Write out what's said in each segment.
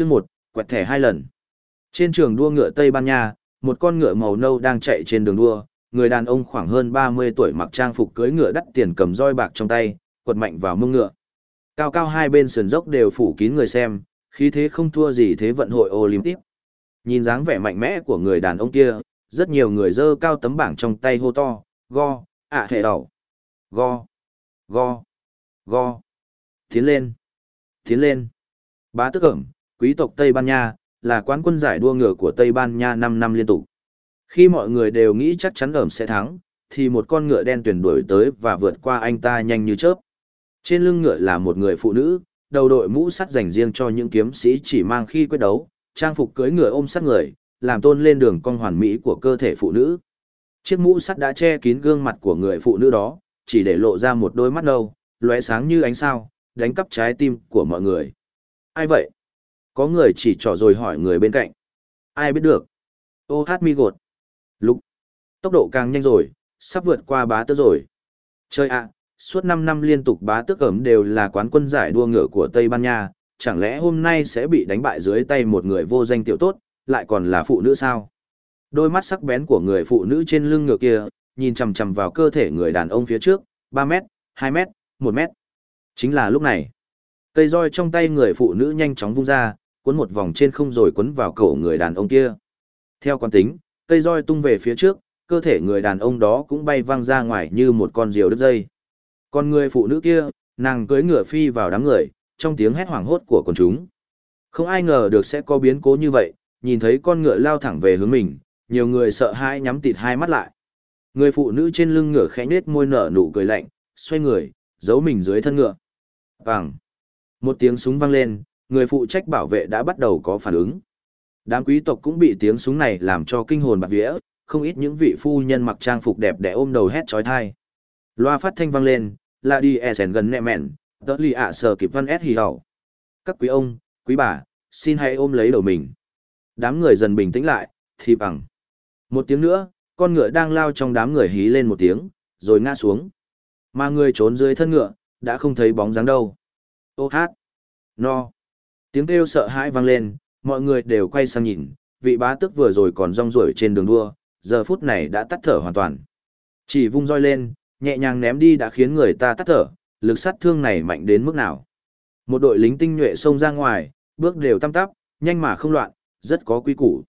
Chương một, quẹt thẻ hai lần. Trên trường đua ngựa Tây Ban Nha, một con ngựa màu nâu đang chạy trên đường đua, người đàn ông khoảng hơn 30 tuổi mặc trang phục cưỡi ngựa đắt tiền cầm roi bạc trong tay, quật mạnh vào mông ngựa. Cao cao hai bên sườn dốc đều phủ kín người xem, khí thế không thua gì thế vận hội Olympic. Nhìn dáng vẻ mạnh mẽ của người đàn ông kia, rất nhiều người dơ cao tấm bảng trong tay hô to, go, ạ hệ đầu, go, go, go, tiến lên, tiến lên. Bá tức ẩm, quý tộc Tây Ban Nha, là quán quân giải đua ngựa của Tây Ban Nha 5 năm liên tục. Khi mọi người đều nghĩ chắc chắn ẩm sẽ thắng, thì một con ngựa đen tuyển đuổi tới và vượt qua anh ta nhanh như chớp. Trên lưng ngựa là một người phụ nữ, đầu đội mũ sắt dành riêng cho những kiếm sĩ chỉ mang khi quyết đấu, trang phục cưới ngựa ôm sát người, làm tôn lên đường cong hoàn mỹ của cơ thể phụ nữ. Chiếc mũ sắt đã che kín gương mặt của người phụ nữ đó, chỉ để lộ ra một đôi mắt nâu, lóe sáng như ánh sao, đánh cắp trái tim của mọi người. Ai vậy? Có người chỉ trỏ rồi hỏi người bên cạnh. Ai biết được? Ô hát mi gột. Lục. Tốc độ càng nhanh rồi, sắp vượt qua bá tước rồi. Chơi ạ, suốt 5 năm liên tục bá tước ẩm đều là quán quân giải đua ngựa của Tây Ban Nha, chẳng lẽ hôm nay sẽ bị đánh bại dưới tay một người vô danh tiểu tốt, lại còn là phụ nữ sao? Đôi mắt sắc bén của người phụ nữ trên lưng ngựa kia, nhìn chằm chằm vào cơ thể người đàn ông phía trước, 3 mét, 2 mét, 1 mét. Chính là lúc này. Cây roi trong tay người phụ nữ nhanh chóng vung ra, cuốn một vòng trên không rồi quấn vào cổ người đàn ông kia. Theo quán tính, cây roi tung về phía trước, cơ thể người đàn ông đó cũng bay văng ra ngoài như một con diều đứt dây. Còn người phụ nữ kia, nàng cưỡi ngựa phi vào đám người, trong tiếng hét hoảng hốt của con chúng. Không ai ngờ được sẽ có biến cố như vậy, nhìn thấy con ngựa lao thẳng về hướng mình, nhiều người sợ hãi nhắm tịt hai mắt lại. Người phụ nữ trên lưng ngựa khẽ nết môi nở nụ cười lạnh, xoay người, giấu mình dưới thân ngựa. Vàng. Một tiếng súng vang lên, người phụ trách bảo vệ đã bắt đầu có phản ứng. Đám quý tộc cũng bị tiếng súng này làm cho kinh hồn bạc vía, không ít những vị phu nhân mặc trang phục đẹp đẽ ôm đầu hét trói thai. Loa phát thanh vang lên, là đi e sèn gần nẹ mẹn, tớ lì ạ sờ kịp văn ép hì hầu. Các quý ông, quý bà, xin hãy ôm lấy đầu mình. Đám người dần bình tĩnh lại, thì bằng. Một tiếng nữa, con ngựa đang lao trong đám người hí lên một tiếng, rồi ngã xuống. Mà người trốn dưới thân ngựa, đã không thấy bóng dáng đâu. Ô hát! No! Tiếng kêu sợ hãi vang lên, mọi người đều quay sang nhìn, vị bá tước vừa rồi còn rong ruổi trên đường đua, giờ phút này đã tắt thở hoàn toàn. Chỉ vung roi lên, nhẹ nhàng ném đi đã khiến người ta tắt thở, lực sát thương này mạnh đến mức nào. Một đội lính tinh nhuệ xông ra ngoài, bước đều tăm tắp, nhanh mà không loạn, rất có quy củ.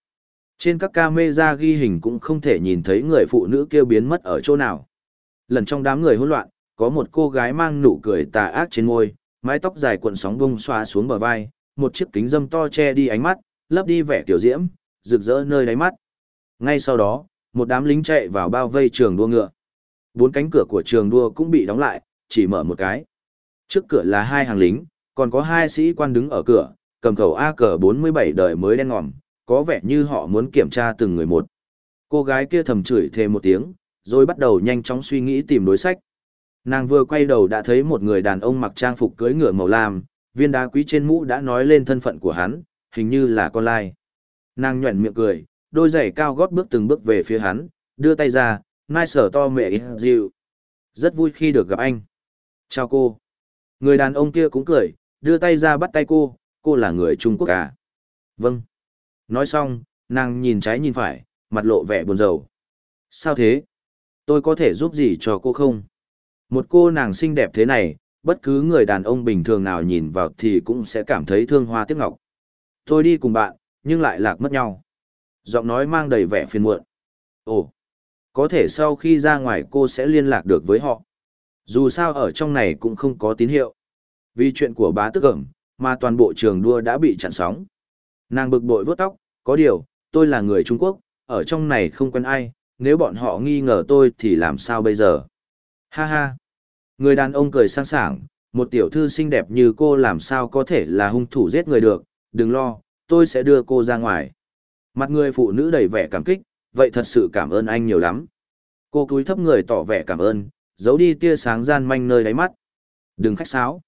Trên các camera ghi hình cũng không thể nhìn thấy người phụ nữ kêu biến mất ở chỗ nào. Lần trong đám người hỗn loạn, có một cô gái mang nụ cười tà ác trên môi, mái tóc dài cuộn sóng bung xoa xuống bờ vai, một chiếc kính dâm to che đi ánh mắt, lấp đi vẻ tiểu diễm, rực rỡ nơi đáy mắt. Ngay sau đó, một đám lính chạy vào bao vây trường đua ngựa. Bốn cánh cửa của trường đua cũng bị đóng lại, chỉ mở một cái. Trước cửa là hai hàng lính, còn có hai sĩ quan đứng ở cửa, cầm khẩu AK-47 đời mới đen ngòm, có vẻ như họ muốn kiểm tra từng người một. Cô gái kia thầm chửi thề một tiếng, rồi bắt đầu nhanh chóng suy nghĩ tìm đối sách. Nàng vừa quay đầu đã thấy một người đàn ông mặc trang phục cưỡi ngựa màu lam, viên đá quý trên mũ đã nói lên thân phận của hắn, hình như là con lai. Nàng nhuẩn miệng cười, đôi giày cao gót bước từng bước về phía hắn, đưa tay ra, nai sở to mẹ ít dịu. Rất vui khi được gặp anh. Chào cô. Người đàn ông kia cũng cười, đưa tay ra bắt tay cô, cô là người Trung Quốc à? Vâng. Nói xong, nàng nhìn trái nhìn phải, mặt lộ vẻ buồn rầu. Sao thế? Tôi có thể giúp gì cho cô không? Một cô nàng xinh đẹp thế này, bất cứ người đàn ông bình thường nào nhìn vào thì cũng sẽ cảm thấy thương hoa tiếc ngọc. Tôi đi cùng bạn, nhưng lại lạc mất nhau. Giọng nói mang đầy vẻ phiền muộn. Ồ, có thể sau khi ra ngoài cô sẽ liên lạc được với họ. Dù sao ở trong này cũng không có tín hiệu. Vì chuyện của bá tức ẩm, mà toàn bộ trường đua đã bị chặn sóng. Nàng bực bội vuốt tóc, có điều, tôi là người Trung Quốc, ở trong này không quen ai, nếu bọn họ nghi ngờ tôi thì làm sao bây giờ? Ha ha! Người đàn ông cười sang sảng, một tiểu thư xinh đẹp như cô làm sao có thể là hung thủ giết người được, đừng lo, tôi sẽ đưa cô ra ngoài. Mặt người phụ nữ đầy vẻ cảm kích, vậy thật sự cảm ơn anh nhiều lắm. Cô cúi thấp người tỏ vẻ cảm ơn, giấu đi tia sáng gian manh nơi đáy mắt. Đừng khách sáo.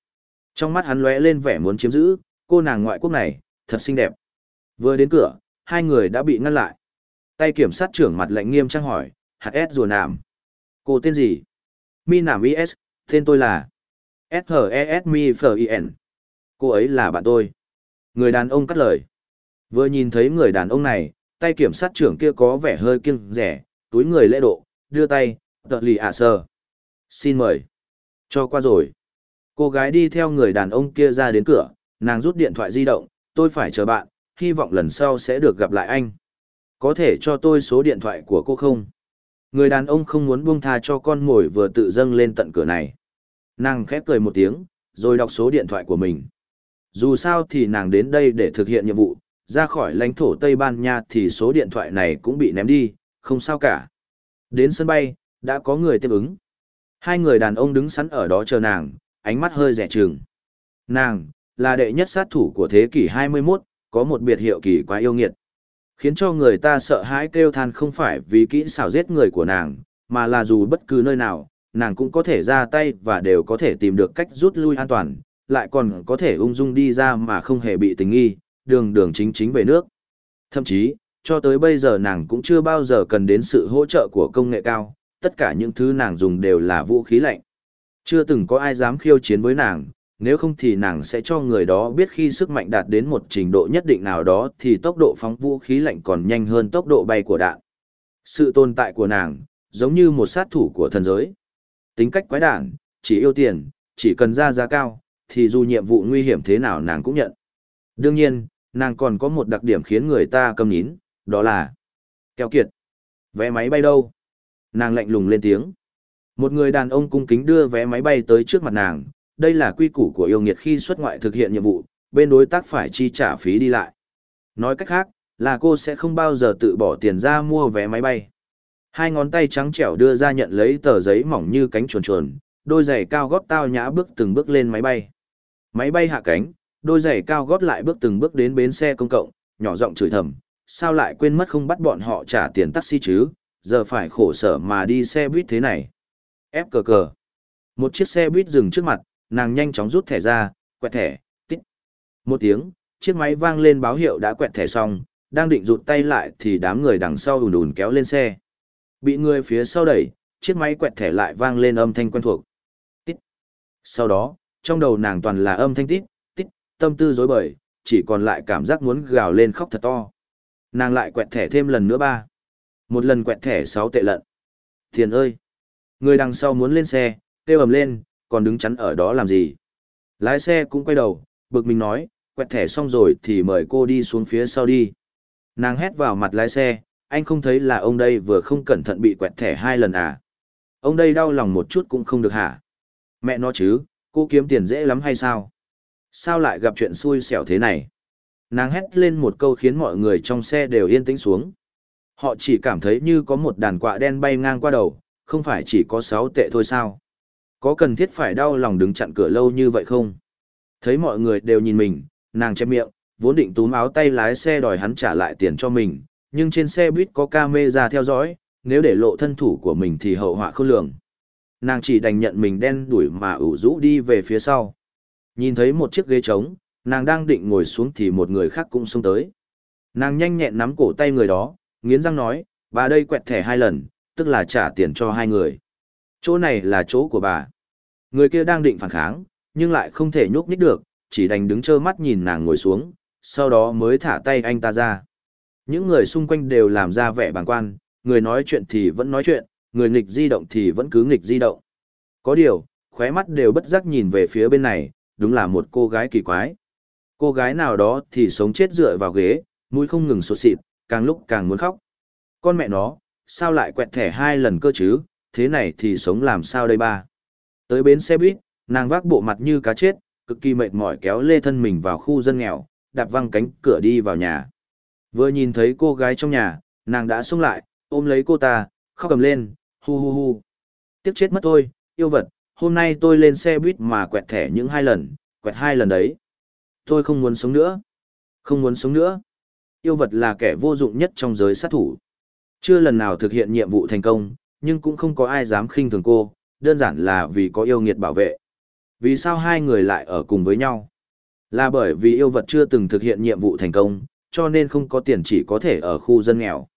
Trong mắt hắn lóe lên vẻ muốn chiếm giữ, cô nàng ngoại quốc này, thật xinh đẹp. Vừa đến cửa, hai người đã bị ngăn lại. Tay kiểm sát trưởng mặt lạnh nghiêm trang hỏi, hạt S rùa nàm. Cô tên gì? Mi nàm IS, tên tôi là S-H-E-S Mi F-I-N. Cô ấy là bạn tôi. Người đàn ông cắt lời. Vừa nhìn thấy người đàn ông này, tay kiểm sát trưởng kia có vẻ hơi kiêng rẻ, túi người lễ độ, đưa tay, tợ lì ạ sơ. Xin mời. Cho qua rồi. Cô gái đi theo người đàn ông kia ra đến cửa, nàng rút điện thoại di động, tôi phải chờ bạn, hy vọng lần sau sẽ được gặp lại anh. Có thể cho tôi số điện thoại của cô không? Người đàn ông không muốn buông tha cho con mồi vừa tự dâng lên tận cửa này. Nàng khép cười một tiếng, rồi đọc số điện thoại của mình. Dù sao thì nàng đến đây để thực hiện nhiệm vụ, ra khỏi lãnh thổ Tây Ban Nha thì số điện thoại này cũng bị ném đi, không sao cả. Đến sân bay, đã có người tiếp ứng. Hai người đàn ông đứng sẵn ở đó chờ nàng, ánh mắt hơi rẻ trừng. Nàng, là đệ nhất sát thủ của thế kỷ 21, có một biệt hiệu kỳ quá yêu nghiệt. Khiến cho người ta sợ hãi kêu than không phải vì kỹ xảo giết người của nàng, mà là dù bất cứ nơi nào, nàng cũng có thể ra tay và đều có thể tìm được cách rút lui an toàn, lại còn có thể ung dung đi ra mà không hề bị tình nghi, đường đường chính chính về nước. Thậm chí, cho tới bây giờ nàng cũng chưa bao giờ cần đến sự hỗ trợ của công nghệ cao, tất cả những thứ nàng dùng đều là vũ khí lạnh. Chưa từng có ai dám khiêu chiến với nàng, nếu không thì nàng sẽ cho người đó biết khi sức mạnh đạt đến một trình độ nhất định nào đó thì tốc độ phóng vũ khí lạnh còn nhanh hơn tốc độ bay của đạn. Sự tồn tại của nàng, giống như một sát thủ của thần giới. Tính cách quái đản, chỉ yêu tiền, chỉ cần ra giá cao, thì dù nhiệm vụ nguy hiểm thế nào nàng cũng nhận. Đương nhiên, nàng còn có một đặc điểm khiến người ta cầm nhín, đó là keo kiệt. Vé máy bay đâu? Nàng lạnh lùng lên tiếng. Một người đàn ông cung kính đưa vé máy bay tới trước mặt nàng, đây là quy củ của yêu nghiệt khi xuất ngoại thực hiện nhiệm vụ, bên đối tác phải chi trả phí đi lại. Nói cách khác, là cô sẽ không bao giờ tự bỏ tiền ra mua vé máy bay. Hai ngón tay trắng trẻo đưa ra nhận lấy tờ giấy mỏng như cánh chuồn chuồn, đôi giày cao gót tao nhã bước từng bước lên máy bay. Máy bay hạ cánh, đôi giày cao gót lại bước từng bước đến bến xe công cộng, nhỏ giọng chửi thầm, sao lại quên mất không bắt bọn họ trả tiền taxi chứ, giờ phải khổ sở mà đi xe buýt thế này. Ép cờ cờ. Một chiếc xe buýt dừng trước mặt, nàng nhanh chóng rút thẻ ra, quẹt thẻ, tích. Một tiếng, chiếc máy vang lên báo hiệu đã quẹt thẻ xong, đang định rụt tay lại thì đám người đằng sau ùn ùn kéo lên xe. Bị người phía sau đẩy, chiếc máy quẹt thẻ lại vang lên âm thanh quen thuộc. Tích. Sau đó, trong đầu nàng toàn là âm thanh tít, tít, tâm tư rối bời, chỉ còn lại cảm giác muốn gào lên khóc thật to. Nàng lại quẹt thẻ thêm lần nữa ba. Một lần quẹt thẻ sáu tệ lận. thiền ơi! Người đằng sau muốn lên xe, kêu ầm lên, còn đứng chắn ở đó làm gì? Lái xe cũng quay đầu, bực mình nói, quẹt thẻ xong rồi thì mời cô đi xuống phía sau đi. Nàng hét vào mặt lái xe, anh không thấy là ông đây vừa không cẩn thận bị quẹt thẻ hai lần à? Ông đây đau lòng một chút cũng không được hả? Mẹ nó chứ, cô kiếm tiền dễ lắm hay sao? Sao lại gặp chuyện xui xẻo thế này? Nàng hét lên một câu khiến mọi người trong xe đều yên tĩnh xuống. Họ chỉ cảm thấy như có một đàn quạ đen bay ngang qua đầu, không phải chỉ có sáu tệ thôi sao? Có cần thiết phải đau lòng đứng chặn cửa lâu như vậy không? Thấy mọi người đều nhìn mình, nàng che miệng, vốn định túm áo tay lái xe đòi hắn trả lại tiền cho mình, nhưng trên xe buýt có camera theo dõi, nếu để lộ thân thủ của mình thì hậu họa không lường. Nàng chỉ đành nhận mình đen đuổi mà ủ rũ đi về phía sau. Nhìn thấy một chiếc ghế trống, nàng đang định ngồi xuống thì một người khác cũng xông tới. Nàng nhanh nhẹn nắm cổ tay người đó, nghiến răng nói, bà đây quẹt thẻ hai lần, tức là trả tiền cho hai người. Chỗ này là chỗ của bà. Người kia đang định phản kháng, nhưng lại không thể nhúc nhích được, chỉ đành đứng trơ mắt nhìn nàng ngồi xuống, sau đó mới thả tay anh ta ra. Những người xung quanh đều làm ra vẻ bàng quan, người nói chuyện thì vẫn nói chuyện, người nghịch di động thì vẫn cứ nghịch di động. Có điều, khóe mắt đều bất giác nhìn về phía bên này, đúng là một cô gái kỳ quái. Cô gái nào đó thì sống chết dựa vào ghế, mũi không ngừng sụt xịt, càng lúc càng muốn khóc. Con mẹ nó, sao lại quẹt thẻ hai lần cơ chứ, thế này thì sống làm sao đây ba. Tới bến xe buýt, nàng vác bộ mặt như cá chết, cực kỳ mệt mỏi kéo lê thân mình vào khu dân nghèo, đạp văng cánh cửa đi vào nhà. Vừa nhìn thấy cô gái trong nhà, nàng đã xông lại, ôm lấy cô ta, khóc cầm lên, hu hu hu. Tiếc chết mất tôi, yêu vật, hôm nay tôi lên xe buýt mà quẹt thẻ những hai lần, quẹt hai lần đấy. Tôi không muốn sống nữa. Không muốn sống nữa. Yêu vật là kẻ vô dụng nhất trong giới sát thủ. Chưa lần nào thực hiện nhiệm vụ thành công, nhưng cũng không có ai dám khinh thường cô, đơn giản là vì có yêu nghiệt bảo vệ. Vì sao hai người lại ở cùng với nhau? Là bởi vì yêu vật chưa từng thực hiện nhiệm vụ thành công, cho nên không có tiền chỉ có thể ở khu dân nghèo.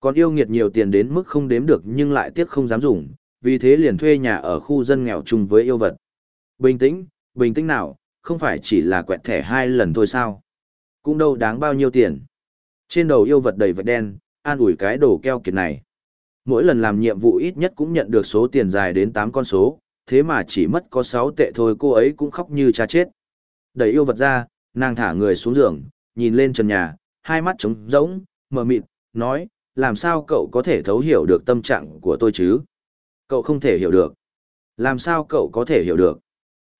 Còn yêu nghiệt nhiều tiền đến mức không đếm được nhưng lại tiếc không dám dùng, vì thế liền thuê nhà ở khu dân nghèo chung với yêu vật. Bình tĩnh, bình tĩnh nào, không phải chỉ là quẹt thẻ hai lần thôi sao? Cũng đâu đáng bao nhiêu tiền. Trên đầu yêu vật đầy vạch đen, an ủi cái đồ keo kiệt này. Mỗi lần làm nhiệm vụ ít nhất cũng nhận được số tiền dài đến 8 con số, thế mà chỉ mất có 6 tệ thôi cô ấy cũng khóc như cha chết. Đẩy yêu vật ra, nàng thả người xuống giường, nhìn lên trần nhà, hai mắt trống rỗng, mờ mịt, nói, làm sao cậu có thể thấu hiểu được tâm trạng của tôi chứ? Cậu không thể hiểu được. Làm sao cậu có thể hiểu được?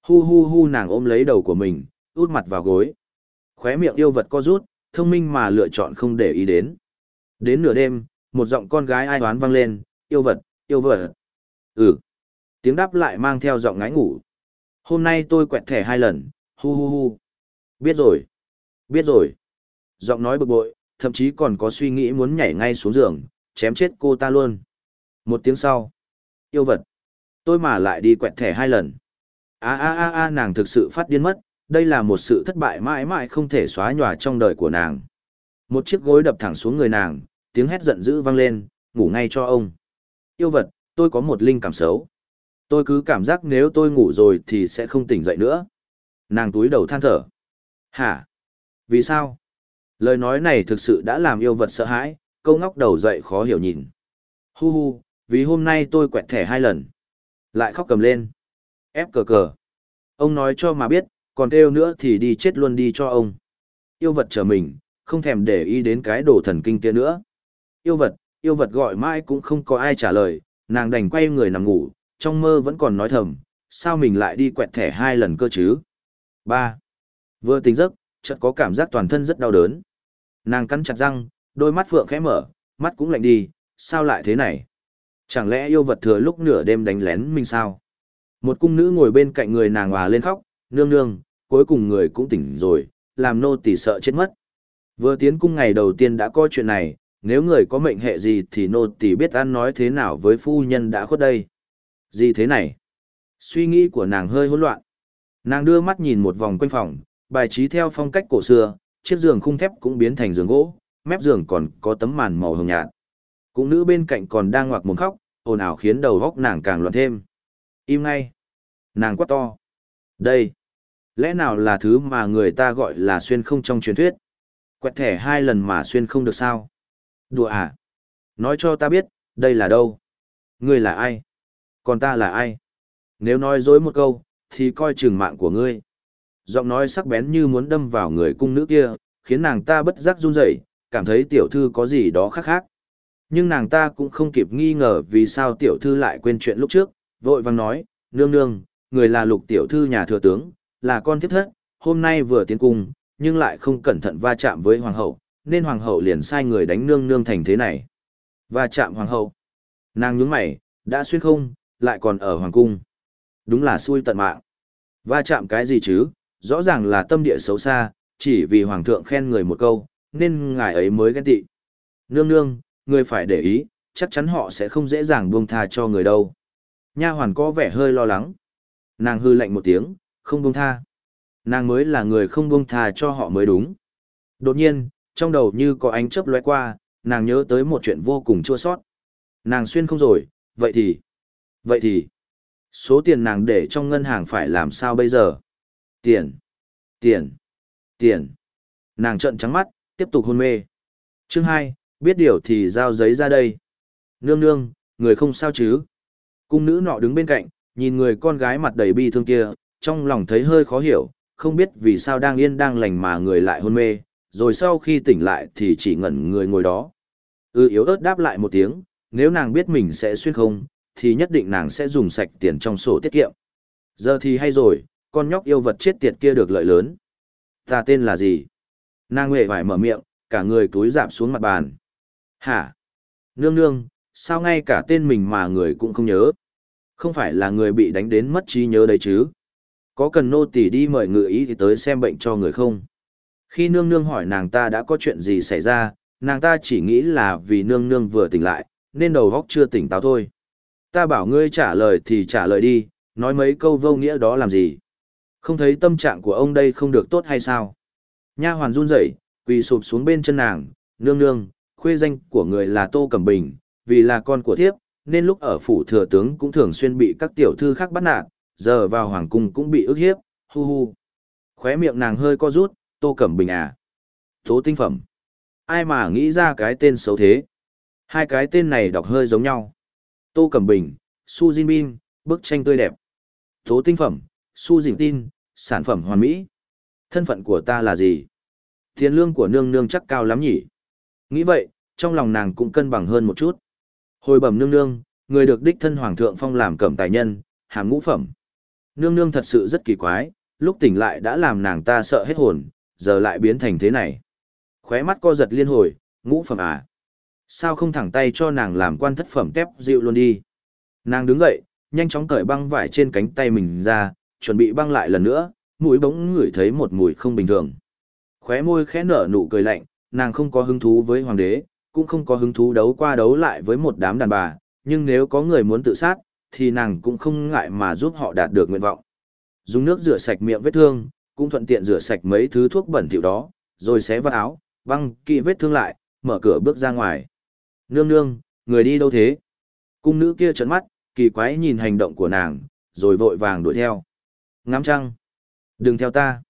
Hu hu hu nàng ôm lấy đầu của mình, út mặt vào gối. Khóe miệng yêu vật co rút, thông minh mà lựa chọn không để ý đến. Đến nửa đêm, một giọng con gái ai oán vang lên, yêu vật, yêu vật. Ừ. Tiếng đáp lại mang theo giọng ngái ngủ. Hôm nay tôi quẹt thẻ hai lần, hu hu hu. Biết rồi. Biết rồi. Giọng nói bực bội, thậm chí còn có suy nghĩ muốn nhảy ngay xuống giường, chém chết cô ta luôn. Một tiếng sau. Yêu vật. Tôi mà lại đi quẹt thẻ hai lần. A a a a nàng thực sự phát điên mất, đây là một sự thất bại mãi mãi không thể xóa nhòa trong đời của nàng. Một chiếc gối đập thẳng xuống người nàng, tiếng hét giận dữ vang lên, ngủ ngay cho ông. Yêu vật, tôi có một linh cảm xấu. Tôi cứ cảm giác nếu tôi ngủ rồi thì sẽ không tỉnh dậy nữa. Nàng túi đầu than thở. Hả? Vì sao? Lời nói này thực sự đã làm yêu vật sợ hãi, câu ngóc đầu dậy khó hiểu nhìn. Hu hu, vì hôm nay tôi quẹt thẻ hai lần. Lại khóc cầm lên. Ép cờ cờ. Ông nói cho mà biết, còn kêu nữa thì đi chết luôn đi cho ông. Yêu vật chờ mình, không thèm để ý đến cái đồ thần kinh kia nữa. Yêu vật, yêu vật gọi mãi cũng không có ai trả lời, nàng đành quay người nằm ngủ, trong mơ vẫn còn nói thầm, sao mình lại đi quẹt thẻ hai lần cơ chứ? ba Vừa tỉnh giấc, chợt có cảm giác toàn thân rất đau đớn. Nàng cắn chặt răng, đôi mắt phượng khẽ mở, mắt cũng lạnh đi, sao lại thế này? Chẳng lẽ yêu vật thừa lúc nửa đêm đánh lén mình sao? Một cung nữ ngồi bên cạnh người nàng hòa lên khóc, nương nương, cuối cùng người cũng tỉnh rồi, làm nô tỳ sợ chết mất. Vừa tiến cung ngày đầu tiên đã có chuyện này, nếu người có mệnh hệ gì thì nô tỳ biết ăn nói thế nào với phu nhân đã khuất đây. Gì thế này? Suy nghĩ của nàng hơi hỗn loạn. Nàng đưa mắt nhìn một vòng quanh phòng, bài trí theo phong cách cổ xưa, chiếc giường khung thép cũng biến thành giường gỗ, mép giường còn có tấm màn màu hồng nhạt. Cũng nữ bên cạnh còn đang ngoạc mồm khóc, ồn ào khiến đầu góc nàng càng loạn thêm. Im ngay. Nàng quát to. Đây. Lẽ nào là thứ mà người ta gọi là xuyên không trong truyền thuyết? Quẹt thẻ hai lần mà xuyên không được sao? Đùa à? Nói cho ta biết, đây là đâu? Ngươi là ai? Còn ta là ai? Nếu nói dối một câu, thì coi chừng mạng của ngươi. Giọng nói sắc bén như muốn đâm vào người cung nữ kia, khiến nàng ta bất giác run rẩy, cảm thấy tiểu thư có gì đó khác khác. Nhưng nàng ta cũng không kịp nghi ngờ vì sao tiểu thư lại quên chuyện lúc trước, vội vàng nói, nương nương, người là lục tiểu thư nhà thừa tướng, là con thiếp thất, hôm nay vừa tiến cung, nhưng lại không cẩn thận va chạm với hoàng hậu, nên hoàng hậu liền sai người đánh nương nương thành thế này. và chạm hoàng hậu. Nàng nhướng mày, đã xuyên không, lại còn ở hoàng cung. Đúng là xui tận mạng. Va chạm cái gì chứ, rõ ràng là tâm địa xấu xa, chỉ vì hoàng thượng khen người một câu, nên ngài ấy mới ghen tị. Nương nương, người phải để ý, chắc chắn họ sẽ không dễ dàng buông tha cho người đâu. Nha hoàn có vẻ hơi lo lắng. Nàng hư lạnh một tiếng, không buông tha. Nàng mới là người không buông tha cho họ mới đúng. Đột nhiên, trong đầu như có ánh chớp lóe qua, nàng nhớ tới một chuyện vô cùng chua sót. Nàng xuyên không rồi, vậy thì... Vậy thì... Số tiền nàng để trong ngân hàng phải làm sao bây giờ? Tiền! Tiền! Tiền! Nàng trợn trắng mắt, tiếp tục hôn mê. Chương hai, biết điều thì giao giấy ra đây. Nương nương, người không sao chứ? Cung nữ nọ đứng bên cạnh, nhìn người con gái mặt đầy bi thương kia, trong lòng thấy hơi khó hiểu, không biết vì sao đang yên đang lành mà người lại hôn mê, rồi sau khi tỉnh lại thì chỉ ngẩn người ngồi đó. Ư ừ, yếu ớt đáp lại một tiếng, nếu nàng biết mình sẽ xuyên không, thì nhất định nàng sẽ dùng sạch tiền trong sổ tiết kiệm. Giờ thì hay rồi, con nhóc yêu vật chết tiệt kia được lợi lớn. Ta tên là gì? Nàng huệ vải mở miệng, cả người túi giảm xuống mặt bàn. Hả? Nương nương, sao ngay cả tên mình mà người cũng không nhớ? Không phải là người bị đánh đến mất trí nhớ đấy chứ? Có cần nô tỳ đi mời ngự ý thì tới xem bệnh cho người không? Khi nương nương hỏi nàng ta đã có chuyện gì xảy ra, nàng ta chỉ nghĩ là vì nương nương vừa tỉnh lại, nên đầu óc chưa tỉnh táo thôi. Ta bảo ngươi trả lời thì trả lời đi, nói mấy câu vô nghĩa đó làm gì? Không thấy tâm trạng của ông đây không được tốt hay sao? Nha hoàn run rẩy, quỳ sụp xuống bên chân nàng, nương nương, khuê danh của người là Tô Cẩm Bình, vì là con của thiếp, nên lúc ở phủ thừa tướng cũng thường xuyên bị các tiểu thư khác bắt nạt, giờ vào hoàng cung cũng bị ức hiếp, hu hu. Khóe miệng nàng hơi co rút, Tô Cẩm Bình à. Tố tinh phẩm. Ai mà nghĩ ra cái tên xấu thế? Hai cái tên này đọc hơi giống nhau. Tô Cẩm Bình, Su Jin Bin, bức tranh tươi đẹp. Tố tinh phẩm, Su Dịnh Tin, sản phẩm hoàn mỹ. Thân phận của ta là gì? Tiền lương của nương nương chắc cao lắm nhỉ? Nghĩ vậy, trong lòng nàng cũng cân bằng hơn một chút. Hồi bẩm nương nương, người được đích thân hoàng thượng phong làm cẩm tài nhân, hàm ngũ phẩm. Nương nương thật sự rất kỳ quái, lúc tỉnh lại đã làm nàng ta sợ hết hồn, giờ lại biến thành thế này. Khóe mắt co giật liên hồi, ngũ phẩm à? Sao không thẳng tay cho nàng làm quan thất phẩm kép dịu luôn đi? Nàng đứng dậy, nhanh chóng cởi băng vải trên cánh tay mình ra, chuẩn bị băng lại lần nữa, mũi bỗng ngửi thấy một mùi không bình thường. Khóe môi khẽ nở nụ cười lạnh, nàng không có hứng thú với hoàng đế, cũng không có hứng thú đấu qua đấu lại với một đám đàn bà, nhưng nếu có người muốn tự sát, thì nàng cũng không ngại mà giúp họ đạt được nguyện vọng. Dùng nước rửa sạch miệng vết thương, cũng thuận tiện rửa sạch mấy thứ thuốc bẩn thỉu đó, rồi xé vào áo, băng kỵ vết thương lại, mở cửa bước ra ngoài. Nương nương, người đi đâu thế? Cung nữ kia trợn mắt, kỳ quái nhìn hành động của nàng, rồi vội vàng đuổi theo. Ngắm trăng. Đừng theo ta.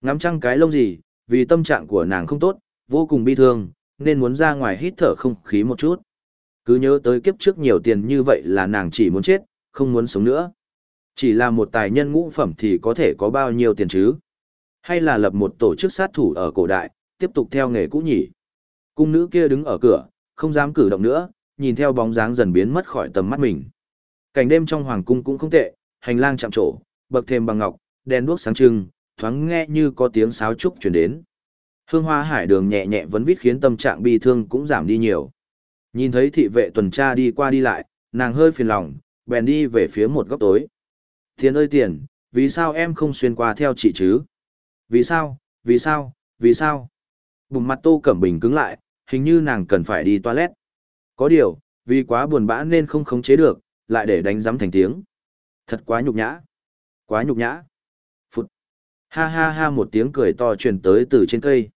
Ngắm trăng cái lông gì, vì tâm trạng của nàng không tốt, vô cùng bi thương, nên muốn ra ngoài hít thở không khí một chút. Cứ nhớ tới kiếp trước nhiều tiền như vậy là nàng chỉ muốn chết, không muốn sống nữa. Chỉ là một tài nhân ngũ phẩm thì có thể có bao nhiêu tiền chứ? Hay là lập một tổ chức sát thủ ở cổ đại, tiếp tục theo nghề cũ nhỉ? Cung nữ kia đứng ở cửa, không dám cử động nữa, nhìn theo bóng dáng dần biến mất khỏi tầm mắt mình. Cảnh đêm trong hoàng cung cũng không tệ, hành lang chạm trổ, bậc thềm bằng ngọc, đèn đuốc sáng trưng, thoáng nghe như có tiếng sáo trúc truyền đến. Hương hoa hải đường nhẹ nhẹ vấn vít khiến tâm trạng bi thương cũng giảm đi nhiều. Nhìn thấy thị vệ tuần tra đi qua đi lại, nàng hơi phiền lòng, bèn đi về phía một góc tối. Tiền ơi tiền, vì sao em không xuyên qua theo chị chứ? Vì sao, vì sao, vì sao? Bùng mặt tô cẩm bình cứng lại, hình như nàng cần phải đi toilet. Có điều, vì quá buồn bã nên không khống chế được, lại để đánh giấm thành tiếng. Thật quá nhục nhã. Quá nhục nhã. Phụt. Ha ha ha một tiếng cười to truyền tới từ trên cây.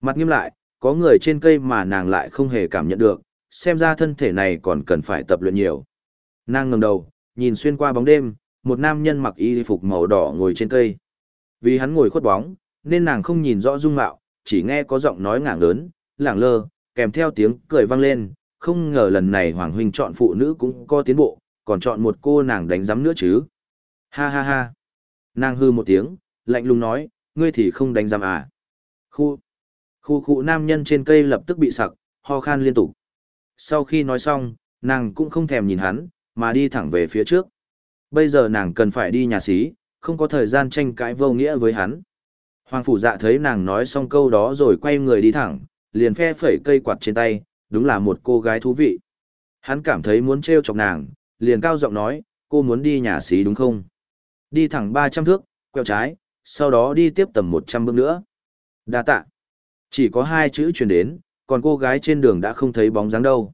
Mặt nghiêm lại, có người trên cây mà nàng lại không hề cảm nhận được, xem ra thân thể này còn cần phải tập luyện nhiều. Nàng ngẩng đầu, nhìn xuyên qua bóng đêm, một nam nhân mặc y phục màu đỏ ngồi trên cây. Vì hắn ngồi khuất bóng, nên nàng không nhìn rõ dung mạo, chỉ nghe có giọng nói ngảng lớn, lảng lơ, kèm theo tiếng cười vang lên, không ngờ lần này Hoàng Huynh chọn phụ nữ cũng có tiến bộ, còn chọn một cô nàng đánh giám nữa chứ. Ha ha ha. Nàng hư một tiếng, lạnh lùng nói, ngươi thì không đánh giám à. Khu. Khu khu nam nhân trên cây lập tức bị sặc, ho khan liên tục. Sau khi nói xong, nàng cũng không thèm nhìn hắn, mà đi thẳng về phía trước. Bây giờ nàng cần phải đi nhà xí, không có thời gian tranh cãi vô nghĩa với hắn. Hoàng phủ dạ thấy nàng nói xong câu đó rồi quay người đi thẳng, liền phe phẩy cây quạt trên tay, đúng là một cô gái thú vị. Hắn cảm thấy muốn trêu chọc nàng, liền cao giọng nói, cô muốn đi nhà xí đúng không? Đi thẳng 300 thước, quẹo trái, sau đó đi tiếp tầm 100 bước nữa. Đa tạ. Chỉ có hai chữ truyền đến, còn cô gái trên đường đã không thấy bóng dáng đâu.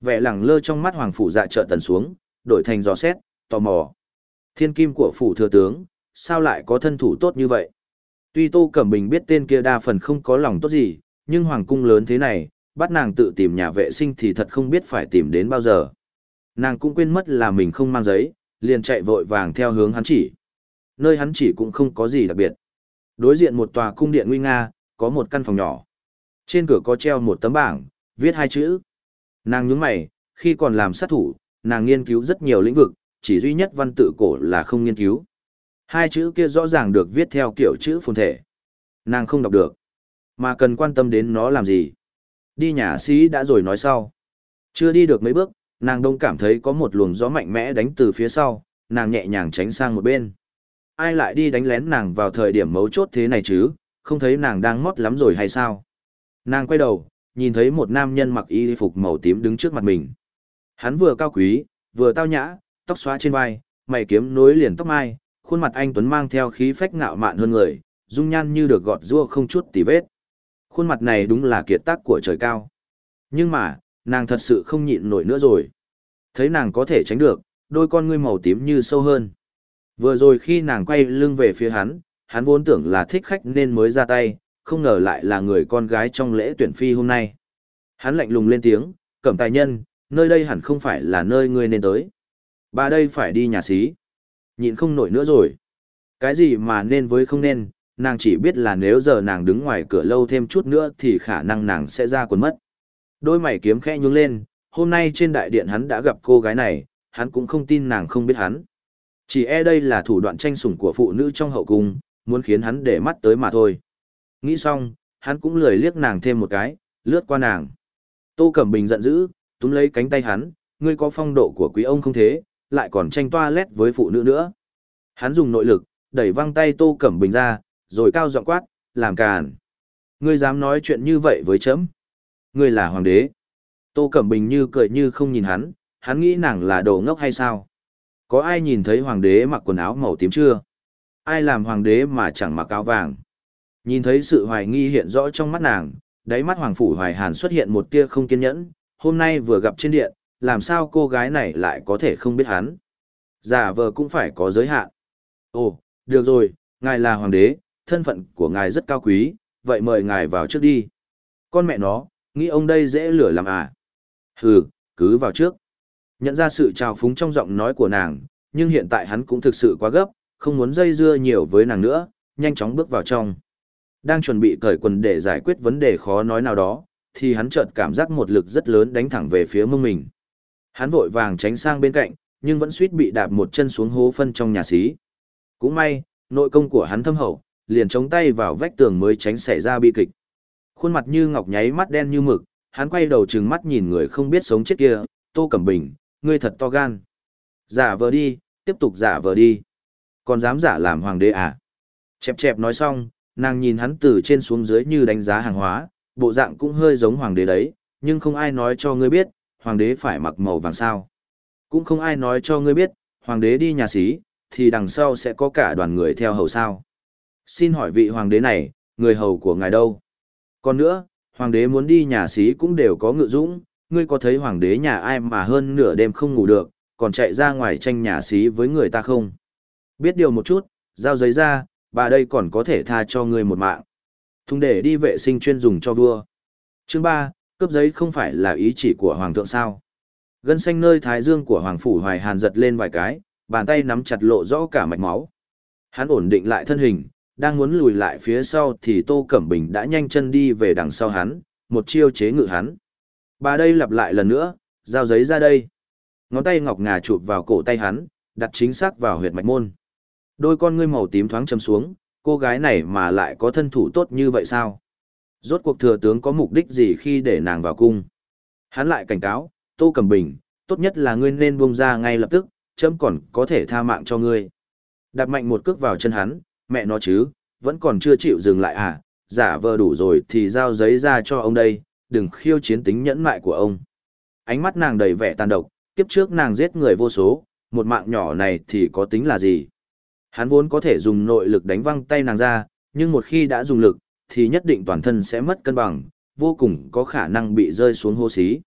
Vẻ lẳng lơ trong mắt hoàng phủ dạ trợ tần xuống, đổi thành gió xét, tò mò. Thiên kim của phủ thừa tướng, sao lại có thân thủ tốt như vậy? Tuy Tô Cẩm Bình biết tên kia đa phần không có lòng tốt gì, nhưng hoàng cung lớn thế này, bắt nàng tự tìm nhà vệ sinh thì thật không biết phải tìm đến bao giờ. Nàng cũng quên mất là mình không mang giấy, liền chạy vội vàng theo hướng hắn chỉ. Nơi hắn chỉ cũng không có gì đặc biệt. Đối diện một tòa cung điện nguy nga, có một căn phòng nhỏ. Trên cửa có treo một tấm bảng, viết hai chữ. Nàng nhướng mày, khi còn làm sát thủ, nàng nghiên cứu rất nhiều lĩnh vực, chỉ duy nhất văn tự cổ là không nghiên cứu. Hai chữ kia rõ ràng được viết theo kiểu chữ phồn thể. Nàng không đọc được, mà cần quan tâm đến nó làm gì. Đi nhà sĩ đã rồi nói sau. Chưa đi được mấy bước, nàng đông cảm thấy có một luồng gió mạnh mẽ đánh từ phía sau, nàng nhẹ nhàng tránh sang một bên. Ai lại đi đánh lén nàng vào thời điểm mấu chốt thế này chứ, không thấy nàng đang mót lắm rồi hay sao? Nàng quay đầu, nhìn thấy một nam nhân mặc y phục màu tím đứng trước mặt mình. Hắn vừa cao quý, vừa tao nhã, tóc xóa trên vai, mày kiếm nối liền tóc mai, khuôn mặt anh Tuấn mang theo khí phách ngạo mạn hơn người, dung nhan như được gọt rua không chút tì vết. Khuôn mặt này đúng là kiệt tác của trời cao. Nhưng mà, nàng thật sự không nhịn nổi nữa rồi. Thấy nàng có thể tránh được, đôi con ngươi màu tím như sâu hơn. Vừa rồi khi nàng quay lưng về phía hắn, hắn vốn tưởng là thích khách nên mới ra tay, không ngờ lại là người con gái trong lễ tuyển phi hôm nay. Hắn lạnh lùng lên tiếng, cẩm tài nhân, nơi đây hẳn không phải là nơi ngươi nên tới. Bà đây phải đi nhà xí. Nhịn không nổi nữa rồi. Cái gì mà nên với không nên, nàng chỉ biết là nếu giờ nàng đứng ngoài cửa lâu thêm chút nữa thì khả năng nàng sẽ ra quần mất. Đôi mày kiếm khẽ nhướng lên, hôm nay trên đại điện hắn đã gặp cô gái này, hắn cũng không tin nàng không biết hắn. Chỉ e đây là thủ đoạn tranh sủng của phụ nữ trong hậu cung, muốn khiến hắn để mắt tới mà thôi. Nghĩ xong, hắn cũng lười liếc nàng thêm một cái, lướt qua nàng. Tô Cẩm Bình giận dữ, túm lấy cánh tay hắn, ngươi có phong độ của quý ông không thế, lại còn tranh toa lét với phụ nữ nữa. Hắn dùng nội lực, đẩy văng tay Tô Cẩm Bình ra, rồi cao giọng quát, làm càn. Ngươi dám nói chuyện như vậy với chấm. Ngươi là hoàng đế. Tô Cẩm Bình như cười như không nhìn hắn, hắn nghĩ nàng là đồ ngốc hay sao? Có ai nhìn thấy hoàng đế mặc quần áo màu tím chưa? Ai làm hoàng đế mà chẳng mặc áo vàng? Nhìn thấy sự hoài nghi hiện rõ trong mắt nàng, đáy mắt hoàng phủ hoài hàn xuất hiện một tia không kiên nhẫn, hôm nay vừa gặp trên điện, làm sao cô gái này lại có thể không biết hắn? Giả vờ cũng phải có giới hạn. Ồ, được rồi, ngài là hoàng đế, thân phận của ngài rất cao quý, vậy mời ngài vào trước đi. Con mẹ nó, nghĩ ông đây dễ lửa làm à? Hừ, cứ vào trước. Nhận ra sự trào phúng trong giọng nói của nàng, nhưng hiện tại hắn cũng thực sự quá gấp, không muốn dây dưa nhiều với nàng nữa, nhanh chóng bước vào trong. Đang chuẩn bị cởi quần để giải quyết vấn đề khó nói nào đó, thì hắn chợt cảm giác một lực rất lớn đánh thẳng về phía mông mình. Hắn vội vàng tránh sang bên cạnh, nhưng vẫn suýt bị đạp một chân xuống hố phân trong nhà xí. Cũng may, nội công của hắn thâm hậu, liền chống tay vào vách tường mới tránh xảy ra bi kịch. Khuôn mặt như ngọc nháy mắt đen như mực, hắn quay đầu trừng mắt nhìn người không biết sống chết kia, Tô Cẩm Bình, ngươi thật to gan. Giả vờ đi, tiếp tục giả vờ đi. Còn dám giả làm hoàng đế à? Chẹp chẹp nói xong, nàng nhìn hắn từ trên xuống dưới như đánh giá hàng hóa, bộ dạng cũng hơi giống hoàng đế đấy, nhưng không ai nói cho ngươi biết, hoàng đế phải mặc màu vàng sao. Cũng không ai nói cho ngươi biết, hoàng đế đi nhà xí, thì đằng sau sẽ có cả đoàn người theo hầu sao. Xin hỏi vị hoàng đế này, người hầu của ngài đâu? Còn nữa, hoàng đế muốn đi nhà xí cũng đều có ngự dũng, ngươi có thấy hoàng đế nhà ai mà hơn nửa đêm không ngủ được, còn chạy ra ngoài tranh nhà xí với người ta không? Biết điều một chút, giao giấy ra, bà đây còn có thể tha cho ngươi một mạng. Thùng để đi vệ sinh chuyên dùng cho vua. Chương 3, cướp giấy không phải là ý chỉ của hoàng thượng sao. Gân xanh nơi thái dương của hoàng phủ hoài hàn giật lên vài cái, bàn tay nắm chặt lộ rõ cả mạch máu. Hắn ổn định lại thân hình, đang muốn lùi lại phía sau thì Tô Cẩm Bình đã nhanh chân đi về đằng sau hắn, một chiêu chế ngự hắn. Bà đây lặp lại lần nữa, giao giấy ra đây. Ngón tay ngọc ngà chụp vào cổ tay hắn, đặt chính xác vào huyệt mạch môn. Đôi con ngươi màu tím thoáng châm xuống, cô gái này mà lại có thân thủ tốt như vậy sao? Rốt cuộc thừa tướng có mục đích gì khi để nàng vào cung? Hắn lại cảnh cáo, Tô Cẩm Bình, tốt nhất là ngươi nên buông ra ngay lập tức, chấm còn có thể tha mạng cho ngươi. Đạp mạnh một cước vào chân hắn, mẹ nó chứ, vẫn còn chưa chịu dừng lại à, giả vờ đủ rồi thì giao giấy ra cho ông đây, đừng khiêu chiến tính nhẫn mại của ông. Ánh mắt nàng đầy vẻ tàn độc, kiếp trước nàng giết người vô số, một mạng nhỏ này thì có tính là gì? Hắn vốn có thể dùng nội lực đánh văng tay nàng ra, nhưng một khi đã dùng lực, thì nhất định toàn thân sẽ mất cân bằng, vô cùng có khả năng bị rơi xuống hô xí.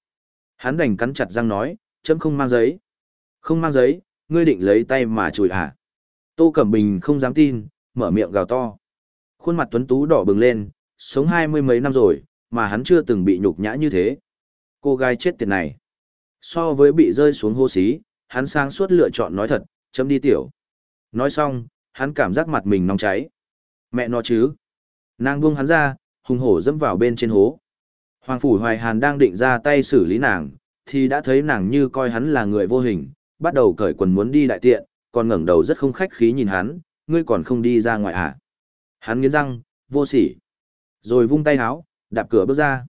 Hắn đành cắn chặt răng nói, chấm không mang giấy. Không mang giấy, ngươi định lấy tay mà chùi à? Tô Cẩm Bình không dám tin, mở miệng gào to. Khuôn mặt tuấn tú đỏ bừng lên, sống hai mươi mấy năm rồi, mà hắn chưa từng bị nhục nhã như thế. Cô gái chết tiệt này. So với bị rơi xuống hô xí, hắn sáng suốt lựa chọn nói thật, chấm đi tiểu. Nói xong, hắn cảm giác mặt mình nóng cháy. Mẹ nó chứ. Nàng buông hắn ra, hùng hổ dẫm vào bên trên hố. Hoàng Phủ Hoài Hàn đang định ra tay xử lý nàng, thì đã thấy nàng như coi hắn là người vô hình, bắt đầu cởi quần muốn đi đại tiện, còn ngẩng đầu rất không khách khí nhìn hắn, ngươi còn không đi ra ngoài à? Hắn nghiến răng, vô sỉ. Rồi vung tay háo, đạp cửa bước ra.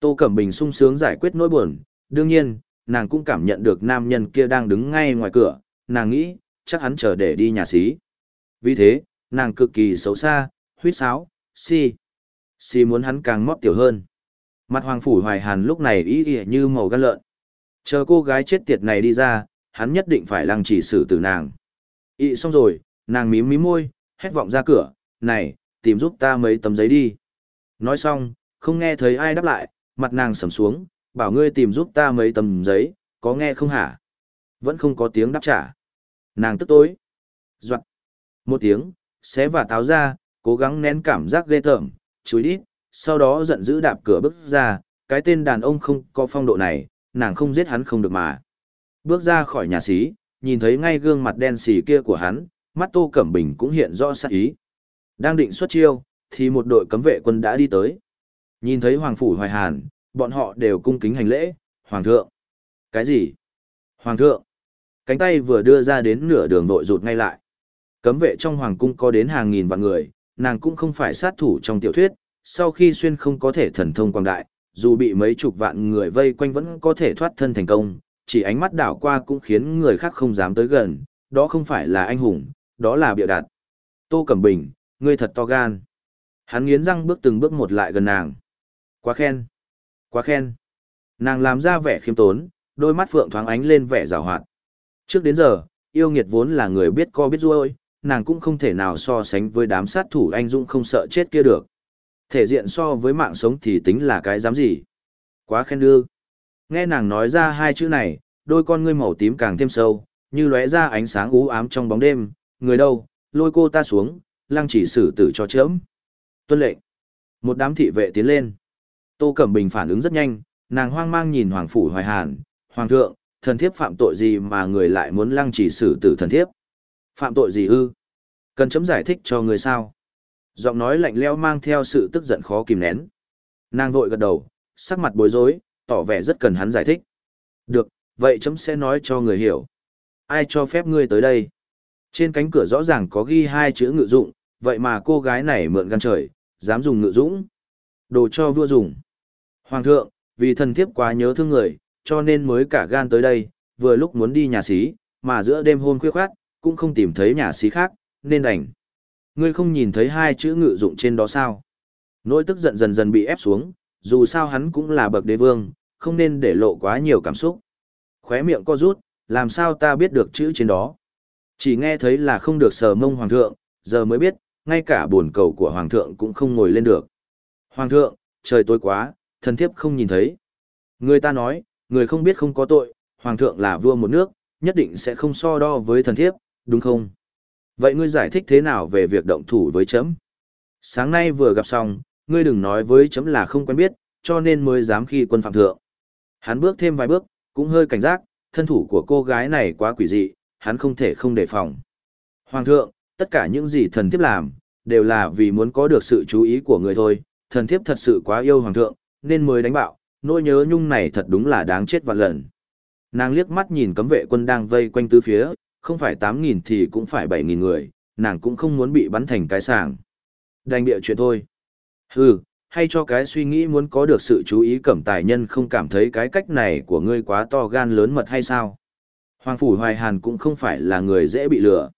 Tô Cẩm Bình sung sướng giải quyết nỗi buồn, đương nhiên, nàng cũng cảm nhận được nam nhân kia đang đứng ngay ngoài cửa, nàng nghĩ, chắc hắn chờ để đi nhà xí. Vì thế, nàng cực kỳ xấu xa, huyết sáo, si. Si muốn hắn càng móp tiểu hơn. Mặt hoàng phủ hoài hàn lúc này ý ỉa như màu gan lợn. Chờ cô gái chết tiệt này đi ra, hắn nhất định phải lăng chỉ xử tử nàng. Ý xong rồi, nàng mím mím môi, hét vọng ra cửa, này, tìm giúp ta mấy tấm giấy đi. Nói xong, không nghe thấy ai đáp lại, mặt nàng sầm xuống, bảo ngươi tìm giúp ta mấy tấm giấy, có nghe không hả? Vẫn không có tiếng đáp trả. Nàng tức tối. Doạn. Một tiếng, xé và táo ra, cố gắng nén cảm giác ghê tởm, chúi đít, sau đó giận dữ đạp cửa bước ra, cái tên đàn ông không có phong độ này, nàng không giết hắn không được mà. Bước ra khỏi nhà xí, nhìn thấy ngay gương mặt đen xì kia của hắn, mắt Tô Cẩm Bình cũng hiện rõ sát ý. Đang định xuất chiêu, thì một đội cấm vệ quân đã đi tới. Nhìn thấy Hoàng Phủ Hoài Hàn, bọn họ đều cung kính hành lễ, Hoàng thượng. Cái gì? Hoàng thượng. Cánh tay vừa đưa ra đến nửa đường vội rụt ngay lại. Cấm vệ trong Hoàng cung có đến hàng nghìn vạn người, nàng cũng không phải sát thủ trong tiểu thuyết, sau khi xuyên không có thể thần thông quang đại, dù bị mấy chục vạn người vây quanh vẫn có thể thoát thân thành công, chỉ ánh mắt đảo qua cũng khiến người khác không dám tới gần, đó không phải là anh hùng, đó là bịa đặt. Tô Cẩm Bình, ngươi thật to gan. Hắn nghiến răng bước từng bước một lại gần nàng. Quá khen. Quá khen. Nàng làm ra vẻ khiêm tốn, đôi mắt phượng thoáng ánh lên vẻ rào hoạt. Trước đến giờ, yêu nghiệt vốn là người biết co biết ruôi, nàng cũng không thể nào so sánh với đám sát thủ anh dũng không sợ chết kia được. Thể diện so với mạng sống thì tính là cái dám gì. Quá khen đưa. Nghe nàng nói ra hai chữ này, đôi con ngươi màu tím càng thêm sâu, như lóe ra ánh sáng u ám trong bóng đêm, người đâu, lôi cô ta xuống, lăng chỉ xử tử cho chớm. Tuân lệnh. Một đám thị vệ tiến lên. Tô Cẩm Bình phản ứng rất nhanh, nàng hoang mang nhìn Hoàng Phủ Hoài Hàn, Hoàng thượng, thần thiếp phạm tội gì mà người lại muốn lăng chỉ xử tử thần thiếp? Phạm tội gì ư? Cần chấm giải thích cho người sao? Giọng nói lạnh lẽo mang theo sự tức giận khó kìm nén. Nàng vội gật đầu, sắc mặt bối rối, tỏ vẻ rất cần hắn giải thích. Được, vậy chấm sẽ nói cho người hiểu. Ai cho phép ngươi tới đây? Trên cánh cửa rõ ràng có ghi hai chữ ngự dụng, vậy mà cô gái này mượn gan trời, dám dùng ngự dũng. Đồ cho vua dùng. Hoàng thượng, vì thần thiếp quá nhớ thương người, cho nên mới cả gan tới đây, vừa lúc muốn đi nhà xí, mà giữa đêm hôn khuya khoát, cũng không tìm thấy nhà xí khác, nên đành. Ngươi không nhìn thấy hai chữ ngự dụng trên đó sao? Nỗi tức giận dần dần bị ép xuống, dù sao hắn cũng là bậc đế vương, không nên để lộ quá nhiều cảm xúc. Khóe miệng co rút, làm sao ta biết được chữ trên đó? Chỉ nghe thấy là không được sờ mông hoàng thượng, giờ mới biết, ngay cả buồn cầu của hoàng thượng cũng không ngồi lên được. Hoàng thượng, trời tối quá, thần thiếp không nhìn thấy. Người ta nói, người không biết không có tội, hoàng thượng là vua một nước, nhất định sẽ không so đo với thần thiếp, đúng không? Vậy ngươi giải thích thế nào về việc động thủ với chấm? Sáng nay vừa gặp xong, ngươi đừng nói với chấm là không quen biết, cho nên mới dám khi quân phạm thượng. Hắn bước thêm vài bước, cũng hơi cảnh giác, thân thủ của cô gái này quá quỷ dị, hắn không thể không đề phòng. Hoàng thượng, tất cả những gì thần thiếp làm, đều là vì muốn có được sự chú ý của người thôi, thần thiếp thật sự quá yêu hoàng thượng, nên mới đánh bạo, nỗi nhớ nhung này thật đúng là đáng chết vạn lần. Nàng liếc mắt nhìn cấm vệ quân đang vây quanh tứ phía, không phải 8.000 thì cũng phải 7.000 người, nàng cũng không muốn bị bắn thành cái sàng. Đành địa chuyện thôi. Hừ, hay cho cái suy nghĩ muốn có được sự chú ý cẩm tài nhân không cảm thấy cái cách này của ngươi quá to gan lớn mật hay sao? Hoàng Phủ Hoài Hàn cũng không phải là người dễ bị lừa.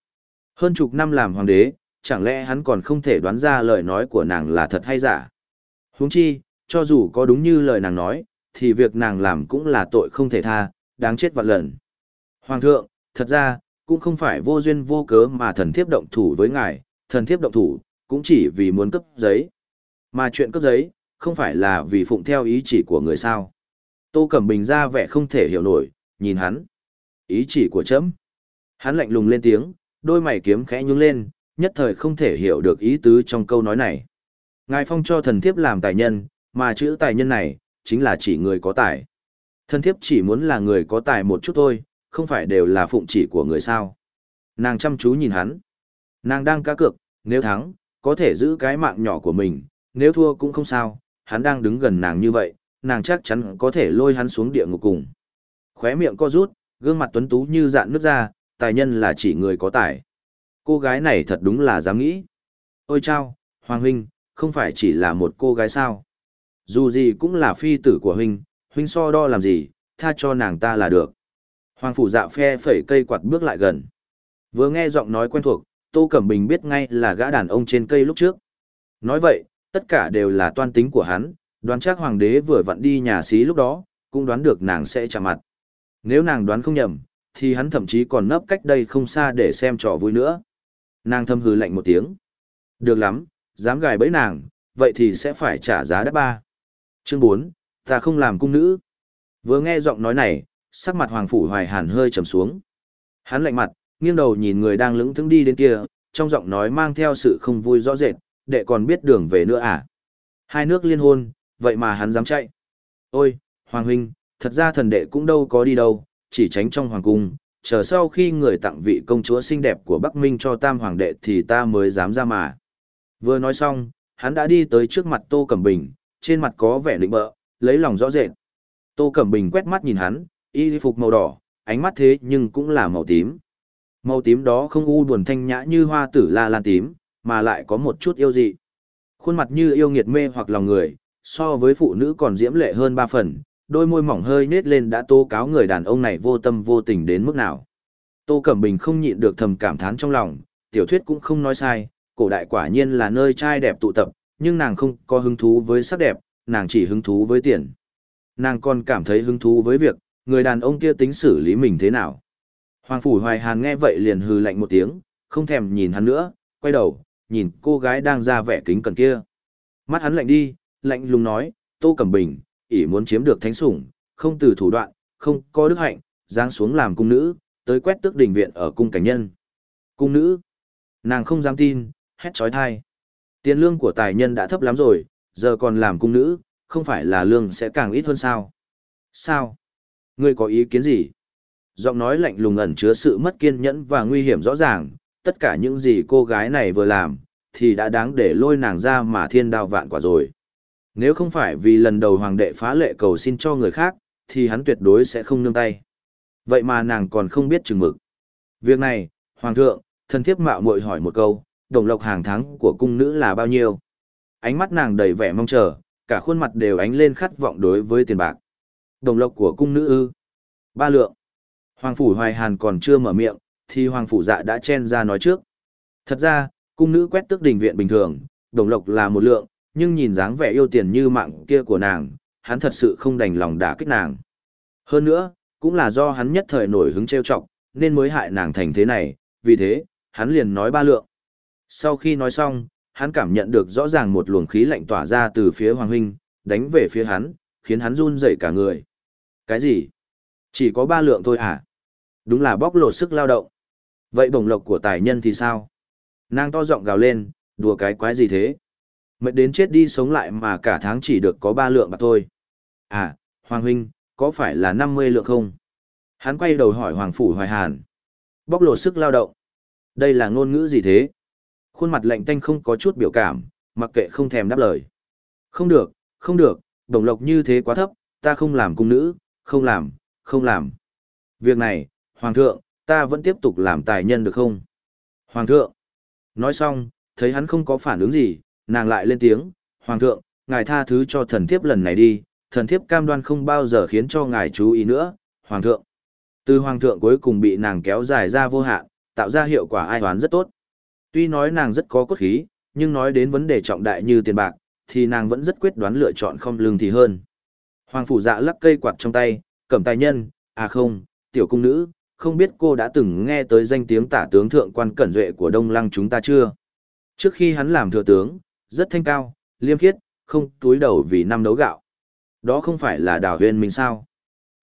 Hơn chục năm làm hoàng đế, chẳng lẽ hắn còn không thể đoán ra lời nói của nàng là thật hay giả? Huống chi, cho dù có đúng như lời nàng nói, thì việc nàng làm cũng là tội không thể tha, đáng chết vạn lần. Hoàng thượng, thật ra, cũng không phải vô duyên vô cớ mà thần thiếp động thủ với ngài, thần thiếp động thủ, cũng chỉ vì muốn cấp giấy. Mà chuyện cấp giấy, không phải là vì phụng theo ý chỉ của người sao. Tô Cẩm Bình ra vẻ không thể hiểu nổi, nhìn hắn. Ý chỉ của chấm. Hắn lạnh lùng lên tiếng, đôi mày kiếm khẽ nhướng lên, nhất thời không thể hiểu được ý tứ trong câu nói này. Ngài phong cho thần thiếp làm tài nhân, mà chữ tài nhân này, chính là chỉ người có tài. Thần thiếp chỉ muốn là người có tài một chút thôi, không phải đều là phụng chỉ của người sao. Nàng chăm chú nhìn hắn. Nàng đang cá cược, nếu thắng, có thể giữ cái mạng nhỏ của mình, nếu thua cũng không sao, hắn đang đứng gần nàng như vậy, nàng chắc chắn có thể lôi hắn xuống địa ngục cùng. Khóe miệng co rút, gương mặt tuấn tú như dạn nước ra, tài nhân là chỉ người có tài. Cô gái này thật đúng là dám nghĩ. Ôi chao, Hoàng Huynh, không phải chỉ là một cô gái sao. Dù gì cũng là phi tử của Huynh, Huynh so đo làm gì, tha cho nàng ta là được. Hoàng phủ dạ phe phẩy cây quạt bước lại gần. Vừa nghe giọng nói quen thuộc, Tô Cẩm Bình biết ngay là gã đàn ông trên cây lúc trước. Nói vậy, tất cả đều là toan tính của hắn, đoán chắc hoàng đế vừa vặn đi nhà xí lúc đó, cũng đoán được nàng sẽ chạm mặt. Nếu nàng đoán không nhầm, thì hắn thậm chí còn nấp cách đây không xa để xem trò vui nữa. Nàng thâm hừ lạnh một tiếng. Được lắm, dám gài bẫy nàng, vậy thì sẽ phải trả giá đắt ba. Chương 4, ta không làm cung nữ. Vừa nghe giọng nói này, sắc mặt Hoàng Phủ Hoài Hàn hơi trầm xuống. Hắn lạnh mặt, nghiêng đầu nhìn người đang lững thững đi đến kia, trong giọng nói mang theo sự không vui rõ rệt, đệ còn biết đường về nữa à? Hai nước liên hôn, vậy mà hắn dám chạy. Ôi, Hoàng Huynh, thật ra thần đệ cũng đâu có đi đâu, chỉ tránh trong Hoàng Cung, chờ sau khi người tặng vị công chúa xinh đẹp của Bắc Minh cho Tam Hoàng đệ thì ta mới dám ra mà. Vừa nói xong, hắn đã đi tới trước mặt Tô Cẩm Bình, trên mặt có vẻ định bợ, lấy lòng rõ rệt. Tô Cẩm Bình quét mắt nhìn hắn, y phục màu đỏ, ánh mắt thế nhưng cũng là màu tím. Màu tím đó không u buồn thanh nhã như hoa tử la lan tím, mà lại có một chút yêu dị. Khuôn mặt như yêu nghiệt mê hoặc lòng người, so với phụ nữ còn diễm lệ hơn ba phần, đôi môi mỏng hơi nết lên đã tố cáo người đàn ông này vô tâm vô tình đến mức nào. Tô Cẩm Bình không nhịn được thầm cảm thán trong lòng, tiểu thuyết cũng không nói sai, cổ đại quả nhiên là nơi trai đẹp tụ tập, nhưng nàng không có hứng thú với sắc đẹp, nàng chỉ hứng thú với tiền. Nàng còn cảm thấy hứng thú với việc, người đàn ông kia tính xử lý mình thế nào. Hoàng Phủ Hoài Hàn nghe vậy liền hừ lạnh một tiếng, không thèm nhìn hắn nữa, quay đầu, nhìn cô gái đang ra vẻ kính cần kia. Mắt hắn lạnh đi, lạnh lùng nói, Tô Cẩm Bình, ỷ muốn chiếm được thánh sủng, không từ thủ đoạn, không có đức hạnh, giáng xuống làm cung nữ, tới quét tước đình viện ở cung cảnh nhân. Cung nữ, nàng không dám tin, hét trói thai. Tiền lương của tài nhân đã thấp lắm rồi, giờ còn làm cung nữ, không phải là lương sẽ càng ít hơn sao? Sao? Ngươi có ý kiến gì? Giọng nói lạnh lùng ẩn chứa sự mất kiên nhẫn và nguy hiểm rõ ràng, tất cả những gì cô gái này vừa làm, thì đã đáng để lôi nàng ra mà thiên đao vạn quả rồi. Nếu không phải vì lần đầu hoàng đệ phá lệ cầu xin cho người khác, thì hắn tuyệt đối sẽ không nương tay. Vậy mà nàng còn không biết chừng mực. Việc này, hoàng thượng, thần thiếp mạo muội hỏi một câu, đồng lộc hàng tháng của cung nữ là bao nhiêu? Ánh mắt nàng đầy vẻ mong chờ, cả khuôn mặt đều ánh lên khát vọng đối với tiền bạc. Đồng lộc của cung nữ ư? Ba lượng. Hoàng phủ Hoài Hàn còn chưa mở miệng, thì hoàng phủ dạ đã chen ra nói trước. Thật ra, cung nữ quét tước đình viện bình thường, đồng lộc là một lượng, nhưng nhìn dáng vẻ yêu tiền như mạng kia của nàng, hắn thật sự không đành lòng đả kích nàng. Hơn nữa, cũng là do hắn nhất thời nổi hứng trêu chọc, nên mới hại nàng thành thế này, vì thế, hắn liền nói ba lượng. Sau khi nói xong, hắn cảm nhận được rõ ràng một luồng khí lạnh tỏa ra từ phía Hoàng Huynh, đánh về phía hắn, khiến hắn run rẩy cả người. Cái gì? Chỉ có ba lượng thôi à? Đúng là bóc lột sức lao động. Vậy bổng lộc của tài nhân thì sao? Nàng to giọng gào lên, đùa cái quái gì thế? Mệt đến chết đi sống lại mà cả tháng chỉ được có ba lượng mà thôi. À, Hoàng Huynh, có phải là 50 lượng không? Hắn quay đầu hỏi Hoàng Phủ Hoài Hàn. Bóc lột sức lao động. Đây là ngôn ngữ gì thế? Khuôn mặt lạnh tanh không có chút biểu cảm, mặc kệ không thèm đáp lời. Không được, không được, đồng lộc như thế quá thấp, ta không làm cung nữ, không làm, không làm. Việc này, Hoàng thượng, ta vẫn tiếp tục làm tài nhân được không? Hoàng thượng. Nói xong, thấy hắn không có phản ứng gì, nàng lại lên tiếng, Hoàng thượng, ngài tha thứ cho thần thiếp lần này đi, thần thiếp cam đoan không bao giờ khiến cho ngài chú ý nữa, Hoàng thượng. Từ Hoàng thượng cuối cùng bị nàng kéo dài ra vô hạn, tạo ra hiệu quả ai hoán rất tốt. Tuy nói nàng rất có cốt khí, nhưng nói đến vấn đề trọng đại như tiền bạc, thì nàng vẫn rất quyết đoán lựa chọn không lương thì hơn. Hoàng phủ dạ lắc cây quạt trong tay, cẩm tài nhân, à không, tiểu cung nữ, không biết cô đã từng nghe tới danh tiếng tả tướng thượng quan cẩn duệ của Đông Lăng chúng ta chưa? Trước khi hắn làm thừa tướng, rất thanh cao, liêm khiết, không túi đầu vì năm đấu gạo. Đó không phải là đào huyên mình sao?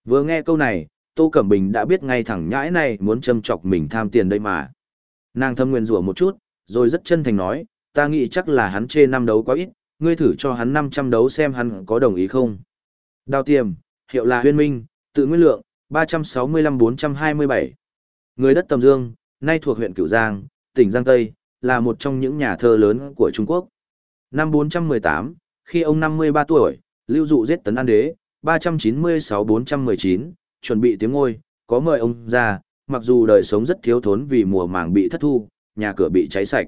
Vừa nghe câu này, Tô Cẩm Bình đã biết ngay thẳng nhãi này muốn châm chọc mình tham tiền đây mà. Nàng thâm nguyên rủa một chút, rồi rất chân thành nói, ta nghĩ chắc là hắn chê năm đấu quá ít, ngươi thử cho hắn 500 đấu xem hắn có đồng ý không. Đào tiềm, hiệu là huyên minh, tự nguyên lượng, 365-427. Người đất Tầm Dương, nay thuộc huyện Cửu Giang, tỉnh Giang Tây, là một trong những nhà thơ lớn của Trung Quốc. Năm 418, khi ông 53 tuổi, lưu dụ giết tấn an đế, 396-419, chuẩn bị tiếng ngôi, có mời ông ra, mặc dù đời sống rất thiếu thốn vì mùa màng bị thất thu, nhà cửa bị cháy sạch.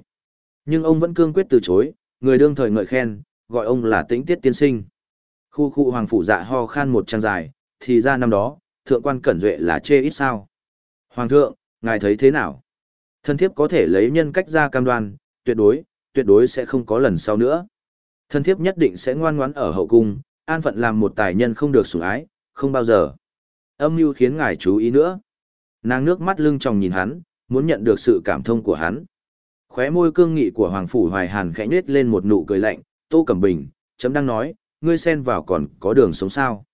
Nhưng ông vẫn cương quyết từ chối, người đương thời ngợi khen, gọi ông là tĩnh tiết tiên sinh. Khu khu hoàng phủ dạ ho khan một trang dài, thì ra năm đó, thượng quan cẩn duệ là chê ít sao. Hoàng thượng, ngài thấy thế nào? Thân thiếp có thể lấy nhân cách ra cam đoan, tuyệt đối, tuyệt đối sẽ không có lần sau nữa. Thân thiếp nhất định sẽ ngoan ngoãn ở hậu cung, an phận làm một tài nhân không được sủng ái, không bao giờ. Âm mưu khiến ngài chú ý nữa. Nàng nước mắt lưng tròng nhìn hắn, muốn nhận được sự cảm thông của hắn. Khóe môi cương nghị của Hoàng Phủ Hoài Hàn khẽ nhếch lên một nụ cười lạnh, Tô Cẩm Bình, chấm đang nói, ngươi xen vào còn có đường sống sao.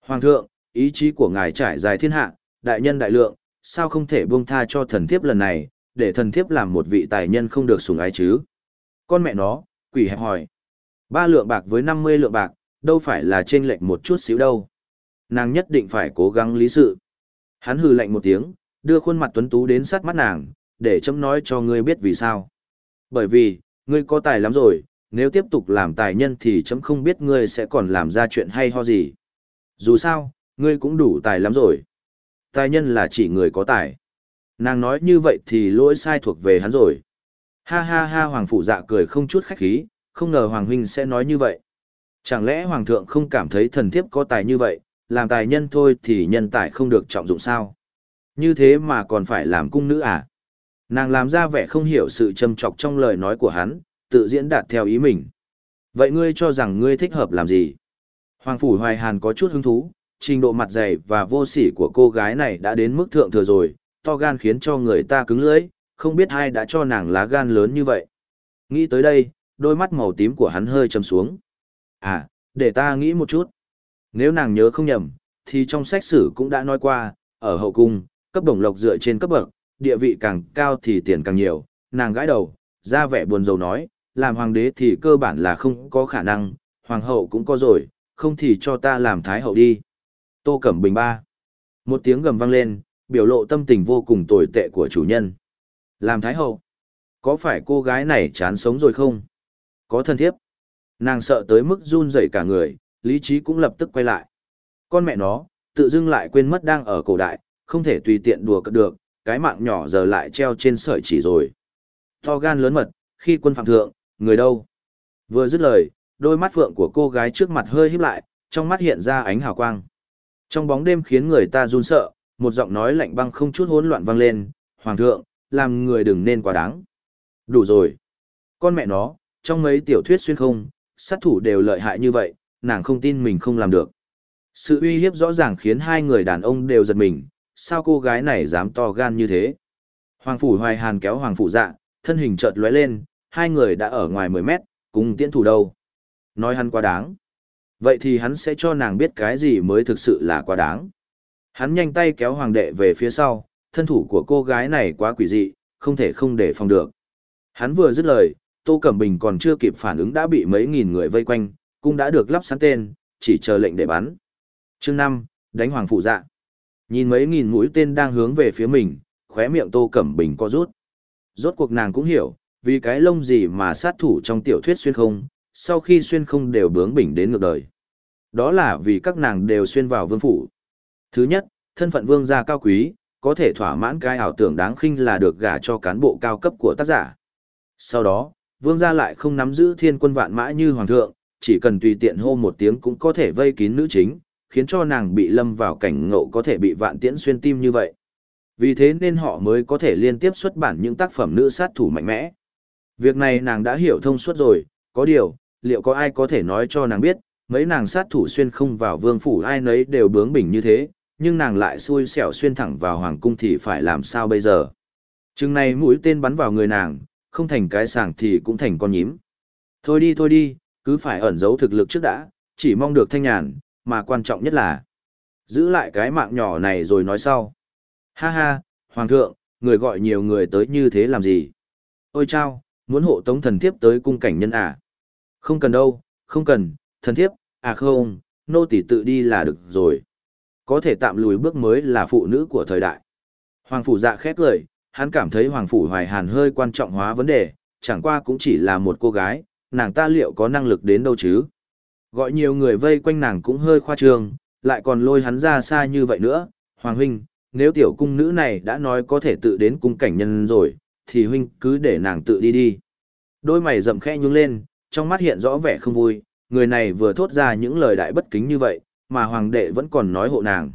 Hoàng thượng, ý chí của ngài trải dài thiên hạ, đại nhân đại lượng, sao không thể buông tha cho thần thiếp lần này, để thần thiếp làm một vị tài nhân không được sủng ái chứ. Con mẹ nó, quỷ hẹp hỏi. Ba lượng bạc với 50 lượng bạc, đâu phải là trên lệnh một chút xíu đâu. Nàng nhất định phải cố gắng lý sự. Hắn hừ lạnh một tiếng, đưa khuôn mặt tuấn tú đến sát mắt nàng, để chấm nói cho ngươi biết vì sao. Bởi vì, Ngươi có tài lắm rồi, nếu tiếp tục làm tài nhân thì chấm không biết ngươi sẽ còn làm ra chuyện hay ho gì. Dù sao, ngươi cũng đủ tài lắm rồi. Tài nhân là chỉ người có tài. Nàng nói như vậy thì lỗi sai thuộc về hắn rồi. Ha ha ha Hoàng Phủ Dạ cười không chút khách khí, không ngờ Hoàng Huynh sẽ nói như vậy. Chẳng lẽ Hoàng thượng không cảm thấy thần thiếp có tài như vậy, làm tài nhân thôi thì nhân tài không được trọng dụng sao? Như thế mà còn phải làm cung nữ à? Nàng làm ra vẻ không hiểu sự châm trọc trong lời nói của hắn, tự diễn đạt theo ý mình. Vậy ngươi cho rằng ngươi thích hợp làm gì? Hoàng Phủ Hoài Hàn có chút hứng thú, trình độ mặt dày và vô sỉ của cô gái này đã đến mức thượng thừa rồi, to gan khiến cho người ta cứng lưỡi, không biết ai đã cho nàng lá gan lớn như vậy. Nghĩ tới đây, đôi mắt màu tím của hắn hơi trầm xuống. À, để ta nghĩ một chút. Nếu nàng nhớ không nhầm, thì trong sách sử cũng đã nói qua, ở hậu cung, cấp đồng lộc dựa trên cấp bậc, địa vị càng cao thì tiền càng nhiều. Nàng gãi đầu, ra vẻ buồn rầu nói, làm hoàng đế thì cơ bản là không có khả năng, hoàng hậu cũng có rồi, không thì cho ta làm thái hậu đi. Tô Cẩm Bình ba. Một tiếng gầm vang lên, biểu lộ tâm tình vô cùng tồi tệ của chủ nhân. Làm thái hậu. Có phải cô gái này chán sống rồi không? Có thân thiếp. Nàng sợ tới mức run rẩy cả người, lý trí cũng lập tức quay lại. Con mẹ nó, tự dưng lại quên mất đang ở cổ đại, không thể tùy tiện đùa cợt được, cái mạng nhỏ giờ lại treo trên sợi chỉ rồi. To gan lớn mật, khi quân phạm thượng, người đâu? Vừa dứt lời, đôi mắt phượng của cô gái trước mặt hơi híp lại, trong mắt hiện ra ánh hào quang. Trong bóng đêm khiến người ta run sợ, một giọng nói lạnh băng không chút hỗn loạn vang lên, "Hoàng thượng, làm người đừng nên quá đáng." Đủ rồi. Con mẹ nó, trong mấy tiểu thuyết xuyên không, sát thủ đều lợi hại như vậy, nàng không tin mình không làm được. Sự uy hiếp rõ ràng khiến hai người đàn ông đều giật mình, sao cô gái này dám to gan như thế? Hoàng phủ Hoài Hàn kéo Hoàng phủ Dạ, thân hình chợt lóe lên, hai người đã ở ngoài 10 mét, cùng tiễn thủ đâu. Nói hắn quá đáng. Vậy thì hắn sẽ cho nàng biết cái gì mới thực sự là quá đáng. Hắn nhanh tay kéo hoàng đệ về phía sau, thân thủ của cô gái này quá quỷ dị, không thể không để phòng được. Hắn vừa dứt lời, Tô Cẩm Bình còn chưa kịp phản ứng đã bị mấy nghìn người vây quanh, cũng đã được lắp sẵn tên, chỉ chờ lệnh để bắn. Chương 5, đánh hoàng phụ dạ. Nhìn mấy nghìn mũi tên đang hướng về phía mình, khóe miệng Tô Cẩm Bình co rút. Rốt cuộc nàng cũng hiểu, vì cái lông gì mà sát thủ trong tiểu thuyết xuyên không, sau khi xuyên không đều bướng bỉnh đến ngược đời. Đó là vì các nàng đều xuyên vào vương phủ. Thứ nhất, thân phận vương gia cao quý, có thể thỏa mãn cái ảo tưởng đáng khinh là được gả cho cán bộ cao cấp của tác giả. Sau đó, vương gia lại không nắm giữ thiên quân vạn mã như hoàng thượng, chỉ cần tùy tiện hô một tiếng cũng có thể vây kín nữ chính, khiến cho nàng bị lâm vào cảnh ngộ có thể bị vạn tiễn xuyên tim như vậy. Vì thế nên họ mới có thể liên tiếp xuất bản những tác phẩm nữ sát thủ mạnh mẽ. Việc này nàng đã hiểu thông suốt rồi, có điều, liệu có ai có thể nói cho nàng biết, mấy nàng sát thủ xuyên không vào vương phủ ai nấy đều bướng bỉnh như thế, nhưng nàng lại xui xẻo xuyên thẳng vào hoàng cung thì phải làm sao bây giờ. Chừng này mũi tên bắn vào người nàng, không thành cái sàng thì cũng thành con nhím. Thôi đi thôi đi, cứ phải ẩn giấu thực lực trước đã, chỉ mong được thanh nhàn, mà quan trọng nhất là giữ lại cái mạng nhỏ này rồi nói sau. Ha ha, hoàng thượng, người gọi nhiều người tới như thế làm gì? Ôi chao, muốn hộ tống thần thiếp tới cung cảnh nhân à? Không cần đâu, không cần, thần thiếp, à không, nô tỳ tự đi là được rồi. Có thể tạm lùi bước mới là phụ nữ của thời đại. Hoàng phủ dạ khét lời, hắn cảm thấy Hoàng phủ hoài hàn hơi quan trọng hóa vấn đề, chẳng qua cũng chỉ là một cô gái, nàng ta liệu có năng lực đến đâu chứ? Gọi nhiều người vây quanh nàng cũng hơi khoa trương, lại còn lôi hắn ra xa như vậy nữa. Hoàng huynh, nếu tiểu cung nữ này đã nói có thể tự đến cung cảnh nhân rồi, thì huynh cứ để nàng tự đi đi. Đôi mày rậm khẽ nhướng lên, trong mắt hiện rõ vẻ không vui, người này vừa thốt ra những lời đại bất kính như vậy, mà hoàng đệ vẫn còn nói hộ nàng.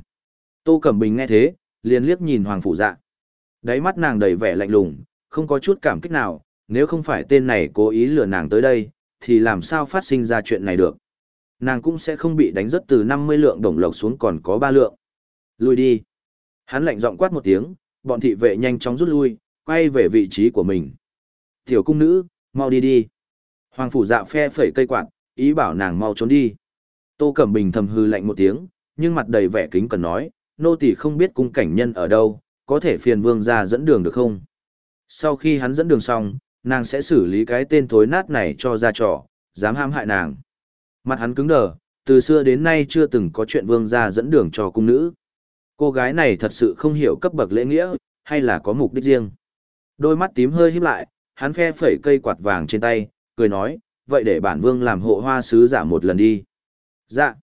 Tô Cẩm Bình nghe thế, liền liếc nhìn hoàng phủ dạ. Đáy mắt nàng đầy vẻ lạnh lùng, không có chút cảm kích nào, nếu không phải tên này cố ý lừa nàng tới đây, thì làm sao phát sinh ra chuyện này được. Nàng cũng sẽ không bị đánh rất từ 50 lượng đồng lộc xuống còn có 3 lượng. Lui đi. Hắn lạnh giọng quát một tiếng, bọn thị vệ nhanh chóng rút lui, quay về vị trí của mình. Tiểu cung nữ, mau đi đi. Hoàng phủ dạ phe phẩy cây quạt, ý bảo nàng mau trốn đi. Tô Cẩm Bình thầm hư lạnh một tiếng, nhưng mặt đầy vẻ kính cần nói, nô tỳ không biết cung cảnh nhân ở đâu, có thể phiền vương ra dẫn đường được không? Sau khi hắn dẫn đường xong, nàng sẽ xử lý cái tên thối nát này cho ra trò, dám ham hại nàng. Mặt hắn cứng đờ, từ xưa đến nay chưa từng có chuyện vương gia dẫn đường cho cung nữ. Cô gái này thật sự không hiểu cấp bậc lễ nghĩa, hay là có mục đích riêng. Đôi mắt tím hơi híp lại, hắn phe phẩy cây quạt vàng trên tay, cười nói, vậy để bản vương làm hộ hoa sứ giả một lần đi. Dạ.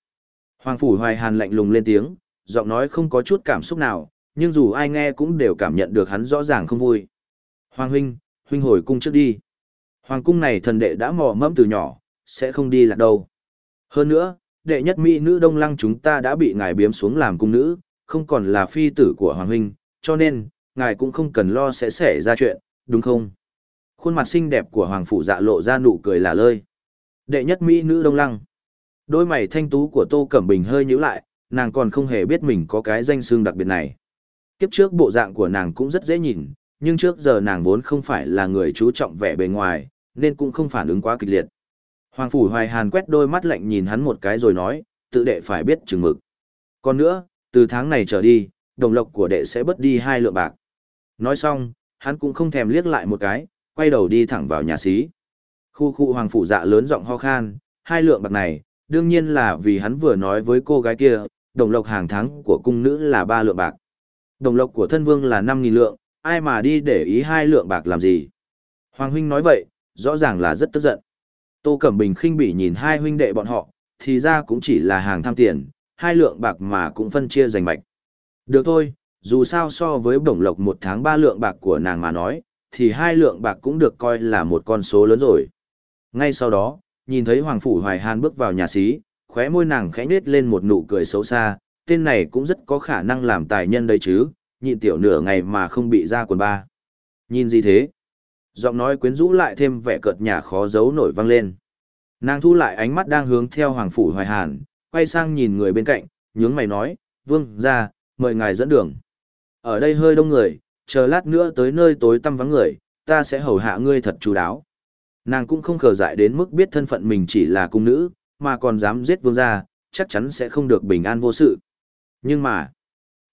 Hoàng Phủ Hoài Hàn lạnh lùng lên tiếng, giọng nói không có chút cảm xúc nào, nhưng dù ai nghe cũng đều cảm nhận được hắn rõ ràng không vui. Hoàng huynh, huynh hồi cung trước đi. Hoàng cung này thần đệ đã mò mẫm từ nhỏ, sẽ không đi lạc đâu. Hơn nữa, đệ nhất mỹ nữ đông lăng chúng ta đã bị ngài biếm xuống làm cung nữ, không còn là phi tử của Hoàng huynh, cho nên, ngài cũng không cần lo sẽ xảy ra chuyện, đúng không? Khuôn mặt xinh đẹp của Hoàng Phủ dạ lộ ra nụ cười lả lơi. Đệ nhất mỹ nữ đông lăng. Đôi mày thanh tú của Tô Cẩm Bình hơi nhíu lại, nàng còn không hề biết mình có cái danh xương đặc biệt này. Kiếp trước bộ dạng của nàng cũng rất dễ nhìn, nhưng trước giờ nàng vốn không phải là người chú trọng vẻ bề ngoài, nên cũng không phản ứng quá kịch liệt. Hoàng Phủ Hoài Hàn quét đôi mắt lạnh nhìn hắn một cái rồi nói, tự đệ phải biết chừng mực. Còn nữa, từ tháng này trở đi, đồng lộc của đệ sẽ bớt đi hai lượng bạc. Nói xong, hắn cũng không thèm liếc lại một cái, quay đầu đi thẳng vào nhà xí. Khu khu Hoàng Phủ dạ lớn giọng ho khan, hai lượng bạc này, đương nhiên là vì hắn vừa nói với cô gái kia, đồng lộc hàng tháng của cung nữ là ba lượng bạc. Đồng lộc của thân vương là năm nghìn lượng, ai mà đi để ý hai lượng bạc làm gì. Hoàng huynh nói vậy, rõ ràng là rất tức giận. Tô Cẩm Bình khinh bỉ nhìn hai huynh đệ bọn họ, thì ra cũng chỉ là hàng tham tiền, hai lượng bạc mà cũng phân chia giành mạch. Được thôi, dù sao so với bổng lộc một tháng ba lượng bạc của nàng mà nói, thì hai lượng bạc cũng được coi là một con số lớn rồi. Ngay sau đó, nhìn thấy Hoàng Phủ Hoài Hàn bước vào nhà xí, khóe môi nàng khẽ nết lên một nụ cười xấu xa, tên này cũng rất có khả năng làm tài nhân đây chứ, nhịn tiểu nửa ngày mà không bị ra quần ba. Nhìn gì thế? Giọng nói quyến rũ lại thêm vẻ cợt nhả khó giấu nổi vang lên. Nàng thu lại ánh mắt đang hướng theo Hoàng Phủ Hoài Hàn, quay sang nhìn người bên cạnh, nhướng mày nói, vương, ra, mời ngài dẫn đường. Ở đây hơi đông người, chờ lát nữa tới nơi tối tăm vắng người, ta sẽ hầu hạ ngươi thật chú đáo. Nàng cũng không khờ dại đến mức biết thân phận mình chỉ là cung nữ, mà còn dám giết vương gia, chắc chắn sẽ không được bình an vô sự. Nhưng mà,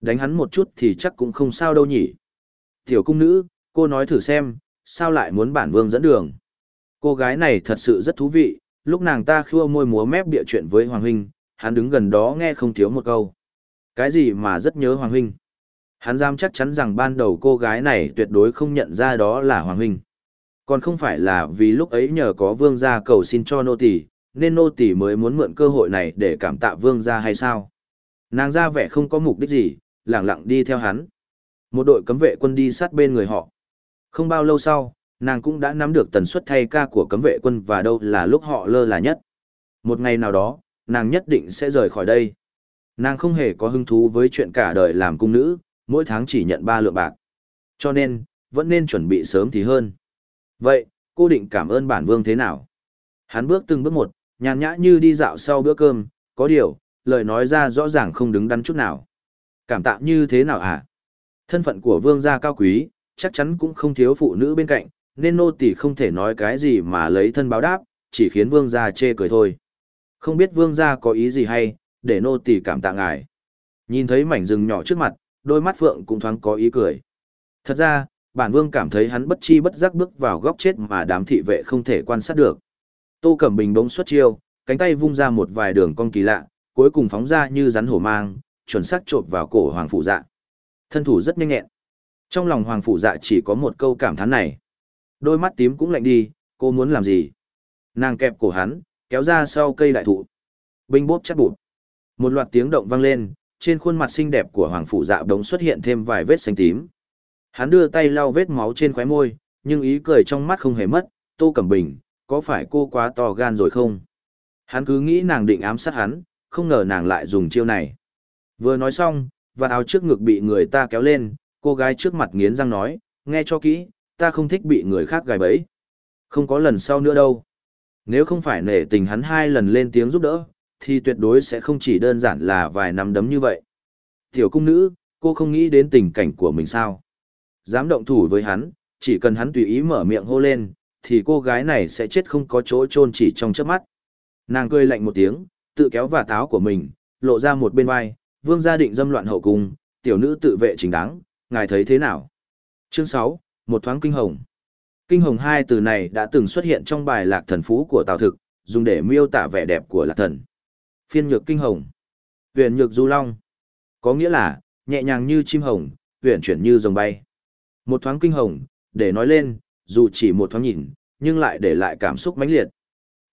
đánh hắn một chút thì chắc cũng không sao đâu nhỉ. Tiểu cung nữ, cô nói thử xem, sao lại muốn bản vương dẫn đường. Cô gái này thật sự rất thú vị, lúc nàng ta khua môi múa mép bịa chuyện với Hoàng Huynh, hắn đứng gần đó nghe không thiếu một câu. Cái gì mà rất nhớ Hoàng Huynh. Hắn dám chắc chắn rằng ban đầu cô gái này tuyệt đối không nhận ra đó là Hoàng Huynh. Còn không phải là vì lúc ấy nhờ có vương gia cầu xin cho nô tỳ, nên nô tỳ mới muốn mượn cơ hội này để cảm tạ vương gia hay sao? Nàng ra vẻ không có mục đích gì, lẳng lặng đi theo hắn. Một đội cấm vệ quân đi sát bên người họ. Không bao lâu sau, nàng cũng đã nắm được tần suất thay ca của cấm vệ quân và đâu là lúc họ lơ là nhất. Một ngày nào đó, nàng nhất định sẽ rời khỏi đây. Nàng không hề có hứng thú với chuyện cả đời làm cung nữ, mỗi tháng chỉ nhận ba lượng bạc. Cho nên, vẫn nên chuẩn bị sớm thì hơn. Vậy, cô định cảm ơn bản vương thế nào? Hắn bước từng bước một, nhàn nhã như đi dạo sau bữa cơm, có điều, lời nói ra rõ ràng không đứng đắn chút nào. Cảm tạ như thế nào hả? Thân phận của vương gia cao quý, chắc chắn cũng không thiếu phụ nữ bên cạnh, nên nô tỳ không thể nói cái gì mà lấy thân báo đáp, chỉ khiến vương gia chê cười thôi. Không biết vương gia có ý gì hay, để nô tỳ cảm tạ ngài. Nhìn thấy mảnh rừng nhỏ trước mặt, đôi mắt phượng cũng thoáng có ý cười. Thật ra, bản vương cảm thấy hắn bất chi bất giác bước vào góc chết mà đám thị vệ không thể quan sát được. Tô Cẩm Bình bỗng xuất chiêu, cánh tay vung ra một vài đường cong kỳ lạ, cuối cùng phóng ra như rắn hổ mang, chuẩn xác chộp vào cổ hoàng phụ dạ. Thân thủ rất nhanh nhẹn. Trong lòng hoàng phụ dạ chỉ có một câu cảm thán này. Đôi mắt tím cũng lạnh đi, cô muốn làm gì? Nàng kẹp cổ hắn, kéo ra sau cây đại thụ. Binh bốp chát bụt. Một loạt tiếng động vang lên, trên khuôn mặt xinh đẹp của hoàng phụ dạ đống xuất hiện thêm vài vết xanh tím. Hắn đưa tay lau vết máu trên khóe môi, nhưng ý cười trong mắt không hề mất, Tô Cẩm Bình, có phải cô quá to gan rồi không? Hắn cứ nghĩ nàng định ám sát hắn, không ngờ nàng lại dùng chiêu này. Vừa nói xong, và áo trước ngực bị người ta kéo lên, cô gái trước mặt nghiến răng nói, nghe cho kỹ, ta không thích bị người khác gài bẫy. Không có lần sau nữa đâu. Nếu không phải nể tình hắn hai lần lên tiếng giúp đỡ, thì tuyệt đối sẽ không chỉ đơn giản là vài năm đấm như vậy. Tiểu cung nữ, cô không nghĩ đến tình cảnh của mình sao? Dám động thủ với hắn, chỉ cần hắn tùy ý mở miệng hô lên, thì cô gái này sẽ chết không có chỗ chôn chỉ trong chớp mắt. Nàng cười lạnh một tiếng, tự kéo và táo của mình, lộ ra một bên vai, vương gia định dâm loạn hậu cung, tiểu nữ tự vệ chính đáng, ngài thấy thế nào? Chương 6, một thoáng kinh hồng. Kinh hồng hai từ này đã từng xuất hiện trong bài lạc thần phú của Tào Thực, dùng để miêu tả vẻ đẹp của lạc thần. Phiên nhược kinh hồng. Huyền nhược du long. Có nghĩa là, nhẹ nhàng như chim hồng, huyền chuyển như rồng bay. Một thoáng kinh hồng, để nói lên, dù chỉ một thoáng nhìn, nhưng lại để lại cảm xúc mãnh liệt.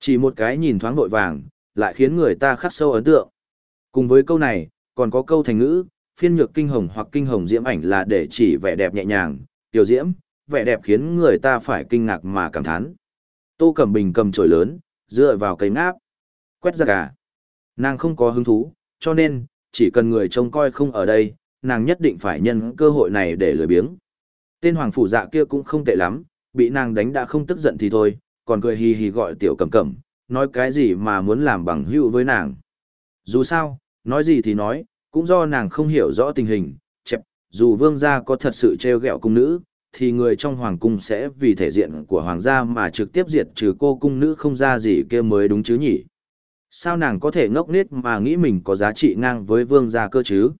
Chỉ một cái nhìn thoáng vội vàng, lại khiến người ta khắc sâu ấn tượng. Cùng với câu này, còn có câu thành ngữ, phiên nhược kinh hồng hoặc kinh hồng diễm ảnh là để chỉ vẻ đẹp nhẹ nhàng, tiểu diễm, vẻ đẹp khiến người ta phải kinh ngạc mà cảm thán. Tô Cẩm Bình cầm chổi lớn, dựa vào cây ngáp, quét ra cả. Nàng không có hứng thú, cho nên, chỉ cần người trông coi không ở đây, nàng nhất định phải nhân cơ hội này để lười biếng. Tên hoàng phủ dạ kia cũng không tệ lắm, bị nàng đánh đã không tức giận thì thôi, còn cười hì hì gọi tiểu cẩm cẩm, nói cái gì mà muốn làm bằng hữu với nàng. Dù sao, nói gì thì nói, cũng do nàng không hiểu rõ tình hình, chẹp, dù vương gia có thật sự treo gẹo cung nữ, thì người trong hoàng cung sẽ vì thể diện của hoàng gia mà trực tiếp diệt trừ cô cung nữ không ra gì kia mới đúng chứ nhỉ. Sao nàng có thể ngốc nghếch mà nghĩ mình có giá trị ngang với vương gia cơ chứ?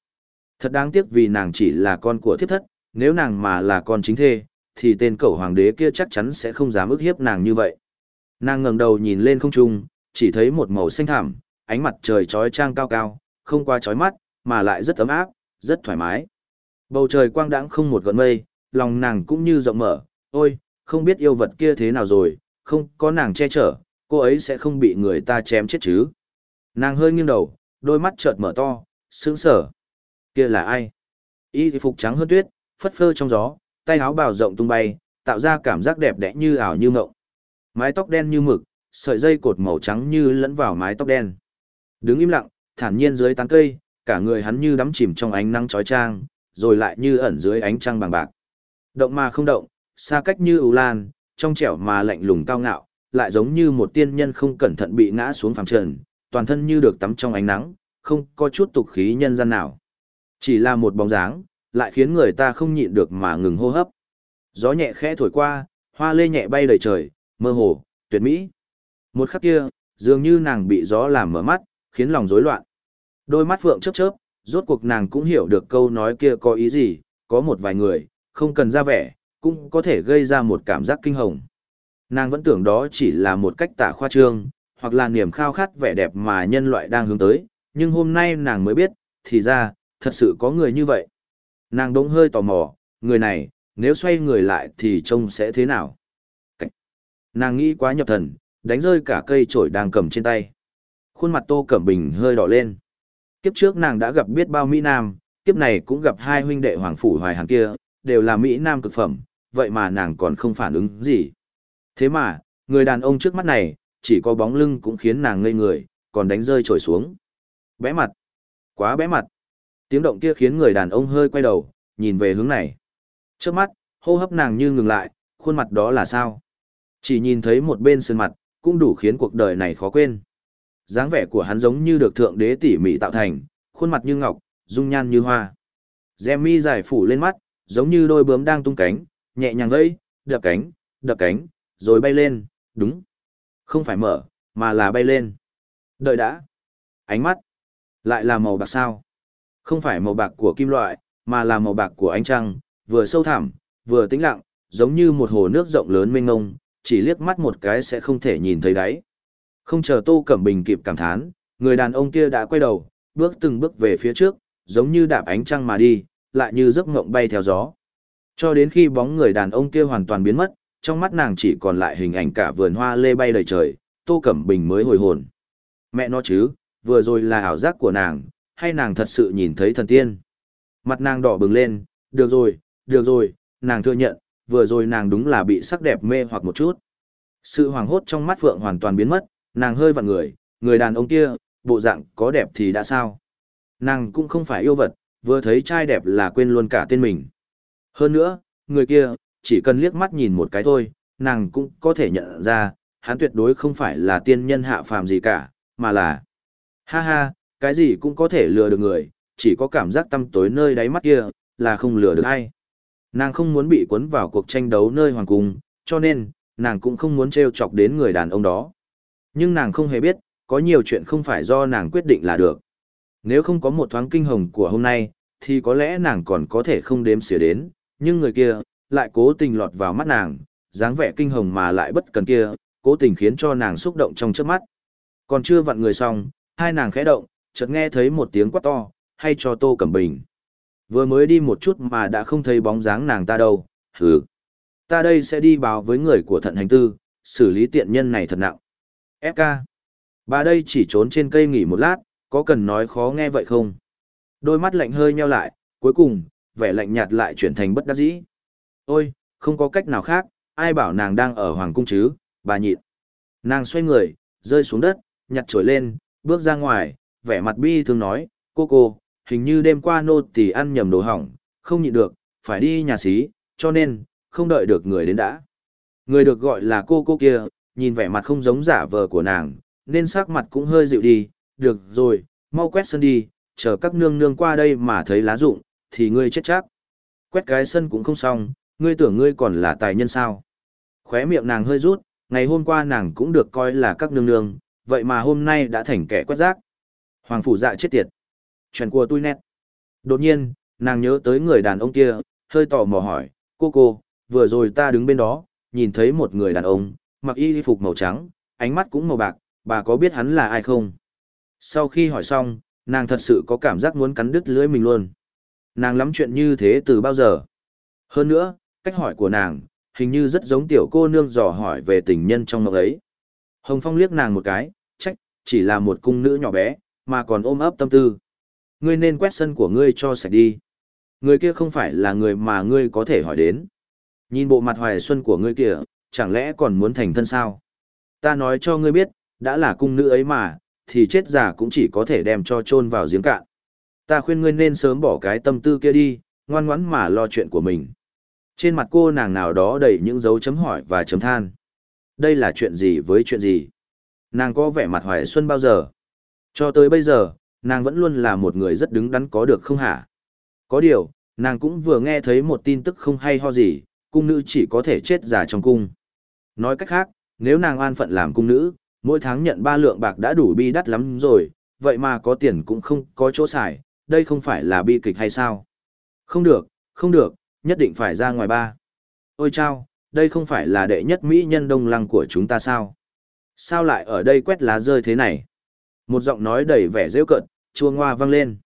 Thật đáng tiếc vì nàng chỉ là con của thiếp thất, nếu nàng mà là con chính thê, thì tên cẩu hoàng đế kia chắc chắn sẽ không dám ức hiếp nàng như vậy. Nàng ngẩng đầu nhìn lên không trung, chỉ thấy một màu xanh thẳm, ánh mặt trời trói trang cao cao, không qua trói mắt, mà lại rất ấm áp, rất thoải mái. Bầu trời quang đãng không một gợn mây, lòng nàng cũng như rộng mở, ôi, không biết yêu vật kia thế nào rồi, không có nàng che chở, cô ấy sẽ không bị người ta chém chết chứ. Nàng hơi nghiêng đầu, đôi mắt chợt mở to, sững sờ. Kia là ai? Y phục trắng hơn tuyết, phất phơ trong gió, tay áo bào rộng tung bay, tạo ra cảm giác đẹp đẽ như ảo như ngộng. Mái tóc đen như mực, sợi dây cột màu trắng như lẫn vào mái tóc đen. Đứng im lặng, thản nhiên dưới tán cây, cả người hắn như đắm chìm trong ánh nắng chói chang, rồi lại như ẩn dưới ánh trăng bằng bạc. Động mà không động, xa cách như ưu lan, trong trẻo mà lạnh lùng cao ngạo, lại giống như một tiên nhân không cẩn thận bị ngã xuống phàm trần, toàn thân như được tắm trong ánh nắng, không có chút tục khí nhân gian nào. Chỉ là một bóng dáng, lại khiến người ta không nhịn được mà ngừng hô hấp. Gió nhẹ khẽ thổi qua, hoa lê nhẹ bay đầy trời, mơ hồ, tuyệt mỹ. Một khắc kia, dường như nàng bị gió làm mở mắt, khiến lòng rối loạn. Đôi mắt phượng chớp chớp, rốt cuộc nàng cũng hiểu được câu nói kia có ý gì, có một vài người, không cần ra vẻ, cũng có thể gây ra một cảm giác kinh hồng. Nàng vẫn tưởng đó chỉ là một cách tả khoa trương, hoặc là niềm khao khát vẻ đẹp mà nhân loại đang hướng tới, nhưng hôm nay nàng mới biết, thì ra, thật sự có người như vậy. Nàng đống hơi tò mò, người này, nếu xoay người lại thì trông sẽ thế nào? Cách. Nàng nghĩ quá nhập thần, đánh rơi cả cây trổi đang cầm trên tay. Khuôn mặt Tô Cẩm Bình hơi đỏ lên. Kiếp trước nàng đã gặp biết bao Mỹ Nam, kiếp này cũng gặp hai huynh đệ Hoàng Phủ Hoài Hàng kia, đều là Mỹ Nam cực phẩm, vậy mà nàng còn không phản ứng gì. Thế mà, người đàn ông trước mắt này, chỉ có bóng lưng cũng khiến nàng ngây người, còn đánh rơi trồi xuống. Bẽ mặt. Quá bẽ mặt. Tiếng động kia khiến người đàn ông hơi quay đầu, nhìn về hướng này. Trước mắt, hô hấp nàng như ngừng lại, khuôn mặt đó là sao? Chỉ nhìn thấy một bên sơn mặt, cũng đủ khiến cuộc đời này khó quên. dáng vẻ của hắn giống như được thượng đế tỉ mỉ tạo thành, khuôn mặt như ngọc, dung nhan như hoa. Dèm mi dài phủ lên mắt, giống như đôi bướm đang tung cánh, nhẹ nhàng vẫy, đập cánh, đập cánh, rồi bay lên, đúng. Không phải mở, mà là bay lên. Đợi đã. Ánh mắt. Lại là màu bạc sao. Không phải màu bạc của kim loại, mà là màu bạc của ánh trăng, vừa sâu thẳm, vừa tĩnh lặng, giống như một hồ nước rộng lớn mênh mông, chỉ liếc mắt một cái sẽ không thể nhìn thấy đáy. Không chờ Tô Cẩm Bình kịp cảm thán, người đàn ông kia đã quay đầu, bước từng bước về phía trước, giống như đạp ánh trăng mà đi, lại như giấc ngộng bay theo gió. Cho đến khi bóng người đàn ông kia hoàn toàn biến mất, trong mắt nàng chỉ còn lại hình ảnh cả vườn hoa lê bay đầy trời, Tô Cẩm Bình mới hồi hồn. Mẹ nó chứ, vừa rồi là ảo giác của nàng, hay nàng thật sự nhìn thấy thần tiên? Mặt nàng đỏ bừng lên, được rồi, được rồi, nàng thừa nhận, vừa rồi nàng đúng là bị sắc đẹp mê hoặc một chút. Sự hoàng hốt trong mắt Phượng hoàn toàn biến mất, nàng hơi vặn người, người đàn ông kia, bộ dạng có đẹp thì đã sao? Nàng cũng không phải yêu vật, vừa thấy trai đẹp là quên luôn cả tên mình. Hơn nữa, người kia, chỉ cần liếc mắt nhìn một cái thôi, nàng cũng có thể nhận ra, hắn tuyệt đối không phải là tiên nhân hạ phàm gì cả, mà là... Ha ha, cái gì cũng có thể lừa được người, chỉ có cảm giác tâm tối nơi đáy mắt kia, là không lừa được ai. Nàng không muốn bị cuốn vào cuộc tranh đấu nơi hoàng cung, cho nên, nàng cũng không muốn trêu chọc đến người đàn ông đó. Nhưng nàng không hề biết, có nhiều chuyện không phải do nàng quyết định là được. Nếu không có một thoáng kinh hồng của hôm nay, thì có lẽ nàng còn có thể không đếm xỉa đến, nhưng người kia, lại cố tình lọt vào mắt nàng, dáng vẻ kinh hồng mà lại bất cần kia, cố tình khiến cho nàng xúc động trong trước mắt. Còn chưa vặn người xong, hai nàng khẽ động, chợt nghe thấy một tiếng quát to, hay cho Tô Cẩm Bình. Vừa mới đi một chút mà đã không thấy bóng dáng nàng ta đâu, hừ. Ta đây sẽ đi báo với người của thận hành tư, xử lý tiện nhân này thật nặng. FK. Bà đây chỉ trốn trên cây nghỉ một lát, có cần nói khó nghe vậy không? Đôi mắt lạnh hơi nheo lại, cuối cùng, vẻ lạnh nhạt lại chuyển thành bất đắc dĩ. Ôi, không có cách nào khác, ai bảo nàng đang ở hoàng cung chứ, bà nhịn. Nàng xoay người, rơi xuống đất, nhặt trổi lên, bước ra ngoài, vẻ mặt bi thương nói, cô cô, hình như đêm qua nô tỳ ăn nhầm đồ hỏng, không nhịn được, phải đi nhà xí, cho nên, không đợi được người đến đã. Người được gọi là cô cô kia, nhìn vẻ mặt không giống giả vờ của nàng, nên sắc mặt cũng hơi dịu đi, được rồi, mau quét sân đi, chờ các nương nương qua đây mà thấy lá rụng, thì ngươi chết chắc. Quét cái sân cũng không xong, ngươi tưởng ngươi còn là tài nhân sao. Khóe miệng nàng hơi rút, ngày hôm qua nàng cũng được coi là các nương nương, vậy mà hôm nay đã thành kẻ quét rác. Hoàng phủ dạ chết tiệt. Chuyện của tôi nét. Đột nhiên, nàng nhớ tới người đàn ông kia, hơi tò mò hỏi, cô cô, vừa rồi ta đứng bên đó, nhìn thấy một người đàn ông, mặc y phục màu trắng, ánh mắt cũng màu bạc, bà có biết hắn là ai không? Sau khi hỏi xong, nàng thật sự có cảm giác muốn cắn đứt lưỡi mình luôn. Nàng lắm chuyện như thế từ bao giờ? Hơn nữa, cách hỏi của nàng, hình như rất giống tiểu cô nương dò hỏi về tình nhân trong mộng ấy. Hồng Phong liếc nàng một cái, trách, chỉ là một cung nữ nhỏ bé, mà còn ôm ấp tâm tư. Ngươi nên quét sân của ngươi cho sạch đi. Người kia không phải là người mà ngươi có thể hỏi đến. Nhìn bộ mặt hoài xuân của ngươi kia, chẳng lẽ còn muốn thành thân sao? Ta nói cho ngươi biết, đã là cung nữ ấy mà, thì chết già cũng chỉ có thể đem cho chôn vào giếng cạn. Ta khuyên ngươi nên sớm bỏ cái tâm tư kia đi, ngoan ngoãn mà lo chuyện của mình. Trên mặt cô nàng nào đó đầy những dấu chấm hỏi và chấm than. Đây là chuyện gì với chuyện gì? Nàng có vẻ mặt hoài xuân bao giờ? Cho tới bây giờ, nàng vẫn luôn là một người rất đứng đắn có được không hả? Có điều, nàng cũng vừa nghe thấy một tin tức không hay ho gì, cung nữ chỉ có thể chết già trong cung. Nói cách khác, nếu nàng an phận làm cung nữ, mỗi tháng nhận ba lượng bạc đã đủ bi đắt lắm rồi, vậy mà có tiền cũng không có chỗ xài, đây không phải là bi kịch hay sao? Không được, không được, nhất định phải ra ngoài ba. Ôi chao, đây không phải là đệ nhất mỹ nhân đông lăng của chúng ta sao? Sao lại ở đây quét lá rơi thế này? Một giọng nói đầy vẻ rêu cận, chua ngoa vang lên.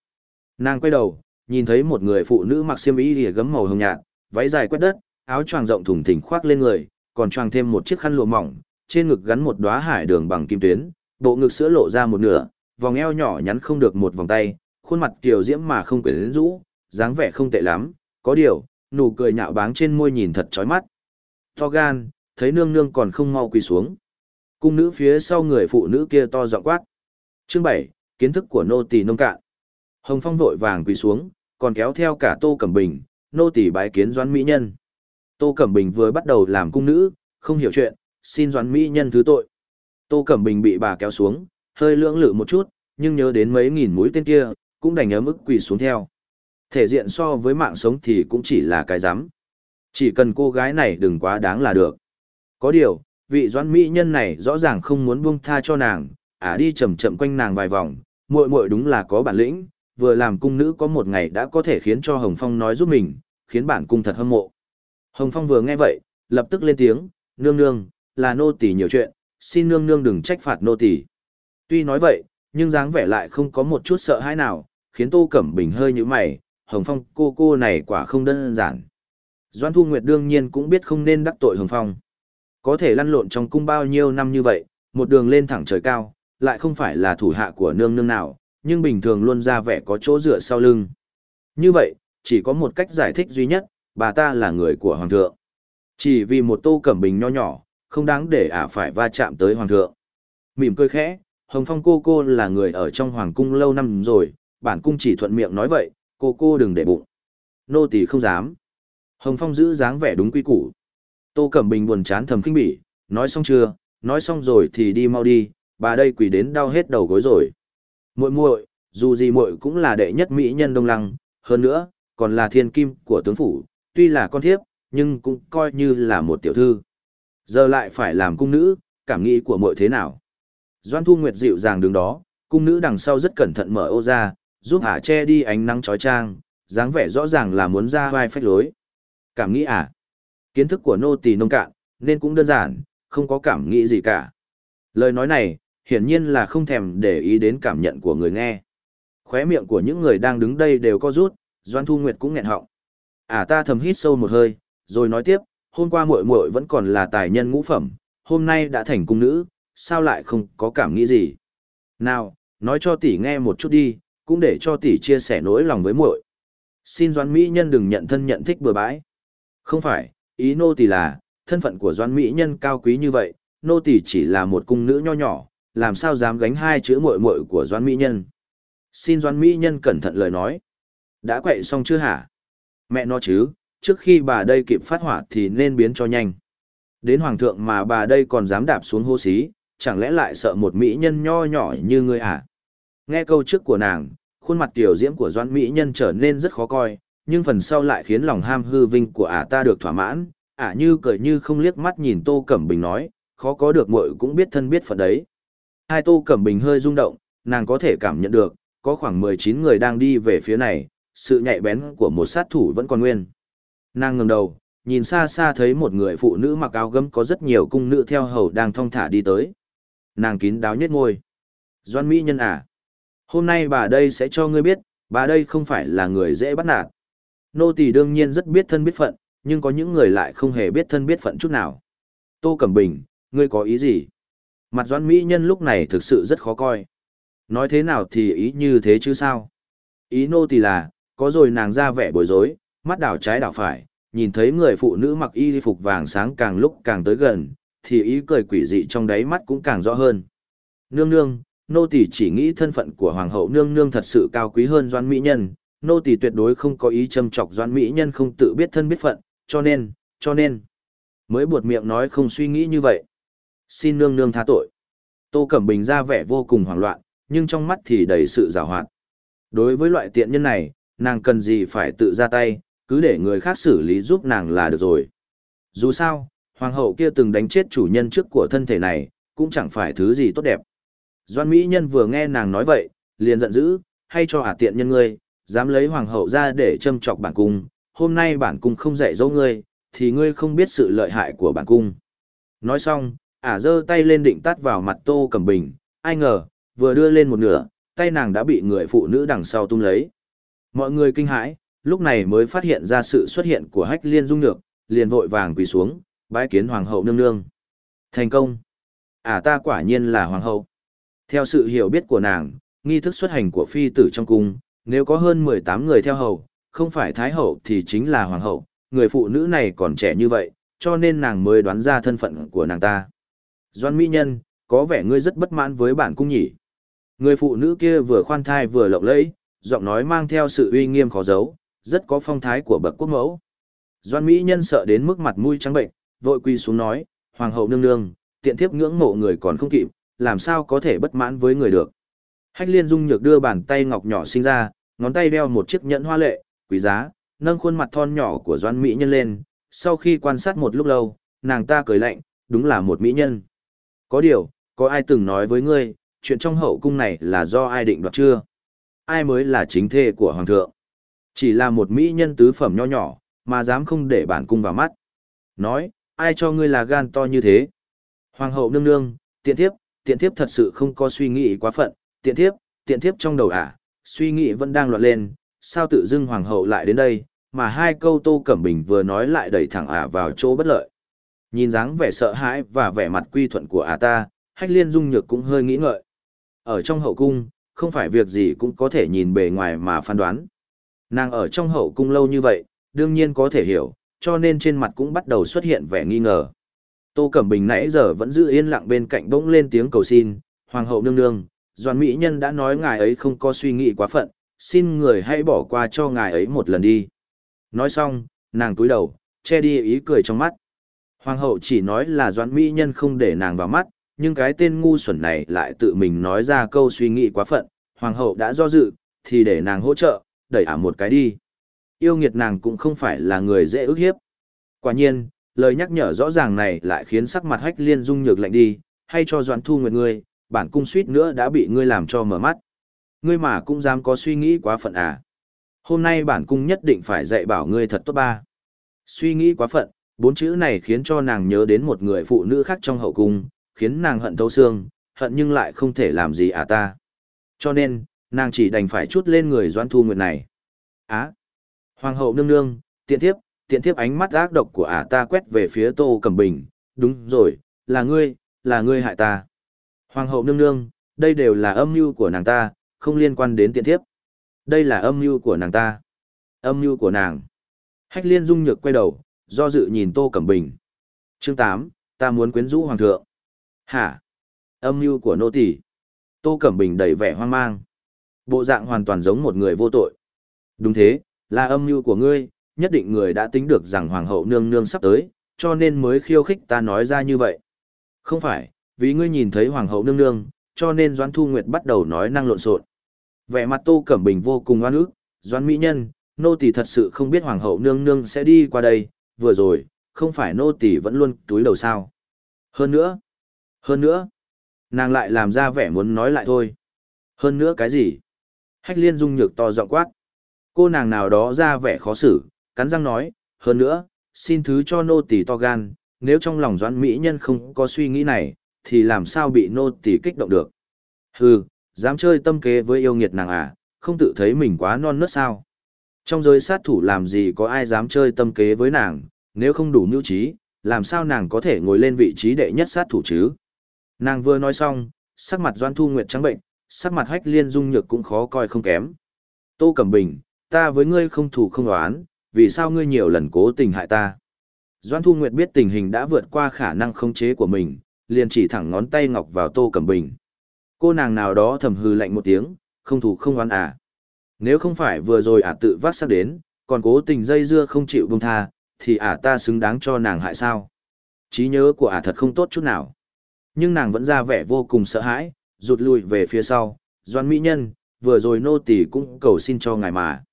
Nàng quay đầu, nhìn thấy một người phụ nữ mặc xiêm y lìa gấm màu hồng nhạt, váy dài quét đất, áo choàng rộng thùng thình khoác lên người, còn choàng thêm một chiếc khăn lụa mỏng, trên ngực gắn một đóa hải đường bằng kim tuyến, bộ ngực sữa lộ ra một nửa, vòng eo nhỏ nhắn không được một vòng tay, khuôn mặt kiều diễm mà không quyến rũ, dáng vẻ không tệ lắm, có điều, nụ cười nhạo báng trên môi nhìn thật chói mắt. To gan, thấy nương nương còn không mau quỳ xuống. Cung nữ phía sau người phụ nữ kia to giọng quát. Chương 7, kiến thức của nô tỳ nông cạn. Hồng Phong vội vàng quỳ xuống, còn kéo theo cả Tô Cẩm Bình, nô tỳ bái kiến doãn mỹ nhân. Tô Cẩm Bình vừa bắt đầu làm cung nữ, không hiểu chuyện, xin doãn mỹ nhân thứ tội. Tô Cẩm Bình bị bà kéo xuống, hơi lưỡng lự một chút, nhưng nhớ đến mấy nghìn mũi tên kia, cũng đành ấm ức quỳ xuống theo. Thể diện so với mạng sống thì cũng chỉ là cái rắm Chỉ cần cô gái này đừng quá đáng là được. Có điều, vị doãn mỹ nhân này rõ ràng không muốn buông tha cho nàng, ả đi chậm chậm quanh nàng vài vòng, muội muội đúng là có bản lĩnh, vừa làm cung nữ có một ngày đã có thể khiến cho Hồng Phong nói giúp mình, khiến bản cung thật hâm mộ. Hồng Phong vừa nghe vậy, lập tức lên tiếng, nương nương, là nô tỳ nhiều chuyện, xin nương nương đừng trách phạt nô tỳ. Tuy nói vậy, nhưng dáng vẻ lại không có một chút sợ hãi nào, khiến Tô Cẩm Bình hơi như mày, Hồng Phong cô cô này quả không đơn giản. Doan Thu Nguyệt đương nhiên cũng biết không nên đắc tội Hồng Phong. Có thể lăn lộn trong cung bao nhiêu năm như vậy, một đường lên thẳng trời cao, lại không phải là thủ hạ của nương nương nào, nhưng bình thường luôn ra vẻ có chỗ dựa sau lưng. Như vậy, chỉ có một cách giải thích duy nhất, bà ta là người của Hoàng thượng. Chỉ vì một tô cẩm bình nho nhỏ, không đáng để ả phải va chạm tới Hoàng thượng. Mỉm cười khẽ, Hồng Phong cô cô là người ở trong Hoàng cung lâu năm rồi, bản cung chỉ thuận miệng nói vậy, cô cô đừng để bụng. Nô tỳ không dám. Hồng Phong giữ dáng vẻ đúng quy củ. Tô Cẩm Bình buồn chán thầm kinh bỉ, nói xong chưa, nói xong rồi thì đi mau đi, bà đây quỳ đến đau hết đầu gối rồi. Muội muội, dù gì muội cũng là đệ nhất mỹ nhân Đông Lăng, hơn nữa, còn là thiên kim của tướng phủ, tuy là con thiếp, nhưng cũng coi như là một tiểu thư. Giờ lại phải làm cung nữ, cảm nghĩ của muội thế nào? Doan Thu Nguyệt dịu dàng đứng đó, cung nữ đằng sau rất cẩn thận mở ô ra, giúp ả che đi ánh nắng trói trang, dáng vẻ rõ ràng là muốn ra vai phách lối. Cảm nghĩ à? Kiến thức của nô tỳ nông cạn, nên cũng đơn giản, không có cảm nghĩ gì cả. Lời nói này, hiển nhiên là không thèm để ý đến cảm nhận của người nghe. Khóe miệng của những người đang đứng đây đều có rút, Doan Thu Nguyệt cũng nghẹn họng. À ta thầm hít sâu một hơi, rồi nói tiếp, hôm qua muội muội vẫn còn là tài nhân ngũ phẩm, hôm nay đã thành cung nữ, sao lại không có cảm nghĩ gì? Nào, nói cho tỷ nghe một chút đi, cũng để cho tỷ chia sẻ nỗi lòng với muội. Xin Doãn Mỹ Nhân đừng nhận thân nhận thích bừa bãi. Không phải, ý nô tỷ là, thân phận của Doãn Mỹ Nhân cao quý như vậy, nô tỷ chỉ là một cung nữ nho nhỏ, làm sao dám gánh hai chữ muội muội của Doãn Mỹ Nhân. Xin Doãn Mỹ Nhân cẩn thận lời nói. Đã quậy xong chưa hả? Mẹ nó chứ, trước khi bà đây kịp phát hỏa thì nên biến cho nhanh. Đến hoàng thượng mà bà đây còn dám đạp xuống hô xí, chẳng lẽ lại sợ một mỹ nhân nho nhỏ như ngươi à? Nghe câu trước của nàng, khuôn mặt tiểu diễm của doãn mỹ nhân trở nên rất khó coi, nhưng phần sau lại khiến lòng ham hư vinh của ả ta được thỏa mãn, ả như cười như không liếc mắt nhìn Tô Cẩm Bình nói, khó có được muội cũng biết thân biết phận đấy. Hai Tô Cẩm Bình hơi rung động, nàng có thể cảm nhận được, có khoảng 19 người đang đi về phía này, sự nhạy bén của một sát thủ vẫn còn nguyên. Nàng ngẩng đầu, nhìn xa xa thấy một người phụ nữ mặc áo gấm có rất nhiều cung nữ theo hầu đang thong thả đi tới. Nàng kín đáo nhất ngôi. Doan Mỹ Nhân à, hôm nay bà đây sẽ cho ngươi biết, bà đây không phải là người dễ bắt nạt. Nô tỳ đương nhiên rất biết thân biết phận, nhưng có những người lại không hề biết thân biết phận chút nào. Tô Cẩm Bình, ngươi có ý gì? Mặt Doãn Mỹ Nhân lúc này thực sự rất khó coi. Nói thế nào thì ý như thế chứ sao? Ý nô tỳ là, có rồi nàng ra vẻ bối rối, mắt đảo trái đảo phải, nhìn thấy người phụ nữ mặc y phục vàng sáng càng lúc càng tới gần, thì ý cười quỷ dị trong đáy mắt cũng càng rõ hơn. Nương nương, nô tỳ chỉ nghĩ thân phận của hoàng hậu nương nương thật sự cao quý hơn doan mỹ nhân, nô tỳ tuyệt đối không có ý châm chọc doan mỹ nhân không tự biết thân biết phận, cho nên, cho nên, mới buột miệng nói không suy nghĩ như vậy. Xin nương nương tha tội. Tô Cẩm Bình ra vẻ vô cùng hoảng loạn, nhưng trong mắt thì đầy sự giảo hoạt. Đối với loại tiện nhân này, nàng cần gì phải tự ra tay, cứ để người khác xử lý giúp nàng là được rồi. Dù sao, hoàng hậu kia từng đánh chết chủ nhân trước của thân thể này, cũng chẳng phải thứ gì tốt đẹp. Doan Mỹ Nhân vừa nghe nàng nói vậy, liền giận dữ, hay cho ả tiện nhân ngươi, dám lấy hoàng hậu ra để châm chọc bản cung, hôm nay bản cung không dạy dỗ ngươi, thì ngươi không biết sự lợi hại của bản cung. Nói xong, ả giơ tay lên định tát vào mặt Tô Cẩm Bình, ai ngờ, vừa đưa lên một nửa, tay nàng đã bị người phụ nữ đằng sau tung lấy. Mọi người kinh hãi, lúc này mới phát hiện ra sự xuất hiện của hách liên dung nhược, liền vội vàng quỳ xuống, bái kiến hoàng hậu nương nương. Thành công! À ta quả nhiên là hoàng hậu. Theo sự hiểu biết của nàng, nghi thức xuất hành của phi tử trong cung, nếu có hơn 18 người theo hầu, không phải thái hậu thì chính là hoàng hậu, người phụ nữ này còn trẻ như vậy, cho nên nàng mới đoán ra thân phận của nàng ta. Doan Mỹ Nhân, có vẻ ngươi rất bất mãn với bản cung nhỉ. Người phụ nữ kia vừa khoan thai vừa lộng lẫy, giọng nói mang theo sự uy nghiêm khó giấu, rất có phong thái của bậc quốc mẫu. Doan Mỹ nhân sợ đến mức mặt mũi trắng bệnh, vội quy xuống nói, Hoàng hậu nương nương, tiện thiếp ngưỡng mộ người còn không kịp, làm sao có thể bất mãn với người được. Hách liên dung nhược đưa bàn tay ngọc nhỏ sinh ra, ngón tay đeo một chiếc nhẫn hoa lệ, quý giá, nâng khuôn mặt thon nhỏ của Doan Mỹ nhân lên, sau khi quan sát một lúc lâu, nàng ta cười lạnh, đúng là một mỹ nhân. Có điều, có ai từng nói với ngươi, chuyện trong hậu cung này là do ai định đoạt chưa? Ai mới là chính thê của hoàng thượng? Chỉ là một mỹ nhân tứ phẩm nho nhỏ, mà dám không để bản cung vào mắt. Nói, ai cho ngươi là gan to như thế? Hoàng hậu nương nương, tiện thiếp, tiện thiếp thật sự không có suy nghĩ quá phận, tiện thiếp, tiện thiếp trong đầu ả, à, suy nghĩ vẫn đang loạn lên, sao tự dưng hoàng hậu lại đến đây, mà hai câu tô cẩm bình vừa nói lại đẩy thẳng ả vào chỗ bất lợi. Nhìn dáng vẻ sợ hãi và vẻ mặt quy thuận của ả ta, hách liên dung nhược cũng hơi nghĩ ngợi. Ở trong hậu cung, không phải việc gì cũng có thể nhìn bề ngoài mà phán đoán. Nàng ở trong hậu cung lâu như vậy, đương nhiên có thể hiểu, cho nên trên mặt cũng bắt đầu xuất hiện vẻ nghi ngờ. Tô Cẩm Bình nãy giờ vẫn giữ yên lặng bên cạnh bỗng lên tiếng cầu xin, Hoàng hậu nương nương, Doan Mỹ Nhân đã nói ngài ấy không có suy nghĩ quá phận, xin người hãy bỏ qua cho ngài ấy một lần đi. Nói xong, nàng túi đầu, che đi ý cười trong mắt. Hoàng hậu chỉ nói là Doan Mỹ Nhân không để nàng vào mắt, nhưng cái tên ngu xuẩn này lại tự mình nói ra câu suy nghĩ quá phận, Hoàng hậu đã do dự, thì để nàng hỗ trợ, đẩy ả một cái đi. Yêu nghiệt nàng cũng không phải là người dễ ức hiếp. Quả nhiên, lời nhắc nhở rõ ràng này lại khiến sắc mặt hách liên dung nhược lạnh đi, hay cho doãn thu nguyệt ngươi, bản cung suýt nữa đã bị ngươi làm cho mở mắt. Ngươi mà cũng dám có suy nghĩ quá phận à. Hôm nay bản cung nhất định phải dạy bảo ngươi thật tốt ba. Suy nghĩ quá phận, bốn chữ này khiến cho nàng nhớ đến một người phụ nữ khác trong hậu cung, khiến nàng hận thấu xương, hận nhưng lại không thể làm gì à ta. Cho nên, nàng chỉ đành phải chút lên người Doan Thu Nguyệt này. Á! Hoàng hậu nương nương, tiện thiếp, tiện thiếp ánh mắt ác độc của ả ta quét về phía Tô Cẩm Bình, đúng rồi, là ngươi, là ngươi hại ta. Hoàng hậu nương nương, đây đều là âm mưu của nàng ta, không liên quan đến tiện thiếp. Đây là âm mưu của nàng ta. Âm mưu của nàng. Hách liên dung nhược quay đầu, do dự nhìn Tô Cẩm Bình. Chương tám, ta muốn quyến rũ hoàng thượng. Hả? Âm mưu của nô tỳ. Tô Cẩm Bình đầy vẻ hoang mang. Bộ dạng hoàn toàn giống một người vô tội. Đúng thế, là âm mưu của ngươi, nhất định người đã tính được rằng hoàng hậu nương nương sắp tới, cho nên mới khiêu khích ta nói ra như vậy. Không phải, vì ngươi nhìn thấy hoàng hậu nương nương, cho nên Doãn Thu Nguyệt bắt đầu nói năng lộn xộn. Vẻ mặt Tô Cẩm Bình vô cùng oan ức, Doãn mỹ nhân, nô tỳ thật sự không biết hoàng hậu nương nương sẽ đi qua đây, vừa rồi, không phải nô tỳ vẫn luôn túi đầu sao? Hơn nữa, hơn nữa, nàng lại làm ra vẻ muốn nói lại thôi. Hơn nữa cái gì? Hách liên dung nhược to giọng quát. Cô nàng nào đó ra vẻ khó xử, cắn răng nói, hơn nữa, xin thứ cho nô tỳ to gan, nếu trong lòng doãn mỹ nhân không có suy nghĩ này, thì làm sao bị nô tỳ kích động được. Hừ, dám chơi tâm kế với yêu nghiệt nàng à, không tự thấy mình quá non nớt sao. Trong giới sát thủ làm gì có ai dám chơi tâm kế với nàng, nếu không đủ mưu trí, làm sao nàng có thể ngồi lên vị trí đệ nhất sát thủ chứ? Nàng vừa nói xong, sắc mặt Doan Thu Nguyệt trắng bệnh, sắc mặt hách liên dung nhược cũng khó coi không kém. Tô Cẩm Bình, ta với ngươi không thủ không đoán, vì sao ngươi nhiều lần cố tình hại ta? Doan Thu Nguyệt biết tình hình đã vượt qua khả năng khống chế của mình, liền chỉ thẳng ngón tay ngọc vào Tô Cẩm Bình. Cô nàng nào đó thầm hư lạnh một tiếng, không thủ không oán à. Nếu không phải vừa rồi ả tự vác sắc đến, còn cố tình dây dưa không chịu buông tha, thì ả ta xứng đáng cho nàng hại sao. Trí nhớ của ả thật không tốt chút nào. Nhưng nàng vẫn ra vẻ vô cùng sợ hãi, rụt lui về phía sau. Doan Mỹ Nhân, vừa rồi nô tỳ cũng cầu xin cho ngài mà.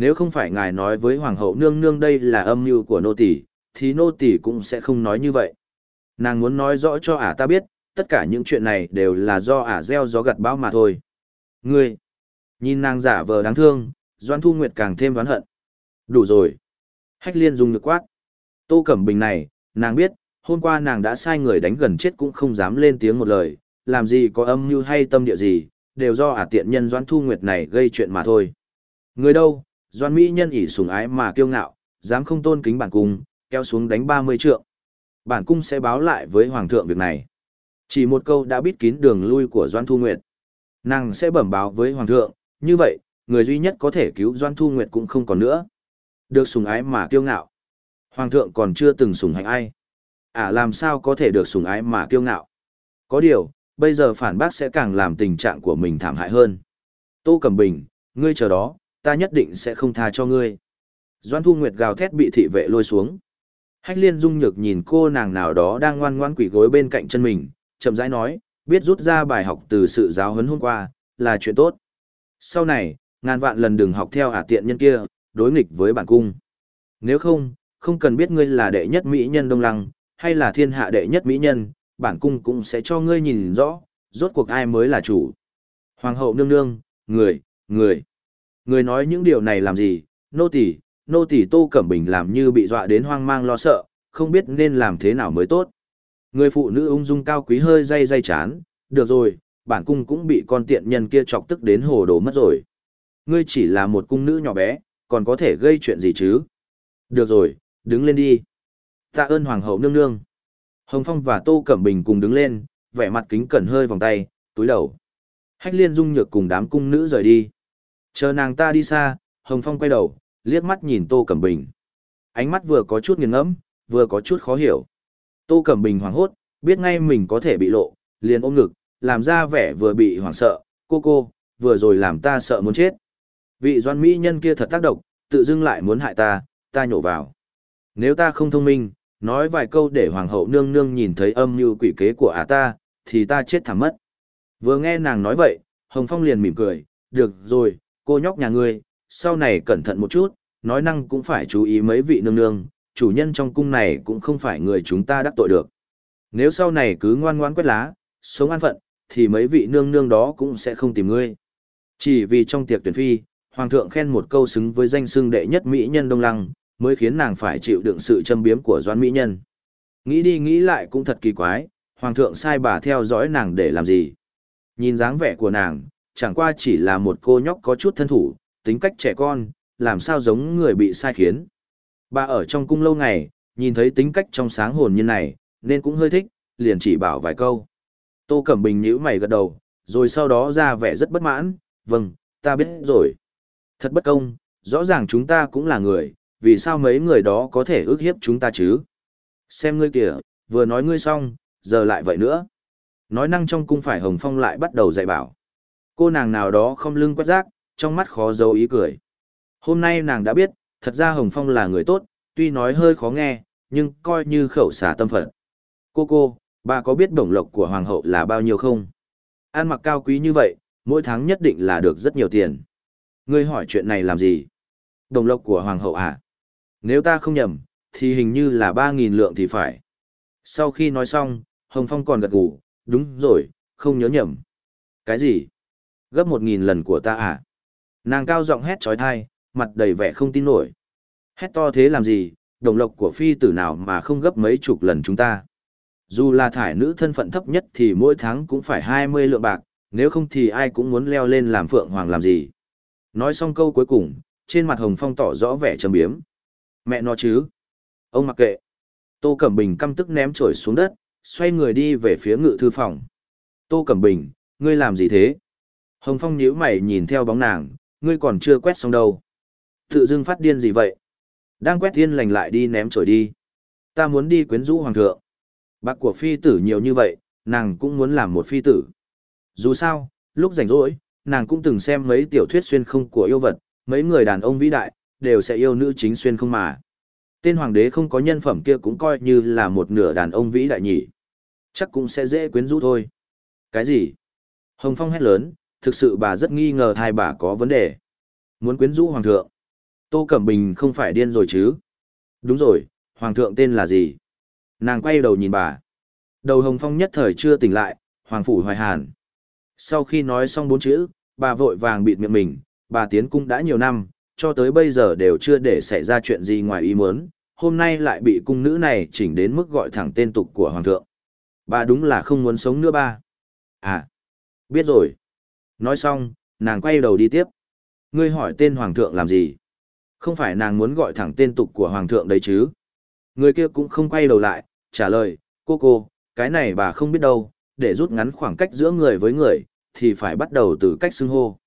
Nếu không phải ngài nói với Hoàng hậu nương nương đây là âm mưu của nô tỳ, thì nô tỳ cũng sẽ không nói như vậy. Nàng muốn nói rõ cho ả ta biết, tất cả những chuyện này đều là do ả gieo gió gặt bão mà thôi. Ngươi, nhìn nàng giả vờ đáng thương, Doan Thu Nguyệt càng thêm đoán hận. Đủ rồi. Hách liên dùng ngực quát. Tô Cẩm Bình này, nàng biết, hôm qua nàng đã sai người đánh gần chết cũng không dám lên tiếng một lời, làm gì có âm mưu hay tâm địa gì, đều do ả tiện nhân Doan Thu Nguyệt này gây chuyện mà thôi. Người đâu, Doan Mỹ nhân ỷ sùng ái mà kiêu ngạo, dám không tôn kính bản cung, kéo xuống đánh 30 trượng. Bản cung sẽ báo lại với Hoàng thượng việc này. Chỉ một câu đã biết kín đường lui của Doan Thu Nguyệt. Nàng sẽ bẩm báo với Hoàng thượng, như vậy, người duy nhất có thể cứu Doan Thu Nguyệt cũng không còn nữa. Được sùng ái mà kiêu ngạo. Hoàng thượng còn chưa từng sùng hạnh ai. À làm sao có thể được sùng ái mà kiêu ngạo. Có điều, bây giờ phản bác sẽ càng làm tình trạng của mình thảm hại hơn. Tô Cẩm Bình, ngươi chờ đó, ta nhất định sẽ không tha cho ngươi. Doan Thu Nguyệt gào thét bị thị vệ lôi xuống. Hách liên dung nhược nhìn cô nàng nào đó đang ngoan ngoan quỷ gối bên cạnh chân mình, chậm rãi nói, biết rút ra bài học từ sự giáo huấn hôm qua, là chuyện tốt. Sau này, ngàn vạn lần đừng học theo ả tiện nhân kia, đối nghịch với bản cung. Nếu không, không cần biết ngươi là đệ nhất mỹ nhân đông lăng, hay là thiên hạ đệ nhất mỹ nhân, bản cung cũng sẽ cho ngươi nhìn rõ, rốt cuộc ai mới là chủ. Hoàng hậu nương nương, người, người. Người nói những điều này làm gì, nô tỳ, nô tỳ Tô Cẩm Bình làm như bị dọa đến hoang mang lo sợ, không biết nên làm thế nào mới tốt. Người phụ nữ ung dung cao quý hơi dây dây chán, được rồi, bản cung cũng bị con tiện nhân kia chọc tức đến hồ đồ mất rồi. Ngươi chỉ là một cung nữ nhỏ bé, còn có thể gây chuyện gì chứ? Được rồi, đứng lên đi. Tạ ơn Hoàng hậu nương nương. Hồng Phong và Tô Cẩm Bình cùng đứng lên, vẻ mặt kính cẩn hơi vòng tay, túi đầu. Hách liên dung nhược cùng đám cung nữ rời đi. Chờ nàng ta đi xa, Hồng Phong quay đầu, liếc mắt nhìn Tô Cẩm Bình. Ánh mắt vừa có chút nghiền ngẫm, vừa có chút khó hiểu. Tô Cẩm Bình hoảng hốt, biết ngay mình có thể bị lộ, liền ôm ngực, làm ra vẻ vừa bị hoảng sợ, cô cô, vừa rồi làm ta sợ muốn chết. Vị doan mỹ nhân kia thật tác động, tự dưng lại muốn hại ta, ta nhổ vào. Nếu ta không thông minh, nói vài câu để hoàng hậu nương nương nhìn thấy âm mưu quỷ kế của ả ta, thì ta chết thảm mất. Vừa nghe nàng nói vậy, Hồng Phong liền mỉm cười, được rồi, cô nhóc nhà ngươi, sau này cẩn thận một chút, nói năng cũng phải chú ý mấy vị nương nương, chủ nhân trong cung này cũng không phải người chúng ta đắc tội được. Nếu sau này cứ ngoan ngoãn quét lá, sống an phận, thì mấy vị nương nương đó cũng sẽ không tìm ngươi. Chỉ vì trong tiệc tuyển phi, hoàng thượng khen một câu xứng với danh xưng đệ nhất mỹ nhân đông lăng, mới khiến nàng phải chịu đựng sự châm biếm của doãn mỹ nhân. Nghĩ đi nghĩ lại cũng thật kỳ quái, hoàng thượng sai bà theo dõi nàng để làm gì? Nhìn dáng vẻ của nàng, chẳng qua chỉ là một cô nhóc có chút thân thủ, tính cách trẻ con, làm sao giống người bị sai khiến. Bà ở trong cung lâu ngày, nhìn thấy tính cách trong sáng hồn như này, nên cũng hơi thích, liền chỉ bảo vài câu. Tô Cẩm Bình nhíu mày gật đầu, rồi sau đó ra vẻ rất bất mãn, vâng, ta biết rồi. Thật bất công, rõ ràng chúng ta cũng là người, vì sao mấy người đó có thể ước hiếp chúng ta chứ? Xem ngươi kìa, vừa nói ngươi xong, giờ lại vậy nữa. Nói năng trong cung phải Hồng Phong lại bắt đầu dạy bảo. Cô nàng nào đó không lưng quét rác, trong mắt khó giấu ý cười. Hôm nay nàng đã biết, thật ra Hồng Phong là người tốt, tuy nói hơi khó nghe, nhưng coi như khẩu xả tâm phận. Cô cô, bà có biết đồng lộc của Hoàng hậu là bao nhiêu không? Ăn mặc cao quý như vậy, mỗi tháng nhất định là được rất nhiều tiền. Ngươi hỏi chuyện này làm gì? Đồng lộc của Hoàng hậu à? Nếu ta không nhầm, thì hình như là 3.000 lượng thì phải. Sau khi nói xong, Hồng Phong còn gật gù, đúng rồi, không nhớ nhầm. Cái gì? Gấp 1.000 lần của ta à? Nàng cao giọng hét trói thai, mặt đầy vẻ không tin nổi. Hét to thế làm gì, đồng lộc của phi tử nào mà không gấp mấy chục lần chúng ta. Dù là thải nữ thân phận thấp nhất thì mỗi tháng cũng phải 20 lượng bạc, nếu không thì ai cũng muốn leo lên làm phượng hoàng làm gì. Nói xong câu cuối cùng, trên mặt Hồng Phong tỏ rõ vẻ trầm biếm. Mẹ nó chứ. Ông mặc kệ. Tô Cẩm Bình căm tức ném trổi xuống đất, xoay người đi về phía ngự thư phòng. Tô Cẩm Bình, ngươi làm gì thế? Hồng Phong nhíu mày nhìn theo bóng nàng, ngươi còn chưa quét xong đâu. Tự dưng phát điên gì vậy? Đang quét thiên lành lại đi ném trổi đi. Ta muốn đi quyến rũ hoàng thượng. Bạc của phi tử nhiều như vậy, nàng cũng muốn làm một phi tử. Dù sao, lúc rảnh rỗi, nàng cũng từng xem mấy tiểu thuyết xuyên không của yêu vật, mấy người đàn ông vĩ đại, đều sẽ yêu nữ chính xuyên không mà. Tên hoàng đế không có nhân phẩm kia cũng coi như là một nửa đàn ông vĩ đại nhỉ. Chắc cũng sẽ dễ quyến rũ thôi. Cái gì? Hồng Phong hét lớn, thực sự bà rất nghi ngờ thai bà có vấn đề. Muốn quyến rũ hoàng thượng. Tô Cẩm Bình không phải điên rồi chứ? Đúng rồi, hoàng thượng tên là gì? Nàng quay đầu nhìn bà. Đầu Hồng Phong nhất thời chưa tỉnh lại, hoàng phủ hoài hàn. Sau khi nói xong bốn chữ, bà vội vàng bịt miệng mình, bà tiến cung đã nhiều năm, cho tới bây giờ đều chưa để xảy ra chuyện gì ngoài ý muốn, hôm nay lại bị cung nữ này chỉnh đến mức gọi thẳng tên tục của hoàng thượng. Bà đúng là không muốn sống nữa ba. À, biết rồi. Nói xong, nàng quay đầu đi tiếp. Ngươi hỏi tên hoàng thượng làm gì? Không phải nàng muốn gọi thẳng tên tục của hoàng thượng đấy chứ? Người kia cũng không quay đầu lại, trả lời, cô cô, cái này bà không biết đâu, để rút ngắn khoảng cách giữa người với người, thì phải bắt đầu từ cách xưng hô.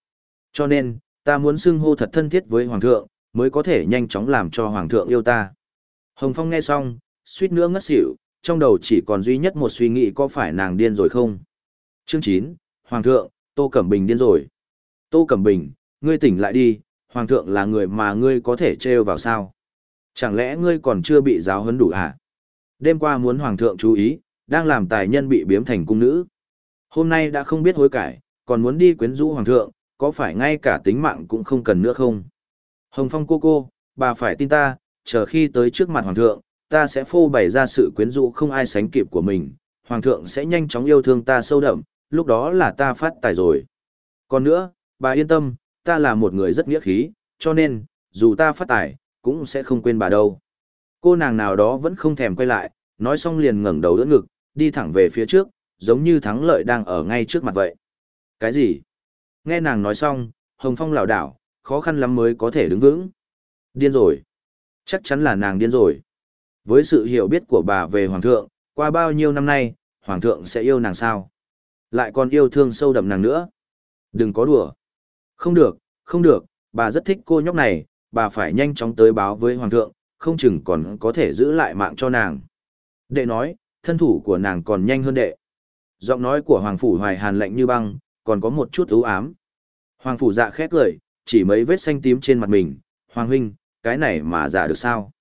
Cho nên, ta muốn xưng hô thật thân thiết với hoàng thượng, mới có thể nhanh chóng làm cho hoàng thượng yêu ta. Hồng Phong nghe xong, suýt nữa ngất xỉu, trong đầu chỉ còn duy nhất một suy nghĩ có phải nàng điên rồi không. Chương 9, Hoàng thượng, Tô Cẩm Bình điên rồi. Tô Cẩm Bình, ngươi tỉnh lại đi, Hoàng thượng là người mà ngươi có thể trêu vào sao? Chẳng lẽ ngươi còn chưa bị giáo huấn đủ à? Đêm qua muốn Hoàng thượng chú ý, đang làm tài nhân bị biếm thành cung nữ. Hôm nay đã không biết hối cải, còn muốn đi quyến rũ Hoàng thượng, có phải ngay cả tính mạng cũng không cần nữa không? Hồng Phong cô cô, bà phải tin ta, chờ khi tới trước mặt Hoàng thượng, ta sẽ phô bày ra sự quyến rũ không ai sánh kịp của mình, Hoàng thượng sẽ nhanh chóng yêu thương ta sâu đậm, lúc đó là ta phát tài rồi. Còn nữa, bà yên tâm, ta là một người rất nghĩa khí, cho nên, dù ta phát tài, cũng sẽ không quên bà đâu. Cô nàng nào đó vẫn không thèm quay lại, nói xong liền ngẩng đầu đỡ ngực, đi thẳng về phía trước, giống như thắng lợi đang ở ngay trước mặt vậy. Cái gì? Nghe nàng nói xong, Hồng Phong lảo đảo, khó khăn lắm mới có thể đứng vững. Điên rồi. Chắc chắn là nàng điên rồi. Với sự hiểu biết của bà về Hoàng thượng, qua bao nhiêu năm nay, Hoàng thượng sẽ yêu nàng sao? Lại còn yêu thương sâu đậm nàng nữa. Đừng có đùa. Không được, không được, bà rất thích cô nhóc này, bà phải nhanh chóng tới báo với Hoàng thượng, không chừng còn có thể giữ lại mạng cho nàng. Đệ nói, thân thủ của nàng còn nhanh hơn đệ. Giọng nói của Hoàng Phủ Hoài Hàn lạnh như băng, còn có một chút ưu ám. Hoàng Phủ dạ khét lời, chỉ mấy vết xanh tím trên mặt mình. Hoàng huynh, cái này mà giả được sao?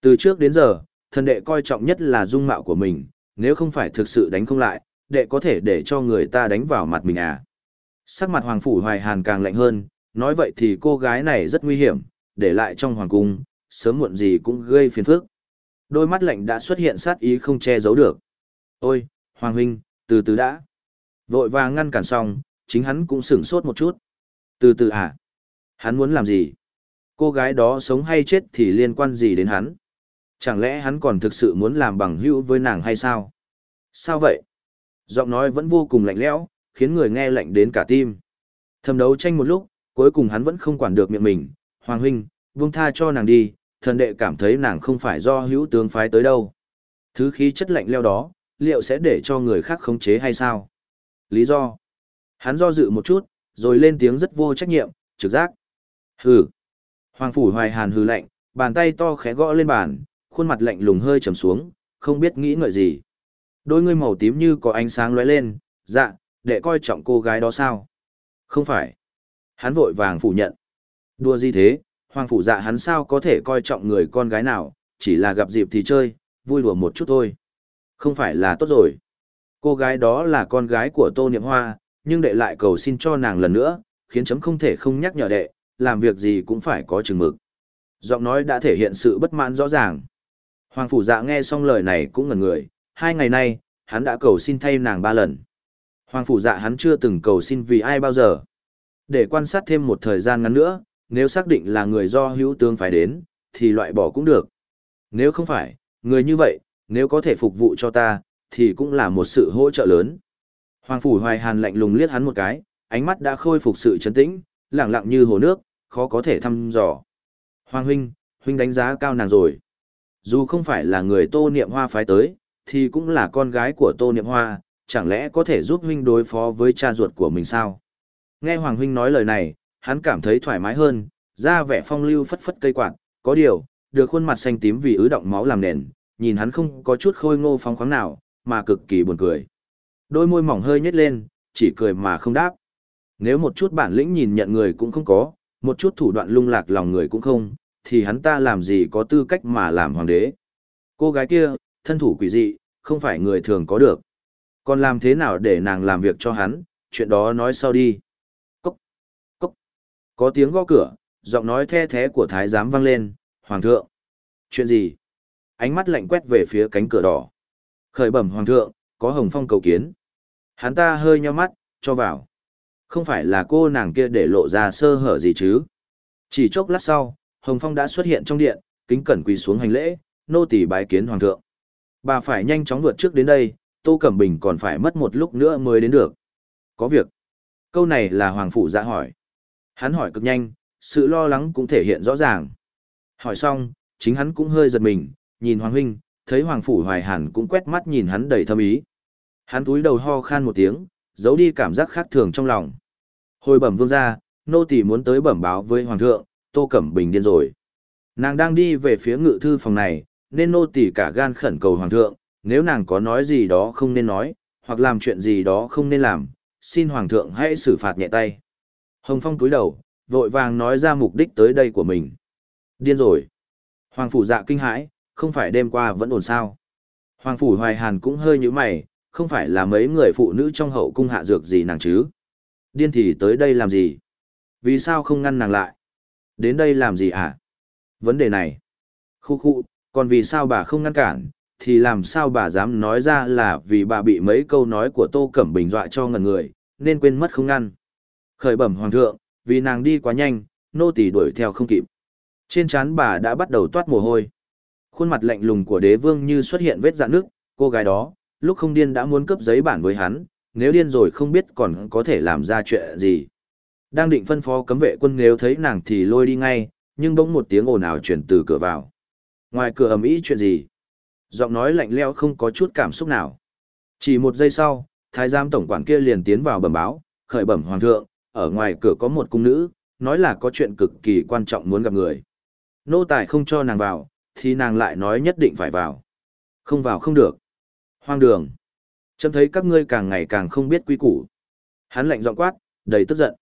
Từ trước đến giờ, thần đệ coi trọng nhất là dung mạo của mình, nếu không phải thực sự đánh không lại, đệ có thể để cho người ta đánh vào mặt mình à. Sắc mặt Hoàng Phủ Hoài Hàn càng lạnh hơn, nói vậy thì cô gái này rất nguy hiểm, để lại trong Hoàng Cung, sớm muộn gì cũng gây phiền phức. Đôi mắt lạnh đã xuất hiện sát ý không che giấu được. Ôi, Hoàng Huynh, từ từ đã. Vội vàng ngăn cản xong, chính hắn cũng sửng sốt một chút. Từ từ à? Hắn muốn làm gì? Cô gái đó sống hay chết thì liên quan gì đến hắn? Chẳng lẽ hắn còn thực sự muốn làm bằng hữu với nàng hay sao? Sao vậy? Giọng nói vẫn vô cùng lạnh lẽo, khiến người nghe lạnh đến cả tim. Thầm đấu tranh một lúc, cuối cùng hắn vẫn không quản được miệng mình. Hoàng huynh, buông tha cho nàng đi, thần đệ cảm thấy nàng không phải do hữu tướng phái tới đâu. Thứ khí chất lạnh leo đó, liệu sẽ để cho người khác khống chế hay sao? Lý do? Hắn do dự một chút, rồi lên tiếng rất vô trách nhiệm, trực giác. Hừ. Hoàng phủ hoài hàn hừ lạnh, bàn tay to khẽ gõ lên bàn, khuôn mặt lạnh lùng hơi trầm xuống, không biết nghĩ ngợi gì. Đôi ngươi màu tím như có ánh sáng lóe lên, dạ, để coi trọng cô gái đó sao? Không phải. Hắn vội vàng phủ nhận. Đùa gì thế, hoàng phủ dạ hắn sao có thể coi trọng người con gái nào, chỉ là gặp dịp thì chơi, vui đùa một chút thôi. Không phải là tốt rồi. Cô gái đó là con gái của Tô Niệm Hoa, nhưng đệ lại cầu xin cho nàng lần nữa, khiến chấm không thể không nhắc nhở đệ, làm việc gì cũng phải có chừng mực. Giọng nói đã thể hiện sự bất mãn rõ ràng. Hoàng phủ dạ nghe xong lời này cũng ngẩn người, hai ngày nay, hắn đã cầu xin thay nàng ba lần. Hoàng phủ dạ hắn chưa từng cầu xin vì ai bao giờ. Để quan sát thêm một thời gian ngắn nữa, nếu xác định là người do hữu tướng phải đến, thì loại bỏ cũng được. Nếu không phải, người như vậy, nếu có thể phục vụ cho ta, thì cũng là một sự hỗ trợ lớn. Hoàng phủ hoài hàn lạnh lùng liếc hắn một cái, ánh mắt đã khôi phục sự trấn tĩnh, lặng lặng như hồ nước, khó có thể thăm dò. Hoàng huynh, huynh đánh giá cao nàng rồi. Dù không phải là người tô niệm hoa phái tới, thì cũng là con gái của tô niệm hoa, chẳng lẽ có thể giúp huynh đối phó với cha ruột của mình sao? Nghe Hoàng huynh nói lời này, hắn cảm thấy thoải mái hơn, ra vẻ phong lưu phất phất cây quạt, có điều, được khuôn mặt xanh tím vì ứ động máu làm nền, nhìn hắn không có chút khôi ngô phóng khoáng nào, mà cực kỳ buồn cười. Đôi môi mỏng hơi nhếch lên, chỉ cười mà không đáp. Nếu một chút bản lĩnh nhìn nhận người cũng không có, một chút thủ đoạn lung lạc lòng người cũng không, thì hắn ta làm gì có tư cách mà làm hoàng đế. Cô gái kia, thân thủ quỷ dị, không phải người thường có được. Còn làm thế nào để nàng làm việc cho hắn, chuyện đó nói sau đi. Cốc, cốc. Có tiếng gõ cửa, giọng nói the thế của thái giám vang lên, hoàng thượng. Chuyện gì? Ánh mắt lạnh quét về phía cánh cửa đỏ. Khởi bẩm hoàng thượng, có hồng phong cầu kiến. Hắn ta hơi nheo mắt, cho vào. Không phải là cô nàng kia để lộ ra sơ hở gì chứ. Chỉ chốc lát sau, hồng phong đã xuất hiện trong điện, kính cẩn quỳ xuống hành lễ, nô tỳ bái kiến hoàng thượng. Bà phải nhanh chóng vượt trước đến đây, Tô Cẩm Bình còn phải mất một lúc nữa mới đến được. Có việc. Câu này là Hoàng Phủ dạ hỏi. Hắn hỏi cực nhanh, sự lo lắng cũng thể hiện rõ ràng. Hỏi xong, chính hắn cũng hơi giật mình, nhìn Hoàng Huynh, thấy Hoàng Phủ Hoài Hàn cũng quét mắt nhìn hắn đầy thâm ý. Hắn túi đầu ho khan một tiếng, giấu đi cảm giác khác thường trong lòng. Hồi bẩm vương ra, nô tỳ muốn tới bẩm báo với Hoàng thượng, Tô Cẩm Bình điên rồi. Nàng đang đi về phía ngự thư phòng này, nên nô tỳ cả gan khẩn cầu Hoàng thượng, nếu nàng có nói gì đó không nên nói, hoặc làm chuyện gì đó không nên làm, xin Hoàng thượng hãy xử phạt nhẹ tay. Hồng Phong cúi đầu, vội vàng nói ra mục đích tới đây của mình. Điên rồi. Hoàng phủ dạ kinh hãi, không phải đêm qua vẫn ổn sao. Hoàng phủ hoài hàn cũng hơi như mày, không phải là mấy người phụ nữ trong hậu cung hạ dược gì nàng chứ. Điên thì tới đây làm gì? Vì sao không ngăn nàng lại? Đến đây làm gì hả? Vấn đề này. Khu khu, còn vì sao bà không ngăn cản, thì làm sao bà dám nói ra là vì bà bị mấy câu nói của Tô Cẩm Bình dọa cho ngần người, nên quên mất không ngăn. Khởi bẩm hoàng thượng, vì nàng đi quá nhanh, nô tỳ đuổi theo không kịp. Trên trán bà đã bắt đầu toát mồ hôi. Khuôn mặt lạnh lùng của đế vương như xuất hiện vết dạn nước, cô gái đó, lúc không điên đã muốn cướp giấy bản với hắn, nếu điên rồi không biết còn có thể làm ra chuyện gì. Đang định phân phó cấm vệ quân nếu thấy nàng thì lôi đi ngay, nhưng bỗng một tiếng ồn ào chuyển từ cửa vào. Ngoài cửa ầm ĩ chuyện gì? Giọng nói lạnh lẽo không có chút cảm xúc nào. Chỉ một giây sau, thái giám tổng quản kia liền tiến vào bẩm báo, khởi bẩm hoàng thượng, ở ngoài cửa có một cung nữ, nói là có chuyện cực kỳ quan trọng muốn gặp người. Nô tài không cho nàng vào, thì nàng lại nói nhất định phải vào. Không vào không được. Hoang đường. Chấm thấy các ngươi càng ngày càng không biết quy củ. Hắn lạnh giọng quát, đầy tức giận.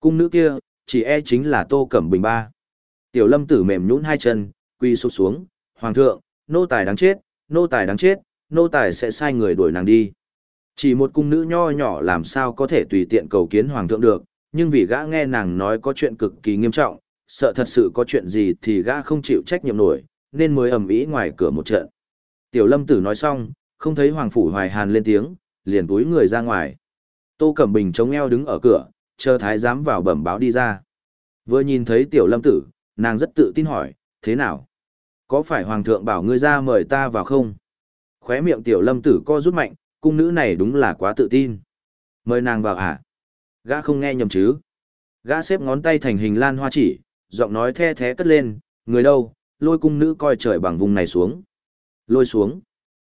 Cung nữ kia, chỉ e chính là Tô Cẩm Bình ba. Tiểu lâm tử mềm nhũn hai chân, quy sụp xuống. Hoàng thượng, nô tài đáng chết, nô tài đáng chết, nô tài sẽ sai người đuổi nàng đi. Chỉ một cung nữ nho nhỏ làm sao có thể tùy tiện cầu kiến hoàng thượng được, nhưng vì gã nghe nàng nói có chuyện cực kỳ nghiêm trọng, sợ thật sự có chuyện gì thì gã không chịu trách nhiệm nổi, nên mới ầm ĩ ngoài cửa một trận. Tiểu lâm tử nói xong, không thấy hoàng phủ hoài hàn lên tiếng, liền túi người ra ngoài. Tô Cẩm Bình chống eo đứng ở cửa, chờ thái giám vào bẩm báo đi ra. Vừa nhìn thấy tiểu lâm tử, nàng rất tự tin hỏi, thế nào? Có phải hoàng thượng bảo ngươi ra mời ta vào không? Khóe miệng tiểu lâm tử co rút mạnh, cung nữ này đúng là quá tự tin. Mời nàng vào à? Gã không nghe nhầm chứ? Gã xếp ngón tay thành hình lan hoa chỉ, giọng nói the thé cất lên, người đâu, lôi cung nữ coi trời bằng vùng này xuống. Lôi xuống.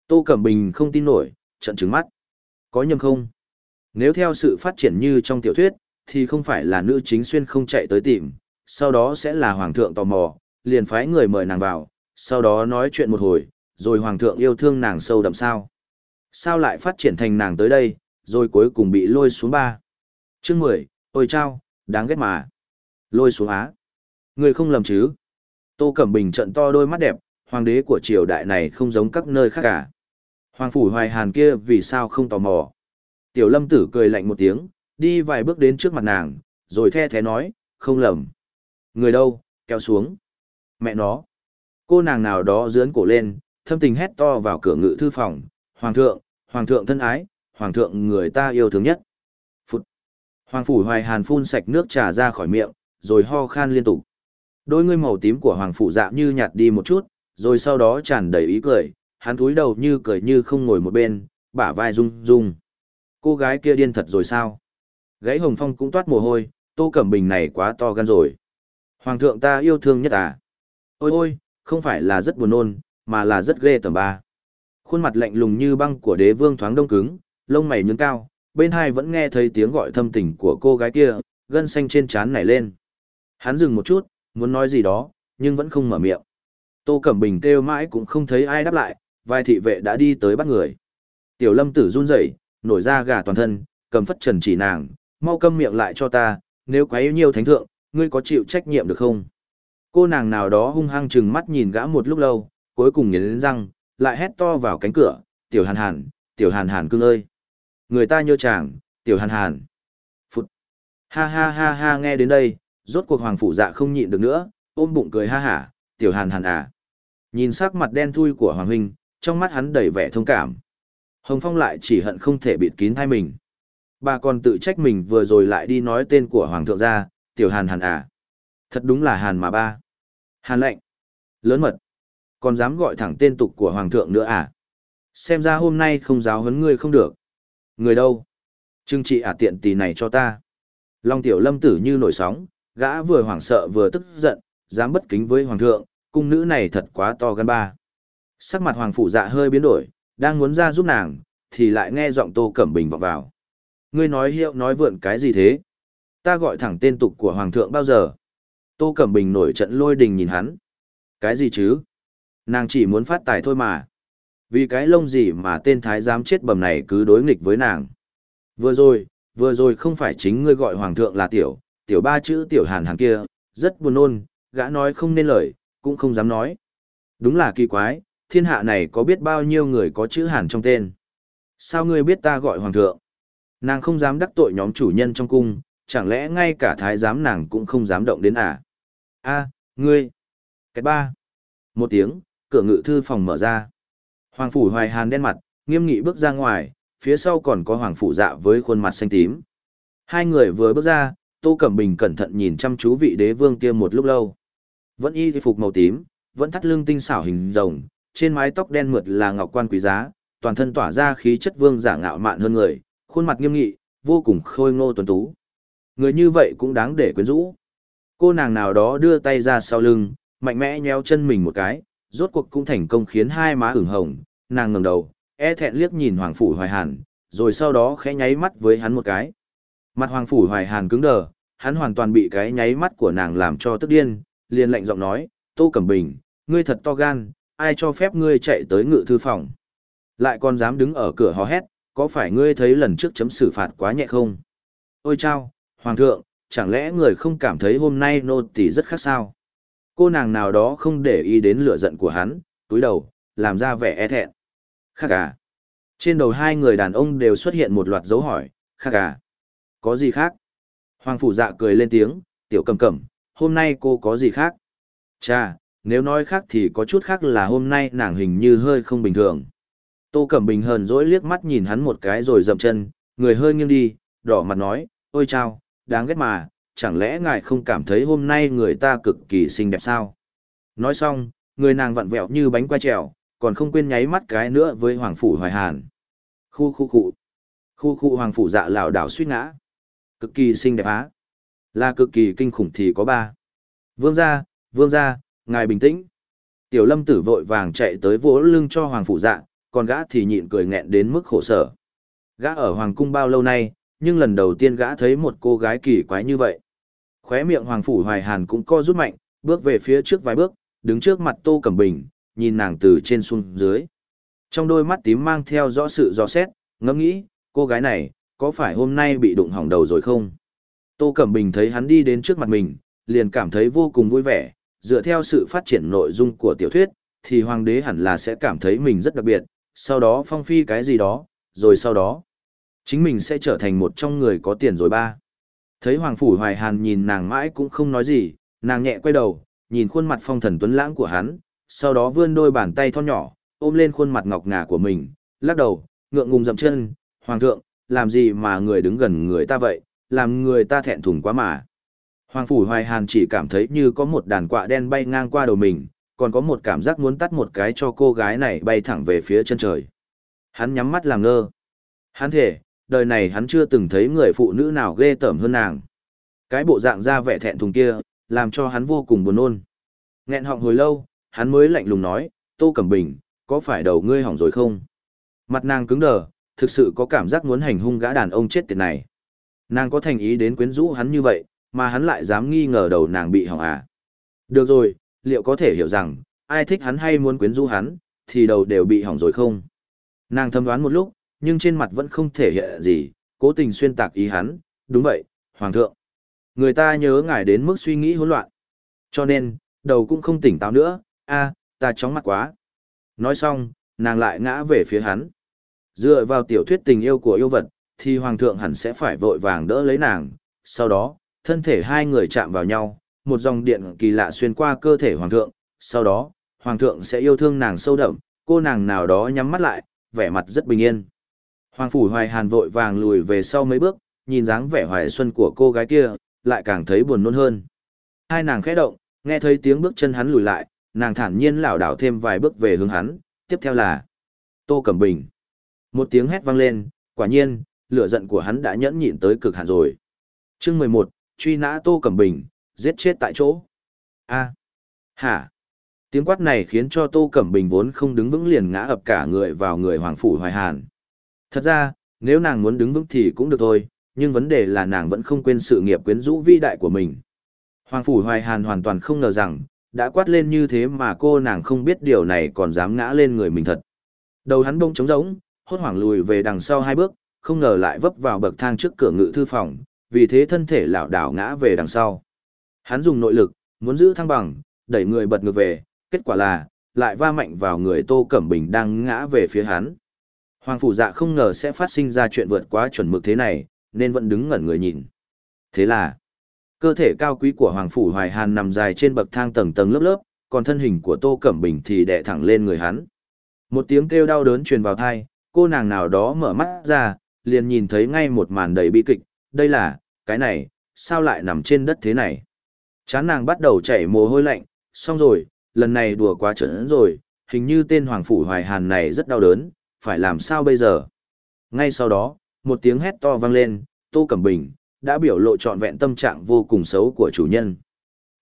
Tô Cẩm Bình không tin nổi, trận trứng mắt. Có nhầm không? Nếu theo sự phát triển như trong tiểu thuyết, thì không phải là nữ chính xuyên không chạy tới tìm, sau đó sẽ là hoàng thượng tò mò, liền phái người mời nàng vào, sau đó nói chuyện một hồi, rồi hoàng thượng yêu thương nàng sâu đậm sao. Sao lại phát triển thành nàng tới đây, rồi cuối cùng bị lôi xuống ba. Chương mười, ôi chao, đáng ghét mà. Lôi xuống á. Người không lầm chứ. Tô Cẩm Bình trận to đôi mắt đẹp, hoàng đế của triều đại này không giống các nơi khác cả. Hoàng phủ hoài hàn kia vì sao không tò mò. Tiểu lâm tử cười lạnh một tiếng, đi vài bước đến trước mặt nàng, rồi the thế nói, không lầm. Người đâu, kéo xuống. Mẹ nó. Cô nàng nào đó dướn cổ lên, thâm tình hét to vào cửa ngự thư phòng. Hoàng thượng, hoàng thượng thân ái, hoàng thượng người ta yêu thương nhất. Phụt. Hoàng phủ hoài hàn phun sạch nước trà ra khỏi miệng, rồi ho khan liên tục. Đôi ngươi màu tím của hoàng phủ dạ như nhạt đi một chút, rồi sau đó tràn đầy ý cười, hắn cúi đầu như cười như không ngồi một bên, bả vai rung rung. Cô gái kia điên thật rồi sao? Gãy hồng phong cũng toát mồ hôi, tô cẩm bình này quá to gan rồi. Hoàng thượng ta yêu thương nhất à? Ôi ôi, không phải là rất buồn nôn, mà là rất ghê tầm ba. Khuôn mặt lạnh lùng như băng của đế vương thoáng đông cứng, lông mày nhướng cao, bên hai vẫn nghe thấy tiếng gọi thâm tình của cô gái kia, gân xanh trên trán nảy lên. Hắn dừng một chút, muốn nói gì đó, nhưng vẫn không mở miệng. Tô Cẩm Bình kêu mãi cũng không thấy ai đáp lại, vài thị vệ đã đi tới bắt người. Tiểu lâm tử run rẩy, nổi ra gà toàn thân, cầm phất trần chỉ nàng, mau câm miệng lại cho ta, nếu quấy nhiều thánh thượng, ngươi có chịu trách nhiệm được không? Cô nàng nào đó hung hăng chừng mắt nhìn gã một lúc lâu, cuối cùng nghiến răng, lại hét to vào cánh cửa, tiểu hàn hàn, tiểu hàn hàn cưng ơi. Người ta nhớ chàng, tiểu hàn hàn. Phụt. Ha ha ha ha nghe đến đây, rốt cuộc hoàng Phủ dạ không nhịn được nữa, ôm bụng cười ha hả, tiểu hàn hàn à. Nhìn sắc mặt đen thui của hoàng huynh, trong mắt hắn đầy vẻ thông cảm. Hồng Phong lại chỉ hận không thể bịt kín thai mình. Bà còn tự trách mình vừa rồi lại đi nói tên của hoàng thượng ra, tiểu hàn hàn à. Thật đúng là hàn mà ba. Hàn lệnh. Lớn mật. Còn dám gọi thẳng tên tục của hoàng thượng nữa à. Xem ra hôm nay không giáo huấn ngươi không được. Người đâu? Trưng trị ả tiện tì này cho ta. Long tiểu lâm tử như nổi sóng, gã vừa hoảng sợ vừa tức giận, dám bất kính với hoàng thượng, cung nữ này thật quá to gan ba. Sắc mặt hoàng phủ dạ hơi biến đổi, đang muốn ra giúp nàng, thì lại nghe giọng tô cẩm bình vọng vào. Ngươi nói hiệu nói vượn cái gì thế? Ta gọi thẳng tên tục của hoàng thượng bao giờ? Tô cẩm bình nổi trận lôi đình nhìn hắn. Cái gì chứ? Nàng chỉ muốn phát tài thôi mà. Vì cái lông gì mà tên thái giám chết bầm này cứ đối nghịch với nàng. Vừa rồi, vừa rồi không phải chính ngươi gọi hoàng thượng là tiểu, tiểu ba chữ tiểu hàn hàng kia, rất buồn nôn, gã nói không nên lời, cũng không dám nói. Đúng là kỳ quái, thiên hạ này có biết bao nhiêu người có chữ hàn trong tên. Sao ngươi biết ta gọi hoàng thượng? Nàng không dám đắc tội nhóm chủ nhân trong cung, chẳng lẽ ngay cả thái giám nàng cũng không dám động đến à? A ngươi! Cái ba! Một tiếng, cửa ngự thư phòng mở ra. Hoàng phủ hoài hàn đen mặt, nghiêm nghị bước ra ngoài, phía sau còn có hoàng phủ dạ với khuôn mặt xanh tím. Hai người vừa bước ra, Tô Cẩm Bình cẩn thận nhìn chăm chú vị đế vương kia một lúc lâu. Vẫn y phục màu tím, vẫn thắt lưng tinh xảo hình rồng, trên mái tóc đen mượt là ngọc quan quý giá, toàn thân tỏa ra khí chất vương giả ngạo mạn hơn người, khuôn mặt nghiêm nghị, vô cùng khôi ngô tuấn tú. Người như vậy cũng đáng để quyến rũ. Cô nàng nào đó đưa tay ra sau lưng, mạnh mẽ nhéo chân mình một cái, rốt cuộc cũng thành công khiến hai má ửng hồng, nàng ngẩng đầu, e thẹn liếc nhìn Hoàng phủ Hoài Hàn, rồi sau đó khẽ nháy mắt với hắn một cái. Mặt Hoàng phủ Hoài Hàn cứng đờ, hắn hoàn toàn bị cái nháy mắt của nàng làm cho tức điên, liền lạnh giọng nói, Tô Cẩm Bình, ngươi thật to gan, ai cho phép ngươi chạy tới ngự thư phòng. Lại còn dám đứng ở cửa hò hét, có phải ngươi thấy lần trước chấm xử phạt quá nhẹ không? Ôi chao, Hoàng thượng, chẳng lẽ người không cảm thấy hôm nay nô tỳ rất khác sao? Cô nàng nào đó không để ý đến lửa giận của hắn, túi đầu, làm ra vẻ e thẹn. Khác à? Trên đầu hai người đàn ông đều xuất hiện một loạt dấu hỏi, khác à? Có gì khác? Hoàng phủ dạ cười lên tiếng, tiểu cầm cầm, hôm nay cô có gì khác? Chà, nếu nói khác thì có chút khác là hôm nay nàng hình như hơi không bình thường. Tô Cẩm Bình hờn dỗi liếc mắt nhìn hắn một cái rồi dậm chân, người hơi nghiêng đi, đỏ mặt nói, ôi chao, đáng ghét mà, chẳng lẽ ngài không cảm thấy hôm nay người ta cực kỳ xinh đẹp sao? Nói xong, người nàng vặn vẹo như bánh qua trèo, còn không quên nháy mắt cái nữa với Hoàng Phủ Hoài Hàn. Khu khu khu. Khu khu Hoàng Phủ dạ lảo đảo suýt ngã. Cực kỳ xinh đẹp á. Là cực kỳ kinh khủng thì có ba. Vương gia, vương gia, ngài bình tĩnh. Tiểu lâm tử vội vàng chạy tới vỗ lưng cho hoàng phủ dạ, còn gã thì nhịn cười nghẹn đến mức khổ sở. Gã ở hoàng cung bao lâu nay, nhưng lần đầu tiên gã thấy một cô gái kỳ quái như vậy. Khóe miệng hoàng phủ hoài hàn cũng co rút mạnh, bước về phía trước vài bước, đứng trước mặt tô cẩm bình, nhìn nàng từ trên xuống dưới. Trong đôi mắt tím mang theo rõ sự rõ xét, ngẫm nghĩ, cô gái này, có phải hôm nay bị đụng hỏng đầu rồi không? Tô Cẩm Bình thấy hắn đi đến trước mặt mình, liền cảm thấy vô cùng vui vẻ, dựa theo sự phát triển nội dung của tiểu thuyết, thì hoàng đế hẳn là sẽ cảm thấy mình rất đặc biệt, sau đó phong phi cái gì đó, rồi sau đó, chính mình sẽ trở thành một trong người có tiền rồi ba. Thấy Hoàng Phủ Hoài Hàn nhìn nàng mãi cũng không nói gì, nàng nhẹ quay đầu, nhìn khuôn mặt phong thần tuấn lãng của hắn, sau đó vươn đôi bàn tay thon nhỏ, ôm lên khuôn mặt ngọc ngà của mình, lắc đầu, ngượng ngùng dậm chân, Hoàng thượng, làm gì mà người đứng gần người ta vậy, làm người ta thẹn thùng quá mà. Hoàng Phủ Hoài Hàn chỉ cảm thấy như có một đàn quạ đen bay ngang qua đầu mình, còn có một cảm giác muốn tắt một cái cho cô gái này bay thẳng về phía chân trời. Hắn nhắm mắt làm ngơ. Hắn thể, đời này hắn chưa từng thấy người phụ nữ nào ghê tởm hơn nàng. Cái bộ dạng ra vẻ thẹn thùng kia, làm cho hắn vô cùng buồn nôn. Nghẹn họng hồi lâu, hắn mới lạnh lùng nói, Tô Cẩm Bình, có phải đầu ngươi hỏng rồi không? Mặt nàng cứng đờ, thực sự có cảm giác muốn hành hung gã đàn ông chết tiệt này. Nàng có thành ý đến quyến rũ hắn như vậy, mà hắn lại dám nghi ngờ đầu nàng bị hỏng à. Được rồi, liệu có thể hiểu rằng, ai thích hắn hay muốn quyến rũ hắn, thì đầu đều bị hỏng rồi không? Nàng thâm đoán một lúc, nhưng trên mặt vẫn không thể hiện gì, cố tình xuyên tạc ý hắn, đúng vậy, Hoàng thượng. Người ta nhớ ngài đến mức suy nghĩ hỗn loạn. Cho nên, đầu cũng không tỉnh táo nữa, a ta chóng mặt quá. Nói xong, nàng lại ngã về phía hắn. Dựa vào tiểu thuyết tình yêu của yêu vật, thì Hoàng thượng hẳn sẽ phải vội vàng đỡ lấy nàng. Sau đó, thân thể hai người chạm vào nhau, một dòng điện kỳ lạ xuyên qua cơ thể Hoàng thượng. Sau đó, Hoàng thượng sẽ yêu thương nàng sâu đậm, cô nàng nào đó nhắm mắt lại, vẻ mặt rất bình yên. Hoàng phủ hoài hàn vội vàng lùi về sau mấy bước, nhìn dáng vẻ hoài xuân của cô gái kia, lại càng thấy buồn nôn hơn. Hai nàng khẽ động, nghe thấy tiếng bước chân hắn lùi lại, nàng thản nhiên lảo đảo thêm vài bước về hướng hắn, tiếp theo là Tô Cẩm Bình. Một tiếng hét vang lên, quả nhiên, lửa giận của hắn đã nhẫn nhịn tới cực hạn rồi. Chương mười một, truy nã Tô Cẩm Bình, giết chết tại chỗ. A. Hả? Tiếng quát này khiến cho Tô Cẩm Bình vốn không đứng vững liền ngã ập cả người vào người Hoàng Phủ Hoài Hàn. Thật ra, nếu nàng muốn đứng vững thì cũng được thôi, nhưng vấn đề là nàng vẫn không quên sự nghiệp quyến rũ vĩ đại của mình. Hoàng Phủ Hoài Hàn hoàn toàn không ngờ rằng, đã quát lên như thế mà cô nàng không biết điều này còn dám ngã lên người mình thật. Đầu hắn bông trống rỗng, hốt hoảng lùi về đằng sau hai bước, không ngờ lại vấp vào bậc thang trước cửa ngự thư phòng, vì thế thân thể lảo đảo ngã về đằng sau. Hắn dùng nội lực, muốn giữ thăng bằng, đẩy người bật ngược về, kết quả là, lại va mạnh vào người Tô Cẩm Bình đang ngã về phía hắn. Hoàng phủ dạ không ngờ sẽ phát sinh ra chuyện vượt quá chuẩn mực thế này, nên vẫn đứng ngẩn người nhìn. Thế là, cơ thể cao quý của Hoàng phủ Hoài Hàn nằm dài trên bậc thang tầng tầng lớp lớp, còn thân hình của Tô Cẩm Bình thì đè thẳng lên người hắn. Một tiếng kêu đau đớn truyền vào tai, cô nàng nào đó mở mắt ra, liền nhìn thấy ngay một màn đầy bi kịch, đây là, cái này, sao lại nằm trên đất thế này? Chán nàng bắt đầu chảy mồ hôi lạnh, xong rồi, lần này đùa quá trấn rồi, hình như tên Hoàng Phủ Hoài Hàn này rất đau đớn, phải làm sao bây giờ? Ngay sau đó, một tiếng hét to vang lên, Tô Cẩm Bình, đã biểu lộ trọn vẹn tâm trạng vô cùng xấu của chủ nhân.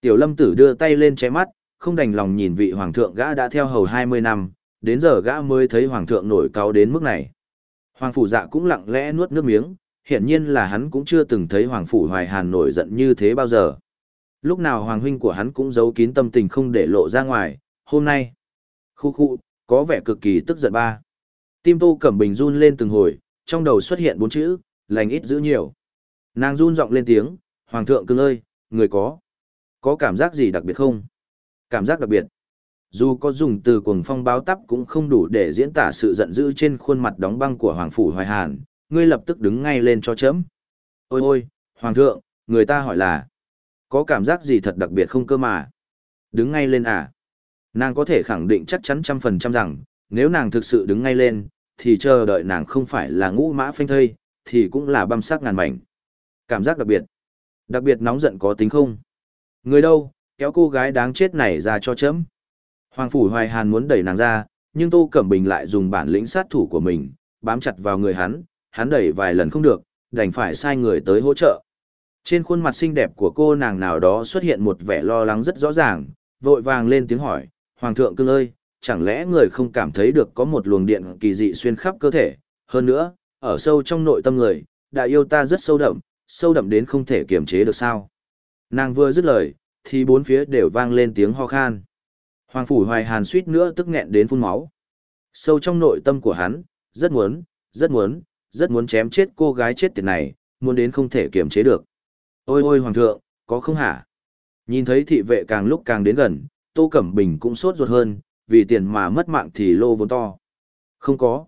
Tiểu lâm tử đưa tay lên che mắt, không đành lòng nhìn vị hoàng thượng gã đã theo hầu 20 năm, đến giờ gã mới thấy hoàng thượng nổi cáo đến mức này. Hoàng phủ dạ cũng lặng lẽ nuốt nước miếng, hiển nhiên là hắn cũng chưa từng thấy hoàng phủ hoài hàn nổi giận như thế bao giờ. Lúc nào hoàng huynh của hắn cũng giấu kín tâm tình không để lộ ra ngoài, hôm nay. Khu khu, có vẻ cực kỳ tức giận ba. Tim Tô Cẩm Bình run lên từng hồi, trong đầu xuất hiện bốn chữ, lành ít giữ nhiều. Nàng run giọng lên tiếng, Hoàng thượng cưng ơi, người có. Có cảm giác gì đặc biệt không? Cảm giác đặc biệt. Dù có dùng từ cuồng phong báo tắp cũng không đủ để diễn tả sự giận dữ trên khuôn mặt đóng băng của Hoàng Phủ Hoài Hàn, ngươi lập tức đứng ngay lên cho chấm. Ôi ôi, Hoàng thượng, người ta hỏi là, có cảm giác gì thật đặc biệt không cơ mà? Đứng ngay lên à? Nàng có thể khẳng định chắc chắn trăm phần trăm rằng, nếu nàng thực sự đứng ngay lên, thì chờ đợi nàng không phải là ngũ mã phanh thây, thì cũng là băm sắc ngàn mảnh. Cảm giác đặc biệt. Đặc biệt nóng giận có tính không? Người đâu, kéo cô gái đáng chết này ra cho chấm. Hoàng Phủ Hoài Hàn muốn đẩy nàng ra, nhưng Tô Cẩm Bình lại dùng bản lĩnh sát thủ của mình, bám chặt vào người hắn, hắn đẩy vài lần không được, đành phải sai người tới hỗ trợ. Trên khuôn mặt xinh đẹp của cô nàng nào đó xuất hiện một vẻ lo lắng rất rõ ràng, vội vàng lên tiếng hỏi, Hoàng thượng cưng ơi, chẳng lẽ người không cảm thấy được có một luồng điện kỳ dị xuyên khắp cơ thể, hơn nữa, ở sâu trong nội tâm người, đã yêu ta rất sâu đậm, sâu đậm đến không thể kiềm chế được sao. Nàng vừa dứt lời, thì bốn phía đều vang lên tiếng ho khan. Hoàng phủ hoài hàn suýt nữa tức nghẹn đến phun máu. Sâu trong nội tâm của hắn, rất muốn, rất muốn, rất muốn chém chết cô gái chết tiệt này, muốn đến không thể kiềm chế được. Ôi ôi hoàng thượng, có không hả? Nhìn thấy thị vệ càng lúc càng đến gần, Tô Cẩm Bình cũng sốt ruột hơn, vì tiền mà mất mạng thì lô vốn to. Không có.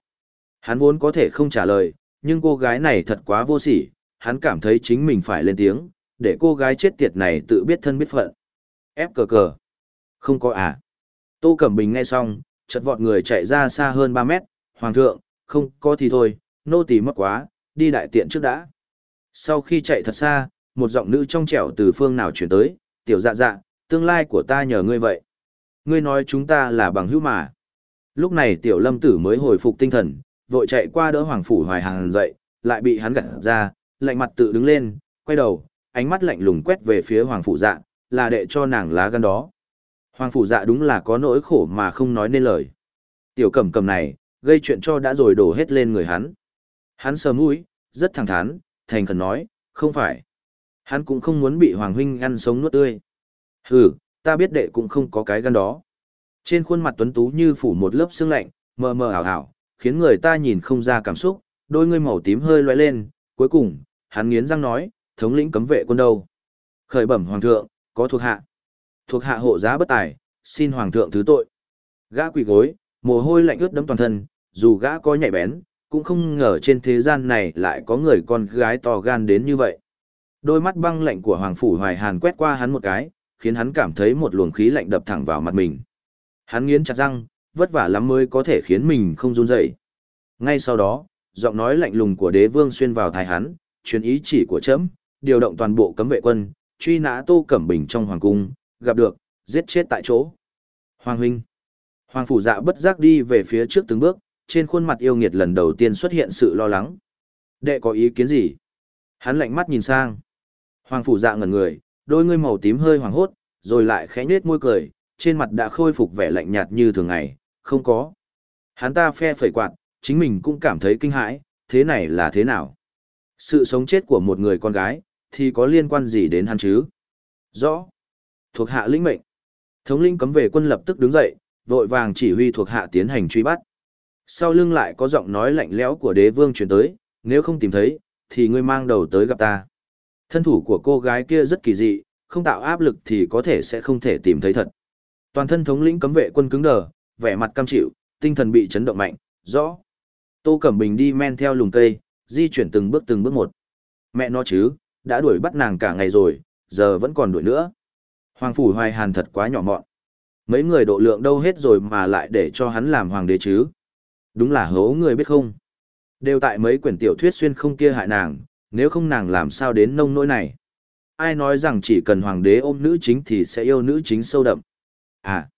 Hắn vốn có thể không trả lời, nhưng cô gái này thật quá vô sỉ, hắn cảm thấy chính mình phải lên tiếng, để cô gái chết tiệt này tự biết thân biết phận. Ép cờ cờ. Không có à. Tô Cẩm Bình nghe xong, chợt vọt người chạy ra xa hơn 3 mét, Hoàng thượng, không có thì thôi, nô tỳ mất quá, đi đại tiện trước đã. Sau khi chạy thật xa, một giọng nữ trong trẻo từ phương nào chuyển tới, tiểu dạ dạ, tương lai của ta nhờ ngươi vậy. Ngươi nói chúng ta là bằng hữu mà. Lúc này tiểu lâm tử mới hồi phục tinh thần, vội chạy qua đỡ Hoàng Phủ Hoài Hàng dậy, lại bị hắn gặt ra, lạnh mặt tự đứng lên, quay đầu, ánh mắt lạnh lùng quét về phía Hoàng Phủ Dạ, là đệ cho nàng lá gan đó. Hoàng Phủ Dạ đúng là có nỗi khổ mà không nói nên lời. Tiểu cẩm cầm này, gây chuyện cho đã rồi đổ hết lên người hắn. Hắn sờ mũi, rất thẳng thắn, thành khẩn nói, không phải. Hắn cũng không muốn bị Hoàng Huynh ăn sống nuốt tươi. Hừ, ta biết đệ cũng không có cái gan đó. Trên khuôn mặt tuấn tú như phủ một lớp sương lạnh, mờ mờ ảo ảo, khiến người ta nhìn không ra cảm xúc, đôi ngươi màu tím hơi lóe lên, cuối cùng, hắn nghiến răng nói, thống lĩnh cấm vệ quân đâu? Khởi bẩm hoàng thượng, có thuộc hạ. Thuộc hạ hộ giá bất tài, xin hoàng thượng thứ tội. Gã quỳ gối, mồ hôi lạnh ướt đẫm toàn thân, dù gã có nhạy bén, cũng không ngờ trên thế gian này lại có người con gái to gan đến như vậy. Đôi mắt băng lạnh của Hoàng Phủ Hoài Hàn quét qua hắn một cái, khiến hắn cảm thấy một luồng khí lạnh đập thẳng vào mặt mình. Hắn nghiến chặt răng, vất vả lắm mới có thể khiến mình không run dậy. Ngay sau đó, giọng nói lạnh lùng của đế vương xuyên vào tai hắn, truyền ý chỉ của chấm, điều động toàn bộ cấm vệ quân, truy nã Tô Cẩm Bình trong hoàng cung, gặp được, giết chết tại chỗ. Hoàng huynh. Hoàng phủ dạ bất giác đi về phía trước từng bước, trên khuôn mặt yêu nghiệt lần đầu tiên xuất hiện sự lo lắng. Đệ có ý kiến gì? Hắn lạnh mắt nhìn sang. Hoàng phủ dạ ngẩn người, đôi ngươi màu tím hơi hoàng hốt, rồi lại khẽ nhếch môi cười, trên mặt đã khôi phục vẻ lạnh nhạt như thường ngày, không có. Hắn ta phe phẩy quạt, chính mình cũng cảm thấy kinh hãi, thế này là thế nào? Sự sống chết của một người con gái, thì có liên quan gì đến hắn chứ? Rõ. Thuộc hạ lĩnh mệnh. Thống lĩnh cấm về quân lập tức đứng dậy, vội vàng chỉ huy thuộc hạ tiến hành truy bắt. Sau lưng lại có giọng nói lạnh lẽo của đế vương truyền tới, nếu không tìm thấy, thì ngươi mang đầu tới gặp ta. Thân thủ của cô gái kia rất kỳ dị, không tạo áp lực thì có thể sẽ không thể tìm thấy thật. Toàn thân thống lĩnh cấm vệ quân cứng đờ, vẻ mặt cam chịu, tinh thần bị chấn động mạnh, rõ. Tô Cẩm Bình đi men theo lùng cây, di chuyển từng bước từng bước một. Mẹ nó chứ, đã đuổi bắt nàng cả ngày rồi, giờ vẫn còn đuổi nữa. Hoàng Phủ Hoài Hàn thật quá nhỏ mọn. Mấy người độ lượng đâu hết rồi mà lại để cho hắn làm hoàng đế chứ. Đúng là hố người biết không. Đều tại mấy quyển tiểu thuyết xuyên không kia hại nàng, nếu không nàng làm sao đến nông nỗi này. Ai nói rằng chỉ cần hoàng đế ôm nữ chính thì sẽ yêu nữ chính sâu đậm. À,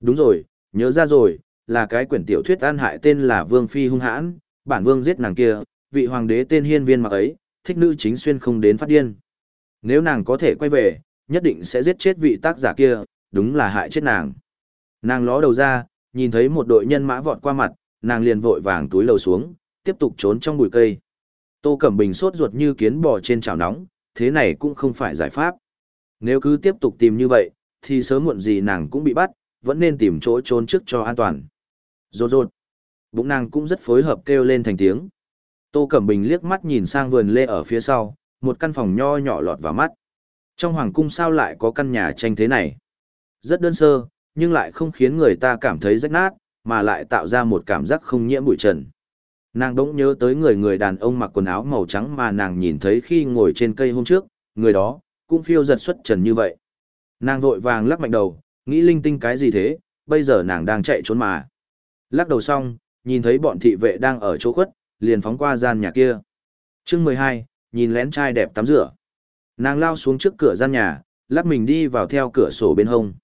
đúng rồi, nhớ ra rồi, là cái quyển tiểu thuyết an hại tên là Vương Phi hung hãn, bản vương giết nàng kia, vị hoàng đế tên hiên viên mặc ấy, thích nữ chính xuyên không đến phát điên. Nếu nàng có thể quay về, nhất định sẽ giết chết vị tác giả kia, đúng là hại chết nàng. Nàng ló đầu ra, nhìn thấy một đội nhân mã vọt qua mặt, nàng liền vội vàng túi lầu xuống, tiếp tục trốn trong bụi cây. Tô Cẩm Bình sốt ruột như kiến bò trên chảo nóng, thế này cũng không phải giải pháp. Nếu cứ tiếp tục tìm như vậy, thì sớm muộn gì nàng cũng bị bắt, vẫn nên tìm chỗ trốn trước cho an toàn. Rột rột. Bụng nàng cũng rất phối hợp kêu lên thành tiếng. Tô Cẩm Bình liếc mắt nhìn sang vườn lê ở phía sau, một căn phòng nho nhỏ lọt vào mắt. Trong hoàng cung sao lại có căn nhà tranh thế này? Rất đơn sơ, nhưng lại không khiến người ta cảm thấy rách nát, mà lại tạo ra một cảm giác không nhiễm bụi trần. Nàng đỗng nhớ tới người người đàn ông mặc quần áo màu trắng mà nàng nhìn thấy khi ngồi trên cây hôm trước, người đó, cũng phiêu giật xuất trần như vậy. Nàng vội vàng lắc mạnh đầu, nghĩ linh tinh cái gì thế, bây giờ nàng đang chạy trốn mà. Lắc đầu xong, nhìn thấy bọn thị vệ đang ở chỗ khuất, liền phóng qua gian nhà kia. chương 12, nhìn lén trai đẹp tắm rửa. Nàng lao xuống trước cửa gian nhà, lắc mình đi vào theo cửa sổ bên hông.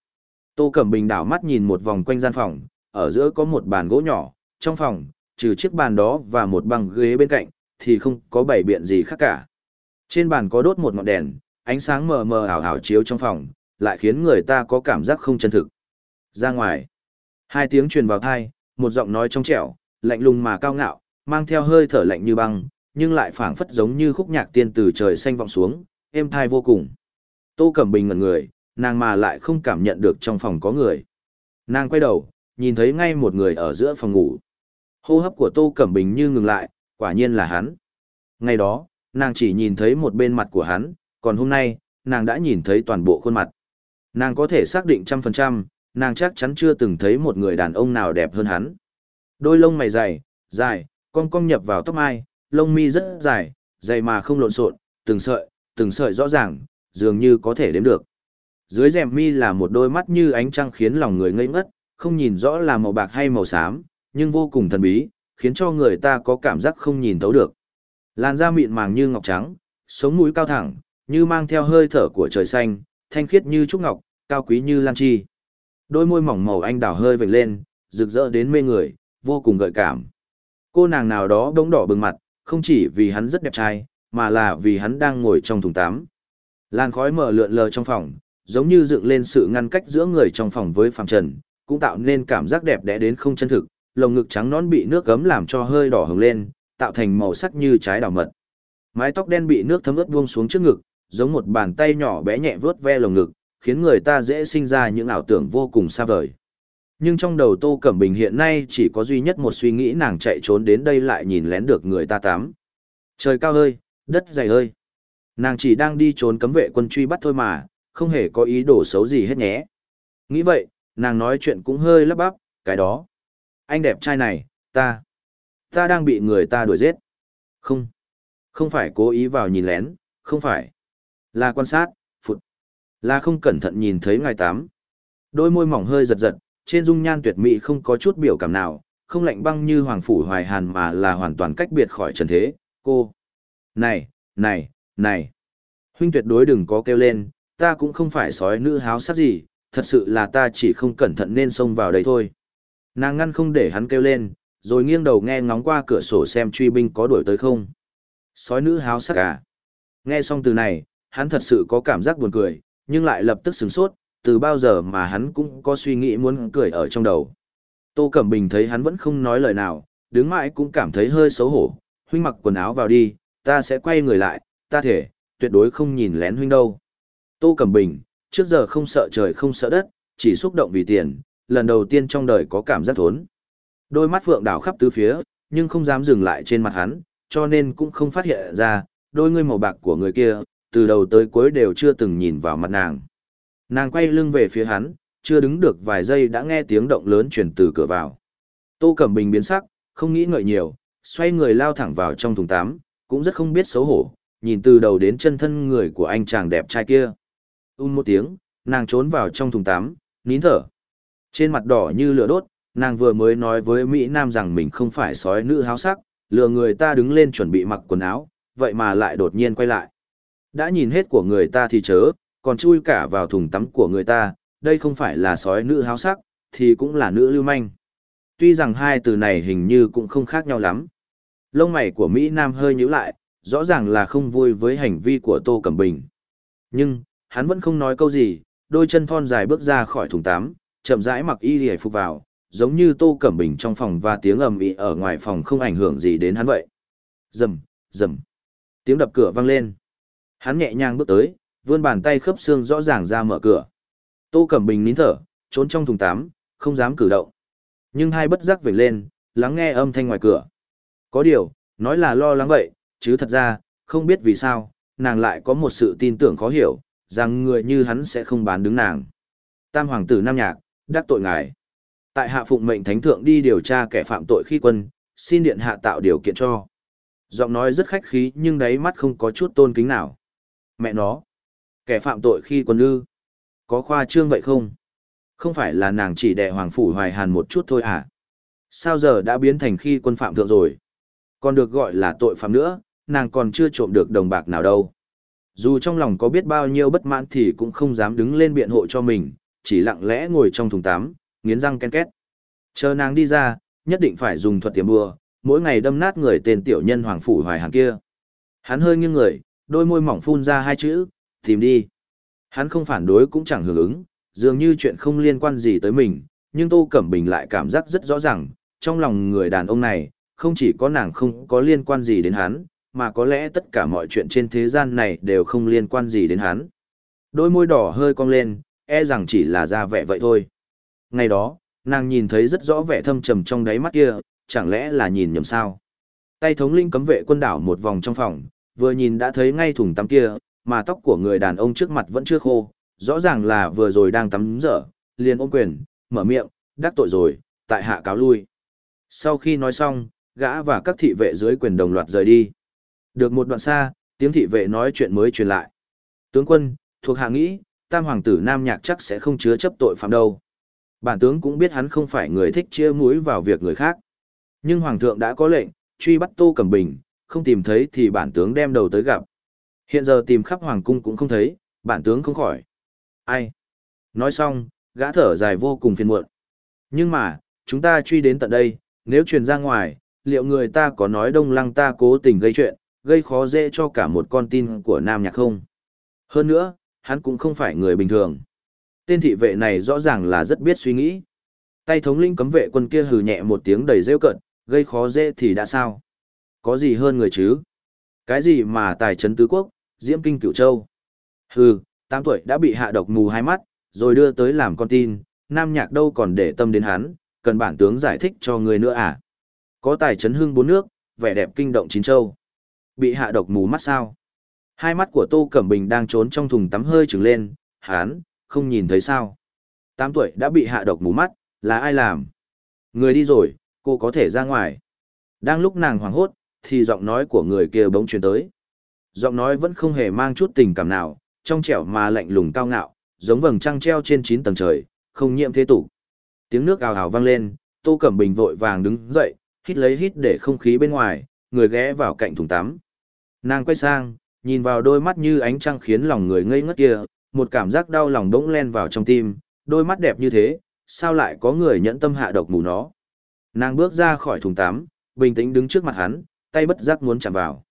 Tô Cẩm Bình đảo mắt nhìn một vòng quanh gian phòng, ở giữa có một bàn gỗ nhỏ, trong phòng, trừ chiếc bàn đó và một băng ghế bên cạnh, thì không có bảy biện gì khác cả. Trên bàn có đốt một ngọn đèn, ánh sáng mờ mờ ảo ảo chiếu trong phòng, lại khiến người ta có cảm giác không chân thực. Ra ngoài. Hai tiếng truyền vào thai, một giọng nói trong trẻo, lạnh lùng mà cao ngạo, mang theo hơi thở lạnh như băng, nhưng lại phảng phất giống như khúc nhạc tiên từ trời xanh vọng xuống, êm thai vô cùng. Tô Cẩm Bình ngẩn người, nàng mà lại không cảm nhận được trong phòng có người. Nàng quay đầu, nhìn thấy ngay một người ở giữa phòng ngủ. Hô hấp của Tô Cẩm Bình như ngừng lại, quả nhiên là hắn. Ngày đó, nàng chỉ nhìn thấy một bên mặt của hắn, còn hôm nay, nàng đã nhìn thấy toàn bộ khuôn mặt. Nàng có thể xác định trăm phần trăm, nàng chắc chắn chưa từng thấy một người đàn ông nào đẹp hơn hắn. Đôi lông mày dày, dài, cong cong nhập vào tóc mai, lông mi rất dài, dày mà không lộn xộn, từng sợi, từng sợi rõ ràng, dường như có thể đếm được. Dưới rèm mi là một đôi mắt như ánh trăng khiến lòng người ngây ngất, không nhìn rõ là màu bạc hay màu xám, nhưng vô cùng thần bí, khiến cho người ta có cảm giác không nhìn thấu được. Làn da mịn màng như ngọc trắng, sống mũi cao thẳng, như mang theo hơi thở của trời xanh, thanh khiết như trúc ngọc, cao quý như lan chi. Đôi môi mỏng màu anh đào hơi vểnh lên, rực rỡ đến mê người, vô cùng gợi cảm. Cô nàng nào đó đống đỏ bừng mặt, không chỉ vì hắn rất đẹp trai, mà là vì hắn đang ngồi trong thùng tắm. Làn khói mở lượn lờ trong phòng, giống như dựng lên sự ngăn cách giữa người trong phòng với phàm trần, cũng tạo nên cảm giác đẹp đẽ đến không chân thực, lồng ngực trắng nón bị nước gấm làm cho hơi đỏ hồng lên, tạo thành màu sắc như trái đào mật. Mái tóc đen bị nước thấm ướt buông xuống trước ngực, giống một bàn tay nhỏ bé nhẹ vướt ve lồng ngực, khiến người ta dễ sinh ra những ảo tưởng vô cùng xa vời. Nhưng trong đầu Tô Cẩm Bình hiện nay chỉ có duy nhất một suy nghĩ nàng chạy trốn đến đây lại nhìn lén được người ta tắm. Trời cao ơi, đất dày ơi. Nàng chỉ đang đi trốn cấm vệ quân truy bắt thôi mà, không hề có ý đồ xấu gì hết nhé. Nghĩ vậy, nàng nói chuyện cũng hơi lắp bắp, cái đó. Anh đẹp trai này, ta. Ta đang bị người ta đuổi giết. Không. Không phải cố ý vào nhìn lén, không phải. Là quan sát, phụt. Là không cẩn thận nhìn thấy ngài tám. Đôi môi mỏng hơi giật giật, trên dung nhan tuyệt mỹ không có chút biểu cảm nào, không lạnh băng như hoàng phủ hoài hàn mà là hoàn toàn cách biệt khỏi trần thế, cô. Này, này, này. Huynh tuyệt đối đừng có kêu lên, ta cũng không phải sói nữ háo sắc gì, thật sự là ta chỉ không cẩn thận nên xông vào đây thôi. Nàng ngăn không để hắn kêu lên, rồi nghiêng đầu nghe ngóng qua cửa sổ xem truy binh có đuổi tới không. Sói nữ háo sắc à? Nghe xong từ này, hắn thật sự có cảm giác buồn cười, nhưng lại lập tức sửng sốt, từ bao giờ mà hắn cũng có suy nghĩ muốn cười ở trong đầu. Tô Cẩm Bình thấy hắn vẫn không nói lời nào, đứng mãi cũng cảm thấy hơi xấu hổ, huynh mặc quần áo vào đi, ta sẽ quay người lại, ta thể, tuyệt đối không nhìn lén huynh đâu. Tô Cẩm Bình, trước giờ không sợ trời không sợ đất, chỉ xúc động vì tiền, lần đầu tiên trong đời có cảm giác thốn. Đôi mắt phượng đảo khắp tứ phía, nhưng không dám dừng lại trên mặt hắn, cho nên cũng không phát hiện ra, đôi ngươi màu bạc của người kia, từ đầu tới cuối đều chưa từng nhìn vào mặt nàng. Nàng quay lưng về phía hắn, chưa đứng được vài giây đã nghe tiếng động lớn chuyển từ cửa vào. Tô Cẩm Bình biến sắc, không nghĩ ngợi nhiều, xoay người lao thẳng vào trong thùng tắm, cũng rất không biết xấu hổ, nhìn từ đầu đến chân thân người của anh chàng đẹp trai kia. Un một tiếng, nàng trốn vào trong thùng tắm, nín thở. Trên mặt đỏ như lửa đốt, nàng vừa mới nói với Mỹ Nam rằng mình không phải sói nữ háo sắc, lừa người ta đứng lên chuẩn bị mặc quần áo, vậy mà lại đột nhiên quay lại. Đã nhìn hết của người ta thì chớ, còn chui cả vào thùng tắm của người ta, đây không phải là sói nữ háo sắc, thì cũng là nữ lưu manh. Tuy rằng hai từ này hình như cũng không khác nhau lắm. Lông mày của Mỹ Nam hơi nhíu lại, rõ ràng là không vui với hành vi của Tô Cẩm Bình. Nhưng, hắn vẫn không nói câu gì, đôi chân thon dài bước ra khỏi thùng tắm, chậm rãi mặc y lìa phục vào, giống như Tô Cẩm Bình trong phòng và tiếng ầm ĩ ở ngoài phòng không ảnh hưởng gì đến hắn vậy. Rầm, rầm. Tiếng đập cửa vang lên. Hắn nhẹ nhàng bước tới, vươn bàn tay khớp xương rõ ràng ra mở cửa. Tô Cẩm Bình nín thở, trốn trong thùng tắm, không dám cử động. Nhưng hai bất giác vểnh lên, lắng nghe âm thanh ngoài cửa. Có điều, nói là lo lắng vậy, chứ thật ra, không biết vì sao, nàng lại có một sự tin tưởng khó hiểu, rằng người như hắn sẽ không bán đứng nàng. Tam hoàng tử Nam Nhạc, đắc tội ngài. Tại hạ phụng mệnh thánh thượng đi điều tra kẻ phạm tội khi quân, xin điện hạ tạo điều kiện cho. Giọng nói rất khách khí nhưng đáy mắt không có chút tôn kính nào. Mẹ nó, kẻ phạm tội khi quân ư. Có khoa trương vậy không? Không phải là nàng chỉ đẻ hoàng phủ hoài hàn một chút thôi à? Sao giờ đã biến thành khi quân phạm thượng rồi? Còn được gọi là tội phạm nữa, nàng còn chưa trộm được đồng bạc nào đâu. Dù trong lòng có biết bao nhiêu bất mãn thì cũng không dám đứng lên biện hộ cho mình, chỉ lặng lẽ ngồi trong thùng tắm, nghiến răng ken két. Chờ nàng đi ra, nhất định phải dùng thuật tiềm bùa, mỗi ngày đâm nát người tên tiểu nhân hoàng phủ hoài hàng kia. Hắn hơi nghiêng người, đôi môi mỏng phun ra hai chữ, tìm đi. Hắn không phản đối cũng chẳng hưởng ứng, dường như chuyện không liên quan gì tới mình, nhưng Tô Cẩm Bình lại cảm giác rất rõ ràng, trong lòng người đàn ông này, không chỉ có nàng không có liên quan gì đến hắn, mà có lẽ tất cả mọi chuyện trên thế gian này đều không liên quan gì đến hắn. Đôi môi đỏ hơi cong lên, e rằng chỉ là ra vẻ vậy thôi. Ngày đó, nàng nhìn thấy rất rõ vẻ thâm trầm trong đáy mắt kia, chẳng lẽ là nhìn nhầm sao? Tay thống linh cấm vệ quân đảo một vòng trong phòng, vừa nhìn đã thấy ngay thùng tắm kia, mà tóc của người đàn ông trước mặt vẫn chưa khô, rõ ràng là vừa rồi đang tắm rửa, liền ôm quyền, mở miệng, đắc tội rồi, tại hạ cáo lui. Sau khi nói xong, gã và các thị vệ dưới quyền đồng loạt rời đi. Được một đoạn xa, tiếng thị vệ nói chuyện mới truyền lại. Tướng quân, thuộc hạ nghĩ, tam hoàng tử Nam Nhạc chắc sẽ không chứa chấp tội phạm đâu. Bản tướng cũng biết hắn không phải người thích chia mũi vào việc người khác. Nhưng hoàng thượng đã có lệnh, truy bắt Tô Cẩm Bình, không tìm thấy thì bản tướng đem đầu tới gặp. Hiện giờ tìm khắp hoàng cung cũng không thấy, bản tướng không khỏi. Ai? Nói xong, gã thở dài vô cùng phiền muộn. Nhưng mà, chúng ta truy đến tận đây, nếu truyền ra ngoài, liệu người ta có nói đông lăng ta cố tình gây chuyện, gây khó dễ cho cả một con tin của Nam Nhạc không? Hơn nữa, hắn cũng không phải người bình thường. Tên thị vệ này rõ ràng là rất biết suy nghĩ. Tay thống lĩnh cấm vệ quân kia hừ nhẹ một tiếng đầy rêu cận, gây khó dễ thì đã sao? Có gì hơn người chứ? Cái gì mà tài trấn tứ quốc, diễm kinh cửu châu? Hừ, tám tuổi đã bị hạ độc mù hai mắt, rồi đưa tới làm con tin, nam nhạc đâu còn để tâm đến hắn, cần bản tướng giải thích cho người nữa à? Có tài trấn hưng bốn nước, vẻ đẹp kinh động chín châu. Bị hạ độc mù mắt sao? Hai mắt của Tô Cẩm Bình đang trốn trong thùng tắm hơi trừng lên, hắn, không nhìn thấy sao. Tám tuổi đã bị hạ độc mù mắt, là ai làm? Người đi rồi, cô có thể ra ngoài. Đang lúc nàng hoảng hốt, thì giọng nói của người kia bỗng truyền tới. Giọng nói vẫn không hề mang chút tình cảm nào, trong trẻo mà lạnh lùng cao ngạo, giống vầng trăng treo trên chín tầng trời, không nhiễm thế tục. Tiếng nước ào ào vang lên, Tô Cẩm Bình vội vàng đứng dậy, hít lấy hít để không khí bên ngoài, người ghé vào cạnh thùng tắm. Nàng quay sang, nhìn vào đôi mắt như ánh trăng khiến lòng người ngây ngất kia, một cảm giác đau lòng bỗng len vào trong tim, đôi mắt đẹp như thế, sao lại có người nhẫn tâm hạ độc mù nó. Nàng bước ra khỏi thùng tắm, bình tĩnh đứng trước mặt hắn, tay bất giác muốn chạm vào.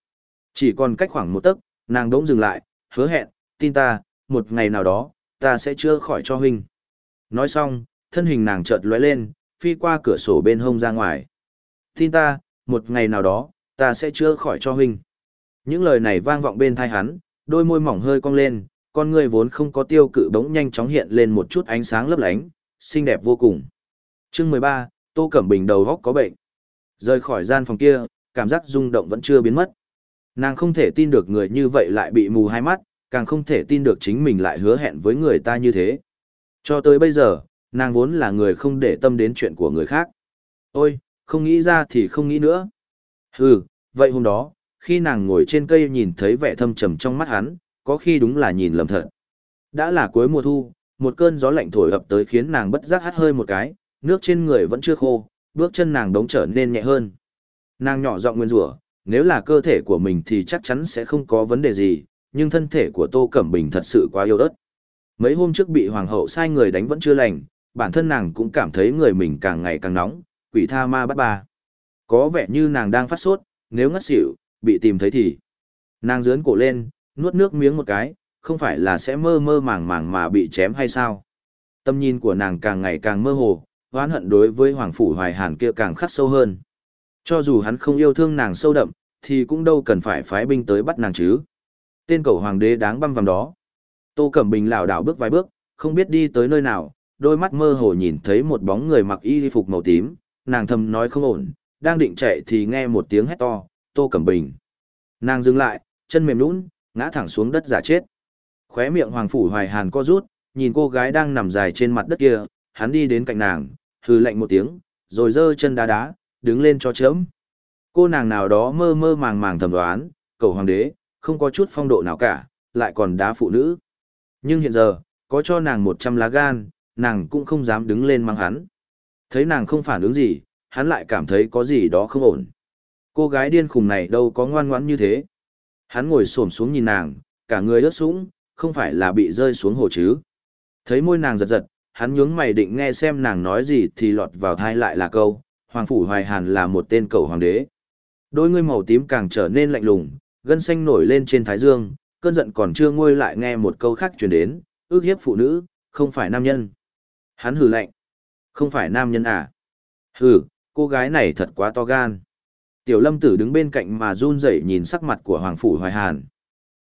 Chỉ còn cách khoảng một tấc, nàng đỗng dừng lại, hứa hẹn, tin ta, một ngày nào đó, ta sẽ chữa khỏi cho huynh. Nói xong, thân hình nàng chợt lóe lên, phi qua cửa sổ bên hông ra ngoài. Tin ta, một ngày nào đó, ta sẽ chữa khỏi cho huynh. Những lời này vang vọng bên thai hắn, đôi môi mỏng hơi cong lên, con người vốn không có tiêu cự bỗng nhanh chóng hiện lên một chút ánh sáng lấp lánh, xinh đẹp vô cùng. Chương 13, Tô Cẩm Bình đầu góc có bệnh. Rời khỏi gian phòng kia, cảm giác rung động vẫn chưa biến mất. Nàng không thể tin được người như vậy lại bị mù hai mắt, càng không thể tin được chính mình lại hứa hẹn với người ta như thế. Cho tới bây giờ, nàng vốn là người không để tâm đến chuyện của người khác. Ôi, không nghĩ ra thì không nghĩ nữa. Hừ, vậy hôm đó, khi nàng ngồi trên cây nhìn thấy vẻ thâm trầm trong mắt hắn, có khi đúng là nhìn lầm thật. Đã là cuối mùa thu, một cơn gió lạnh thổi ập tới khiến nàng bất giác hắt hơi một cái, nước trên người vẫn chưa khô, bước chân nàng đống trở nên nhẹ hơn. Nàng nhỏ giọng nguyên rủa, nếu là cơ thể của mình thì chắc chắn sẽ không có vấn đề gì, nhưng thân thể của Tô Cẩm Bình thật sự quá yếu ớt. Mấy hôm trước bị hoàng hậu sai người đánh vẫn chưa lành, bản thân nàng cũng cảm thấy người mình càng ngày càng nóng, quỷ tha ma bắt ba. Có vẻ như nàng đang phát sốt, nếu ngất xỉu, bị tìm thấy thì. Nàng dướn cổ lên, nuốt nước miếng một cái, không phải là sẽ mơ mơ màng màng mà bị chém hay sao. Tâm nhìn của nàng càng ngày càng mơ hồ, oán hận đối với Hoàng Phủ Hoài Hàn kia càng khắc sâu hơn. Cho dù hắn không yêu thương nàng sâu đậm, thì cũng đâu cần phải phái binh tới bắt nàng chứ. Tên cầu hoàng đế đáng băm vằm đó. Tô Cẩm Bình lảo đảo bước vài bước, không biết đi tới nơi nào, đôi mắt mơ hồ nhìn thấy một bóng người mặc y phục màu tím, nàng thầm nói không ổn, đang định chạy thì nghe một tiếng hét to, Tô Cẩm Bình. Nàng dừng lại, chân mềm nhũn, ngã thẳng xuống đất giả chết. Khóe miệng Hoàng phủ Hoài Hàn co rút, nhìn cô gái đang nằm dài trên mặt đất kia, hắn đi đến cạnh nàng, hừ lạnh một tiếng, rồi giơ chân đá đá, đứng lên cho chớm. Cô nàng nào đó mơ mơ màng màng thầm đoán, cầu hoàng đế, không có chút phong độ nào cả, lại còn đá phụ nữ. Nhưng hiện giờ, có cho nàng một trăm lá gan, nàng cũng không dám đứng lên mang hắn. Thấy nàng không phản ứng gì, hắn lại cảm thấy có gì đó không ổn. Cô gái điên khùng này đâu có ngoan ngoãn như thế. Hắn ngồi xổm xuống nhìn nàng, cả người ướt sũng, không phải là bị rơi xuống hồ chứ. Thấy môi nàng giật giật, hắn nhướng mày định nghe xem nàng nói gì thì lọt vào thai lại là câu, Hoàng Phủ Hoài Hàn là một tên cầu hoàng đế. Đôi ngươi màu tím càng trở nên lạnh lùng, gân xanh nổi lên trên thái dương, cơn giận còn chưa nguôi lại nghe một câu khác truyền đến, ước hiếp phụ nữ, không phải nam nhân. Hắn hừ lạnh. Không phải nam nhân à? Hừ, cô gái này thật quá to gan. Tiểu lâm tử đứng bên cạnh mà run rẩy nhìn sắc mặt của Hoàng Phủ Hoài Hàn.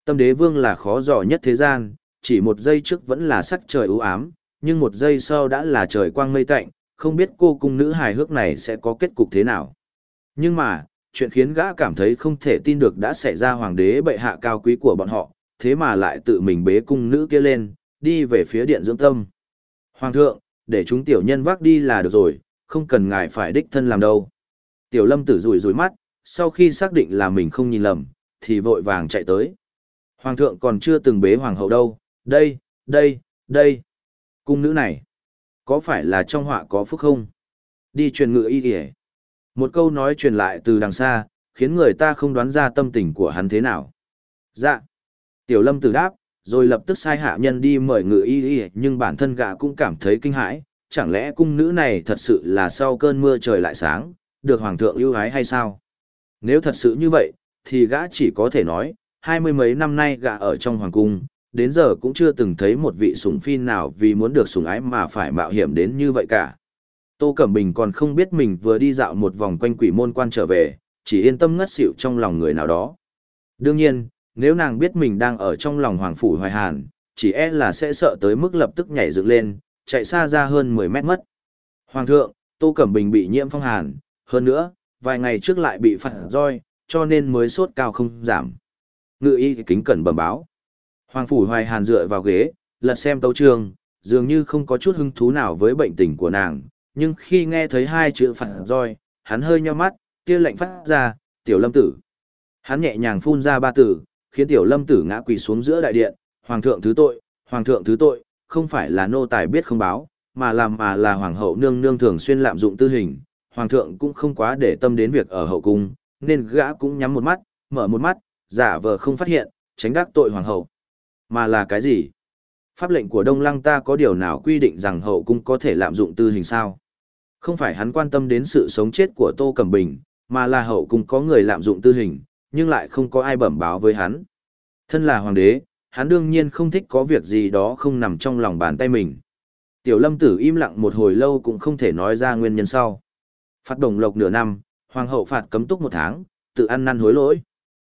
Tâm đế vương là khó dò nhất thế gian, chỉ một giây trước vẫn là sắc trời ưu ám, nhưng một giây sau đã là trời quang mây tạnh, không biết cô cung nữ hài hước này sẽ có kết cục thế nào. Nhưng mà, chuyện khiến gã cảm thấy không thể tin được đã xảy ra hoàng đế bệ hạ cao quý của bọn họ, thế mà lại tự mình bế cung nữ kia lên, đi về phía điện dưỡng tâm. Hoàng thượng, để chúng tiểu nhân vác đi là được rồi, không cần ngài phải đích thân làm đâu. Tiểu lâm tử rủi rủi mắt, sau khi xác định là mình không nhìn lầm, thì vội vàng chạy tới. Hoàng thượng còn chưa từng bế hoàng hậu đâu, đây, đây, đây. Cung nữ này, có phải là trong họa có phúc không? Đi truyền ngựa y kìa. Một câu nói truyền lại từ đằng xa, khiến người ta không đoán ra tâm tình của hắn thế nào. Dạ. Tiểu lâm tử đáp, rồi lập tức sai hạ nhân đi mời ngựa y y, nhưng bản thân gã cũng cảm thấy kinh hãi, chẳng lẽ cung nữ này thật sự là sau cơn mưa trời lại sáng, được hoàng thượng ưu ái hay sao? Nếu thật sự như vậy, thì gã chỉ có thể nói, hai mươi mấy năm nay gã ở trong hoàng cung, đến giờ cũng chưa từng thấy một vị sủng phi nào vì muốn được sủng ái mà phải mạo hiểm đến như vậy cả. Tô Cẩm Bình còn không biết mình vừa đi dạo một vòng quanh quỷ môn quan trở về, chỉ yên tâm ngất xỉu trong lòng người nào đó. Đương nhiên, nếu nàng biết mình đang ở trong lòng Hoàng Phủ Hoài Hàn, chỉ e là sẽ sợ tới mức lập tức nhảy dựng lên, chạy xa ra hơn 10 mét mất. Hoàng thượng, Tô Cẩm Bình bị nhiễm phong hàn, hơn nữa, vài ngày trước lại bị phạt roi, cho nên mới sốt cao không giảm. Ngự y kính cẩn bẩm báo. Hoàng Phủ Hoài Hàn dựa vào ghế, lật xem tấu trường, dường như không có chút hứng thú nào với bệnh tình của nàng, nhưng khi nghe thấy hai chữ phạt roi, hắn hơi nheo mắt, tia lệnh phát ra, tiểu lâm tử. Hắn nhẹ nhàng phun ra ba tử, khiến tiểu lâm tử ngã quỳ xuống giữa đại điện, hoàng thượng thứ tội, hoàng thượng thứ tội, không phải là nô tài biết không báo, mà làm mà là hoàng hậu nương nương thường xuyên lạm dụng tư hình, hoàng thượng cũng không quá để tâm đến việc ở hậu cung, nên gã cũng nhắm một mắt, mở một mắt, giả vờ không phát hiện, tránh đắc tội hoàng hậu. Mà là cái gì? Pháp lệnh của Đông Lăng ta có điều nào quy định rằng hậu cung có thể lạm dụng tư hình sao? Không phải hắn quan tâm đến sự sống chết của Tô Cẩm Bình, mà là hậu cung có người lạm dụng tư hình, nhưng lại không có ai bẩm báo với hắn. Thân là hoàng đế, hắn đương nhiên không thích có việc gì đó không nằm trong lòng bàn tay mình. Tiểu lâm tử im lặng một hồi lâu cũng không thể nói ra nguyên nhân sau phạt đồng lộc nửa năm, hoàng hậu phạt cấm túc một tháng, tự ăn năn hối lỗi.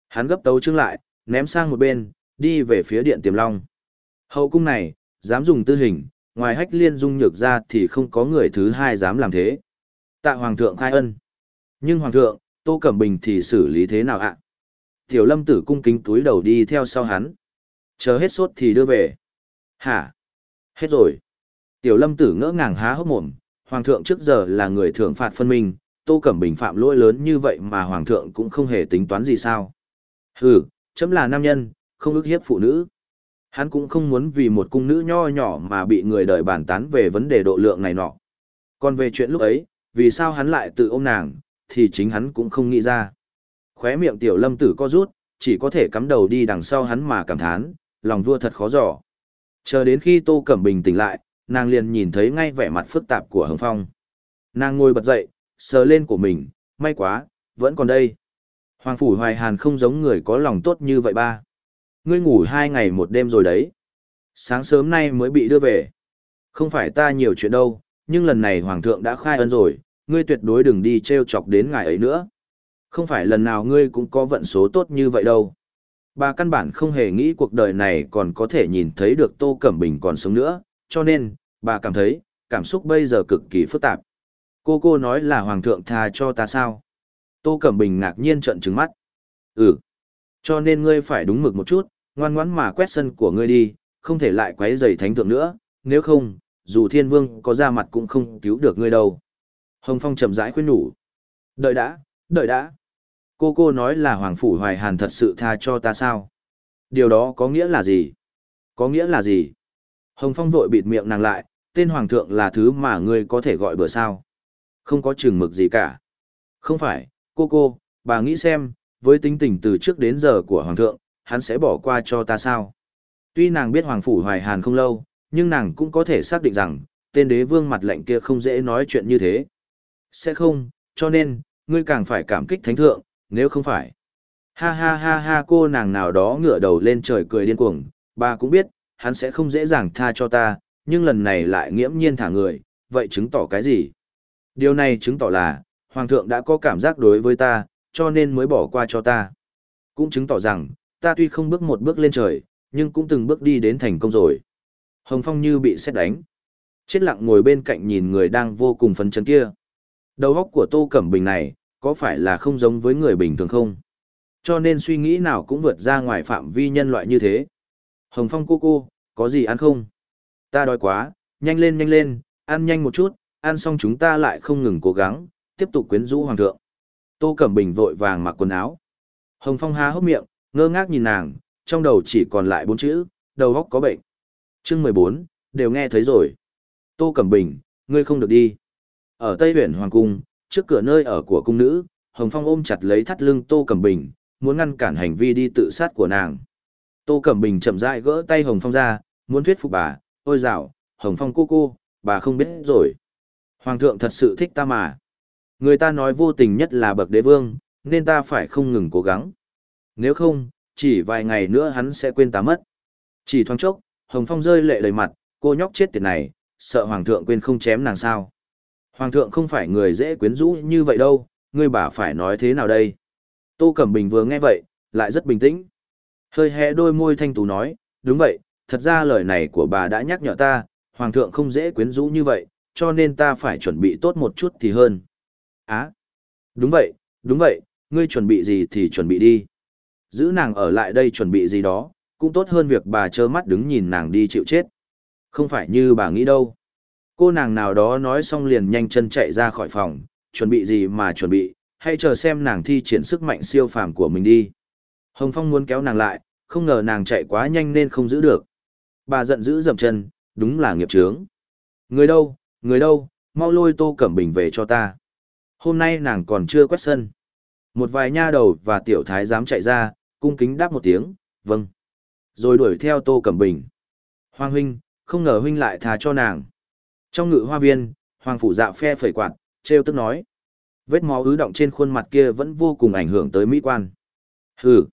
Hắn gấp tấu chương lại, ném sang một bên, đi về phía điện tiềm long. Hậu cung này, dám dùng tư hình, ngoài hách liên dung nhược ra thì không có người thứ hai dám làm thế. Tạ hoàng thượng khai ân. Nhưng hoàng thượng, tô cẩm bình thì xử lý thế nào ạ? Tiểu lâm tử cung kính túi đầu đi theo sau hắn. Chờ hết sốt thì đưa về. Hả? Hết rồi. Tiểu lâm tử ngỡ ngàng há hốc mồm, hoàng thượng trước giờ là người thưởng phạt phân minh, tô cẩm bình phạm lỗi lớn như vậy mà hoàng thượng cũng không hề tính toán gì sao. Hừ, chấm là nam nhân, không ức hiếp phụ nữ. Hắn cũng không muốn vì một cung nữ nho nhỏ mà bị người đời bàn tán về vấn đề độ lượng này nọ. Còn về chuyện lúc ấy, vì sao hắn lại tự ôm nàng, thì chính hắn cũng không nghĩ ra. Khóe miệng tiểu lâm tử co rút, chỉ có thể cắm đầu đi đằng sau hắn mà cảm thán, lòng vua thật khó dò. Chờ đến khi Tô Cẩm Bình tỉnh lại, nàng liền nhìn thấy ngay vẻ mặt phức tạp của Hồng Phong. Nàng ngồi bật dậy, sờ lên của mình, may quá, vẫn còn đây. Hoàng Phủ Hoài Hàn không giống người có lòng tốt như vậy ba. Ngươi ngủ hai ngày một đêm rồi đấy. Sáng sớm nay mới bị đưa về. Không phải ta nhiều chuyện đâu, nhưng lần này Hoàng thượng đã khai ân rồi, ngươi tuyệt đối đừng đi treo chọc đến ngài ấy nữa. Không phải lần nào ngươi cũng có vận số tốt như vậy đâu. Bà căn bản không hề nghĩ cuộc đời này còn có thể nhìn thấy được Tô Cẩm Bình còn sống nữa, cho nên, bà cảm thấy, cảm xúc bây giờ cực kỳ phức tạp. Cô cô nói là Hoàng thượng tha cho ta sao? Tô Cẩm Bình ngạc nhiên trợn trừng mắt. Ừ. Cho nên ngươi phải đúng mực một chút, ngoan ngoãn mà quét sân của ngươi đi, không thể lại quấy rầy thánh thượng nữa, nếu không, dù thiên vương có ra mặt cũng không cứu được ngươi đâu. Hồng Phong chậm rãi khuyên nhủ. Đợi đã, đợi đã. Cô cô nói là Hoàng Phủ Hoài Hàn thật sự tha cho ta sao? Điều đó có nghĩa là gì? Có nghĩa là gì? Hồng Phong vội bịt miệng nàng lại, tên Hoàng thượng là thứ mà ngươi có thể gọi bữa sao? Không có chừng mực gì cả. Không phải, cô cô, bà nghĩ xem, với tính tình từ trước đến giờ của Hoàng thượng, hắn sẽ bỏ qua cho ta sao? Tuy nàng biết Hoàng Phủ Hoài Hàn không lâu, nhưng nàng cũng có thể xác định rằng, tên đế vương mặt lệnh kia không dễ nói chuyện như thế. Sẽ không, cho nên, ngươi càng phải cảm kích thánh thượng, nếu không phải. Ha ha ha ha cô nàng nào đó ngửa đầu lên trời cười điên cuồng, bà cũng biết, hắn sẽ không dễ dàng tha cho ta, nhưng lần này lại nghiễm nhiên thả người, vậy chứng tỏ cái gì? Điều này chứng tỏ là, Hoàng thượng đã có cảm giác đối với ta, cho nên mới bỏ qua cho ta. Cũng chứng tỏ rằng, ta tuy không bước một bước lên trời, nhưng cũng từng bước đi đến thành công rồi. Hồng Phong như bị xét đánh. Chết lặng ngồi bên cạnh nhìn người đang vô cùng phấn chấn kia. Đầu óc của Tô Cẩm Bình này, có phải là không giống với người bình thường không? Cho nên suy nghĩ nào cũng vượt ra ngoài phạm vi nhân loại như thế. Hồng Phong cô cô, có gì ăn không? Ta đói quá, nhanh lên nhanh lên, ăn nhanh một chút, ăn xong chúng ta lại không ngừng cố gắng, tiếp tục quyến rũ hoàng thượng. Tô Cẩm Bình vội vàng mặc quần áo. Hồng Phong há hốc miệng, ngơ ngác nhìn nàng, trong đầu chỉ còn lại bốn chữ, đầu óc có bệnh. Chương mười bốn, đều nghe thấy rồi. Tô Cẩm Bình, ngươi không được đi. Ở Tây huyện Hoàng Cung, trước cửa nơi ở của cung nữ, Hồng Phong ôm chặt lấy thắt lưng Tô Cẩm Bình, muốn ngăn cản hành vi đi tự sát của nàng. Tô Cẩm Bình chậm rãi gỡ tay Hồng Phong ra, muốn thuyết phục bà, ôi dạo, Hồng Phong cô cô, bà không biết rồi. Hoàng thượng thật sự thích ta mà. Người ta nói vô tình nhất là bậc đế vương, nên ta phải không ngừng cố gắng. Nếu không, chỉ vài ngày nữa hắn sẽ quên ta mất. Chỉ thoáng chốc, Hồng Phong rơi lệ đầy mặt, cô nhóc chết tiệt này, sợ Hoàng thượng quên không chém nàng sao. Hoàng thượng không phải người dễ quyến rũ như vậy đâu, ngươi bà phải nói thế nào đây? Tô Cẩm Bình vừa nghe vậy, lại rất bình tĩnh. Hơi hé đôi môi thanh tú nói, đúng vậy, thật ra lời này của bà đã nhắc nhở ta, Hoàng thượng không dễ quyến rũ như vậy, cho nên ta phải chuẩn bị tốt một chút thì hơn. Á, đúng vậy, đúng vậy, ngươi chuẩn bị gì thì chuẩn bị đi. Giữ nàng ở lại đây chuẩn bị gì đó, cũng tốt hơn việc bà trơ mắt đứng nhìn nàng đi chịu chết. Không phải như bà nghĩ đâu. Cô nàng nào đó nói xong liền nhanh chân chạy ra khỏi phòng, chuẩn bị gì mà chuẩn bị, hay chờ xem nàng thi triển sức mạnh siêu phàm của mình đi. Hồng Phong muốn kéo nàng lại, không ngờ nàng chạy quá nhanh nên không giữ được. Bà giận dữ dậm chân, đúng là nghiệp chướng. Người đâu, người đâu, mau lôi Tô Cẩm Bình về cho ta. Hôm nay nàng còn chưa quét sân. Một vài nha đầu và tiểu thái dám chạy ra, cung kính đáp một tiếng, vâng. Rồi đuổi theo Tô Cẩm Bình. Hoàng huynh, không ngờ huynh lại thà cho nàng. Trong ngự hoa viên, Hoàng phủ dạ phe phẩy quạt, treo tức nói. Vết máu ứ động trên khuôn mặt kia vẫn vô cùng ảnh hưởng tới mỹ quan. Hừ.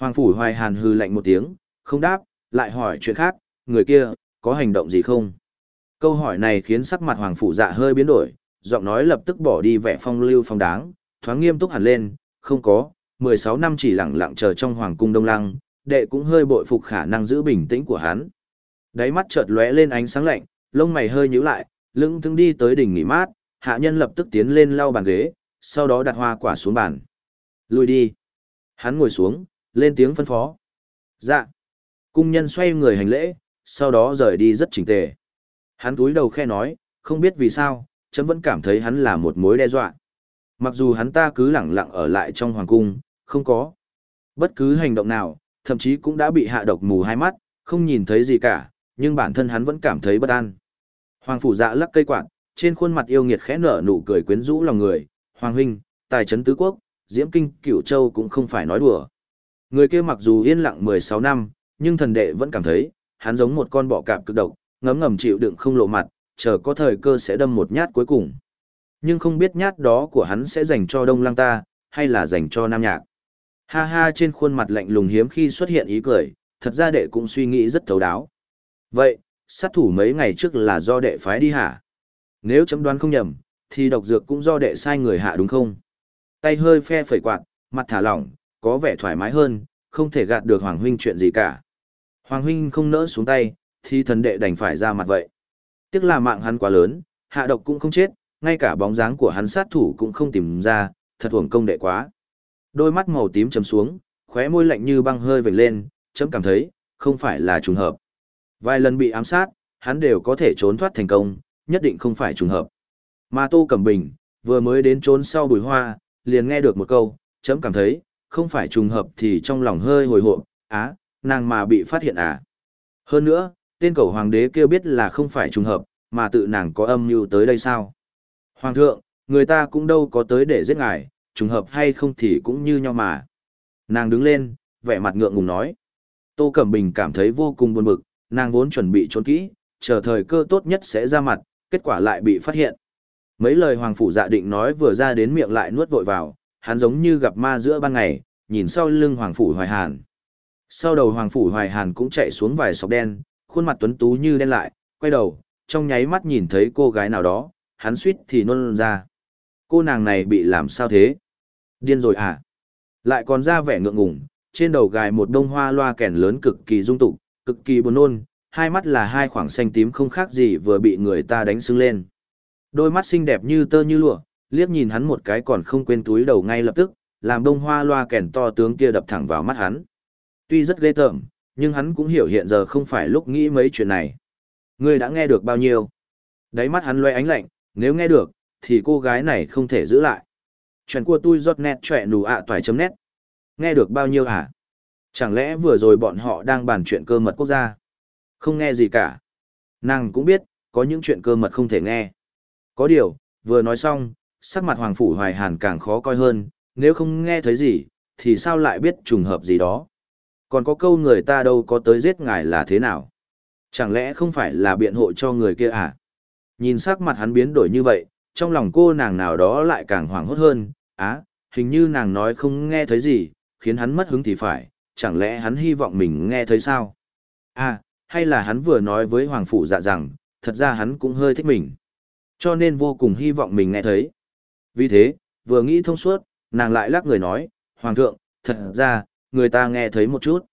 Hoàng phủ hoài hàn hừ lạnh một tiếng, không đáp, lại hỏi chuyện khác, người kia, có hành động gì không? Câu hỏi này khiến sắc mặt hoàng phủ dạ hơi biến đổi, giọng nói lập tức bỏ đi vẻ phong lưu phong đáng, thoáng nghiêm túc hẳn lên, không có, 16 năm chỉ lặng lặng chờ trong hoàng cung đông lăng, đệ cũng hơi bội phục khả năng giữ bình tĩnh của hắn. Đáy mắt chợt lóe lên ánh sáng lạnh, lông mày hơi nhíu lại, lưng thương đi tới đỉnh nghỉ mát, hạ nhân lập tức tiến lên lau bàn ghế, sau đó đặt hoa quả xuống bàn. Lùi đi. Hắn ngồi xuống, lên tiếng phân phó. Dạ. Cung nhân xoay người hành lễ, sau đó rời đi rất chỉnh tề. Hắn túi đầu khe nói, không biết vì sao, chấm vẫn cảm thấy hắn là một mối đe dọa. Mặc dù hắn ta cứ lẳng lặng ở lại trong hoàng cung, không có. Bất cứ hành động nào, thậm chí cũng đã bị hạ độc mù hai mắt, không nhìn thấy gì cả, nhưng bản thân hắn vẫn cảm thấy bất an. Hoàng phủ dạ lắc cây quạt, trên khuôn mặt yêu nghiệt khẽ nở nụ cười quyến rũ lòng người, "Hoàng huynh, tài trấn tứ quốc, Diễm Kinh, Cửu Châu cũng không phải nói đùa." Người kia mặc dù yên lặng 16 năm, nhưng thần đệ vẫn cảm thấy, hắn giống một con bọ cạp cực độc, ngấm ngầm chịu đựng không lộ mặt, chờ có thời cơ sẽ đâm một nhát cuối cùng. Nhưng không biết nhát đó của hắn sẽ dành cho Đông Lăng ta, hay là dành cho Nam Nhạc. Ha ha trên khuôn mặt lạnh lùng hiếm khi xuất hiện ý cười, thật ra đệ cũng suy nghĩ rất thấu đáo. Vậy, sát thủ mấy ngày trước là do đệ phái đi hả? Nếu chấm đoán không nhầm, thì độc dược cũng do đệ sai người hạ đúng không? Tay hơi phe phẩy quạt, mặt thả lỏng, có vẻ thoải mái hơn, không thể gạt được Hoàng Huynh chuyện gì cả. Hoàng Huynh không nỡ xuống tay, thì thần đệ đành phải ra mặt vậy. Tiếc là mạng hắn quá lớn, hạ độc cũng không chết, ngay cả bóng dáng của hắn sát thủ cũng không tìm ra, thật hưởng công đệ quá. Đôi mắt màu tím chấm xuống, khóe môi lạnh như băng hơi vểnh lên, chấm cảm thấy, không phải là trùng hợp. Vài lần bị ám sát, hắn đều có thể trốn thoát thành công, nhất định không phải trùng hợp. Mà Tô Cẩm Bình, vừa mới đến trốn sau bùi hoa, liền nghe được một câu, chấm cảm thấy, không phải trùng hợp thì trong lòng hơi hồi hộp, á, nàng mà bị phát hiện à. Hơn nữa, tên cầu hoàng đế kêu biết là không phải trùng hợp, mà tự nàng có âm mưu tới đây sao. Hoàng thượng, người ta cũng đâu có tới để giết ngài, trùng hợp hay không thì cũng như nhau mà. Nàng đứng lên, vẻ mặt ngượng ngùng nói. Tô Cẩm Bình cảm thấy vô cùng buồn bực, nàng vốn chuẩn bị trốn kỹ, chờ thời cơ tốt nhất sẽ ra mặt, kết quả lại bị phát hiện. Mấy lời hoàng phủ dạ định nói vừa ra đến miệng lại nuốt vội vào, hắn giống như gặp ma giữa ban ngày, nhìn sau lưng hoàng phủ hoài hàn. Sau đầu hoàng phủ hoài hàn cũng chạy xuống vài sọc đen, khuôn mặt tuấn tú như đen lại, quay đầu, trong nháy mắt nhìn thấy cô gái nào đó, hắn suýt thì nôn ra. Cô nàng này bị làm sao thế? Điên rồi à? Lại còn ra vẻ ngượng ngùng, trên đầu gài một đông hoa loa kèn lớn cực kỳ dung tục, cực kỳ buồn nôn, hai mắt là hai khoảng xanh tím không khác gì vừa bị người ta đánh sưng lên. Đôi mắt xinh đẹp như tơ như lụa, liếc nhìn hắn một cái còn không quên túi đầu ngay lập tức, làm đông hoa loa kèn to tướng kia đập thẳng vào mắt hắn. Tuy rất ghê tởm, nhưng hắn cũng hiểu hiện giờ không phải lúc nghĩ mấy chuyện này. Ngươi đã nghe được bao nhiêu? Đáy mắt hắn loe ánh lạnh, nếu nghe được, thì cô gái này không thể giữ lại. Chuyện của tôi giọt nét trẻ nù ạ toài chấm nét. Nghe được bao nhiêu hả? Chẳng lẽ vừa rồi bọn họ đang bàn chuyện cơ mật quốc gia? Không nghe gì cả. Nàng cũng biết, có những chuyện cơ mật không thể nghe. Có điều, vừa nói xong, sắc mặt Hoàng Phủ Hoài Hàn càng khó coi hơn, nếu không nghe thấy gì, thì sao lại biết trùng hợp gì đó. Còn có câu người ta đâu có tới giết ngài là thế nào? Chẳng lẽ không phải là biện hộ cho người kia à? Nhìn sắc mặt hắn biến đổi như vậy, trong lòng cô nàng nào đó lại càng hoảng hốt hơn, á, hình như nàng nói không nghe thấy gì, khiến hắn mất hứng thì phải, chẳng lẽ hắn hy vọng mình nghe thấy sao? À, hay là hắn vừa nói với Hoàng Phủ dạ rằng, thật ra hắn cũng hơi thích mình. Cho nên vô cùng hy vọng mình nghe thấy. Vì thế, vừa nghĩ thông suốt, nàng lại lắc người nói, Hoàng thượng, thật ra, người ta nghe thấy một chút.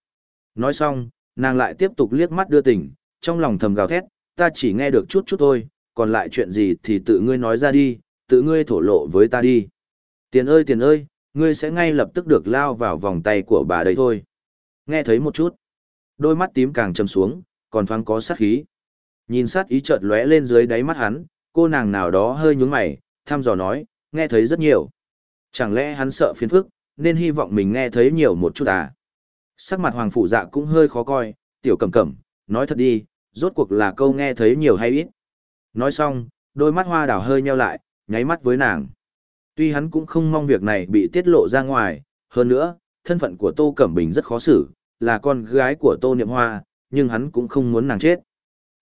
Nói xong, nàng lại tiếp tục liếc mắt đưa tình, trong lòng thầm gào thét, ta chỉ nghe được chút chút thôi, còn lại chuyện gì thì tự ngươi nói ra đi, tự ngươi thổ lộ với ta đi. Tiền ơi tiền ơi, ngươi sẽ ngay lập tức được lao vào vòng tay của bà đấy thôi. Nghe thấy một chút. Đôi mắt tím càng trầm xuống, còn thoáng có sát khí. Nhìn sát ý chợt lóe lên dưới đáy mắt hắn, cô nàng nào đó hơi nhướng mày, thăm dò nói, nghe thấy rất nhiều. Chẳng lẽ hắn sợ phiền phức, nên hy vọng mình nghe thấy nhiều một chút à? Sắc mặt hoàng phủ dạ cũng hơi khó coi, tiểu cẩm cẩm, nói thật đi, rốt cuộc là câu nghe thấy nhiều hay ít. Nói xong, đôi mắt hoa đào hơi nheo lại, nháy mắt với nàng. Tuy hắn cũng không mong việc này bị tiết lộ ra ngoài, hơn nữa, thân phận của Tô Cẩm Bình rất khó xử, là con gái của Tô Niệm Hoa, nhưng hắn cũng không muốn nàng chết.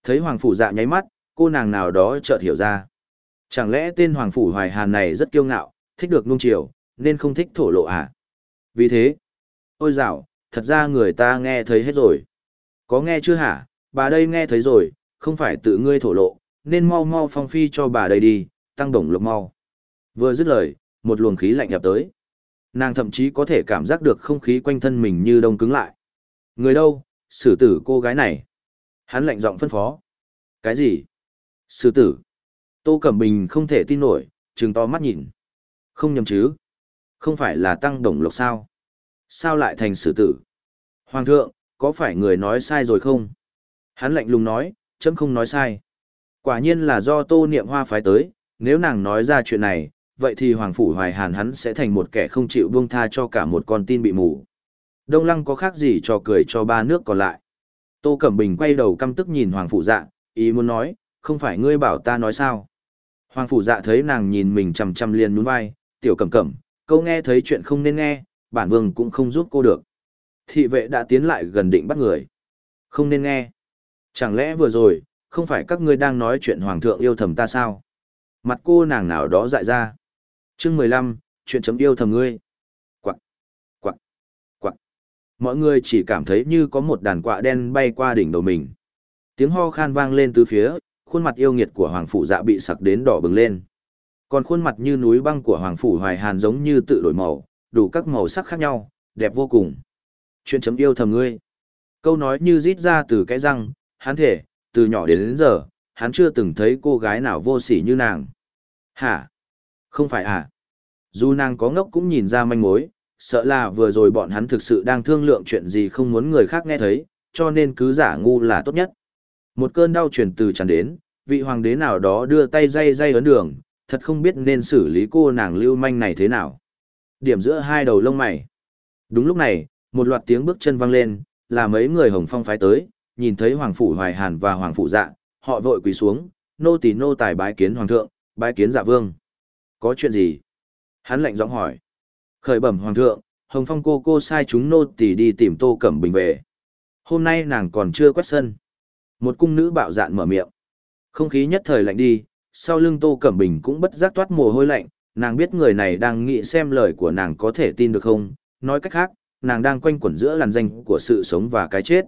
Thấy Hoàng Phủ dạ nháy mắt, cô nàng nào đó chợt hiểu ra. Chẳng lẽ tên Hoàng Phủ Hoài Hàn này rất kiêu ngạo, thích được nung chiều, nên không thích thổ lộ à? Vì thế, ôi dạo, thật ra người ta nghe thấy hết rồi. Có nghe chưa hả? Bà đây nghe thấy rồi, không phải tự ngươi thổ lộ, nên mau mau phong phi cho bà đây đi, tăng đồng lộc mau. Vừa dứt lời, một luồng khí lạnh nhập tới. Nàng thậm chí có thể cảm giác được không khí quanh thân mình như đông cứng lại. Người đâu, xử tử cô gái này. Hắn lạnh giọng phân phó. Cái gì? Xử tử. Tô Cẩm Bình không thể tin nổi, trừng to mắt nhìn. Không nhầm chứ? Không phải là tăng đồng lộc sao? Sao lại thành xử tử? Hoàng thượng, có phải người nói sai rồi không? Hắn lạnh lùng nói, chấm không nói sai. Quả nhiên là do tô niệm hoa phái tới, nếu nàng nói ra chuyện này, vậy thì Hoàng Phủ Hoài Hàn hắn sẽ thành một kẻ không chịu buông tha cho cả một con tin bị mù. Đông Lăng có khác gì cho cười cho ba nước còn lại. Tô Cẩm Bình quay đầu căm tức nhìn Hoàng Phủ Dạ, ý muốn nói, không phải ngươi bảo ta nói sao. Hoàng Phủ Dạ thấy nàng nhìn mình chằm chằm liền nhún vai, tiểu cẩm cẩm, câu nghe thấy chuyện không nên nghe, bản vương cũng không giúp cô được. Thị vệ đã tiến lại gần định bắt người. Không nên nghe. Chẳng lẽ vừa rồi, không phải các ngươi đang nói chuyện Hoàng thượng yêu thầm ta sao? Mặt cô nàng nào đó dại ra. chương mười lăm chuyện chấm yêu thầm ngươi. Quặc, quặc, quặc. Mọi người chỉ cảm thấy như có một đàn quạ đen bay qua đỉnh đầu mình. Tiếng ho khan vang lên từ phía, khuôn mặt yêu nghiệt của Hoàng Phủ dạ bị sặc đến đỏ bừng lên. Còn khuôn mặt như núi băng của Hoàng Phủ Hoài Hàn giống như tự đổi màu, đủ các màu sắc khác nhau, đẹp vô cùng. Chuyện chấm yêu thầm ngươi. Câu nói như rít ra từ cái răng, hắn thể, từ nhỏ đến đến giờ, hắn chưa từng thấy cô gái nào vô sỉ như nàng. Hả? Không phải à? Dù nàng có ngốc cũng nhìn ra manh mối, sợ là vừa rồi bọn hắn thực sự đang thương lượng chuyện gì không muốn người khác nghe thấy, cho nên cứ giả ngu là tốt nhất. Một cơn đau truyền từ tràn đến, vị hoàng đế nào đó đưa tay dây dây ấn đường, thật không biết nên xử lý cô nàng lưu manh này thế nào. Điểm giữa hai đầu lông mày. Đúng lúc này, một loạt tiếng bước chân vang lên, là mấy người hồng phong phái tới, nhìn thấy hoàng phủ hoài hàn và hoàng phủ dạ, họ vội quỳ xuống, nô tỳ nô tài bái kiến hoàng thượng, bái kiến dạ vương. Có chuyện gì? Hắn lạnh giọng hỏi. Khởi bẩm hoàng thượng, hồng phong cô cô sai chúng nô tỳ đi tìm tô cẩm bình về. Hôm nay nàng còn chưa quét sân. Một cung nữ bạo dạn mở miệng. Không khí nhất thời lạnh đi, sau lưng tô cẩm bình cũng bất giác toát mồ hôi lạnh, nàng biết người này đang nghĩ xem lời của nàng có thể tin được không, nói cách khác, nàng đang quanh quẩn giữa làn danh của sự sống và cái chết.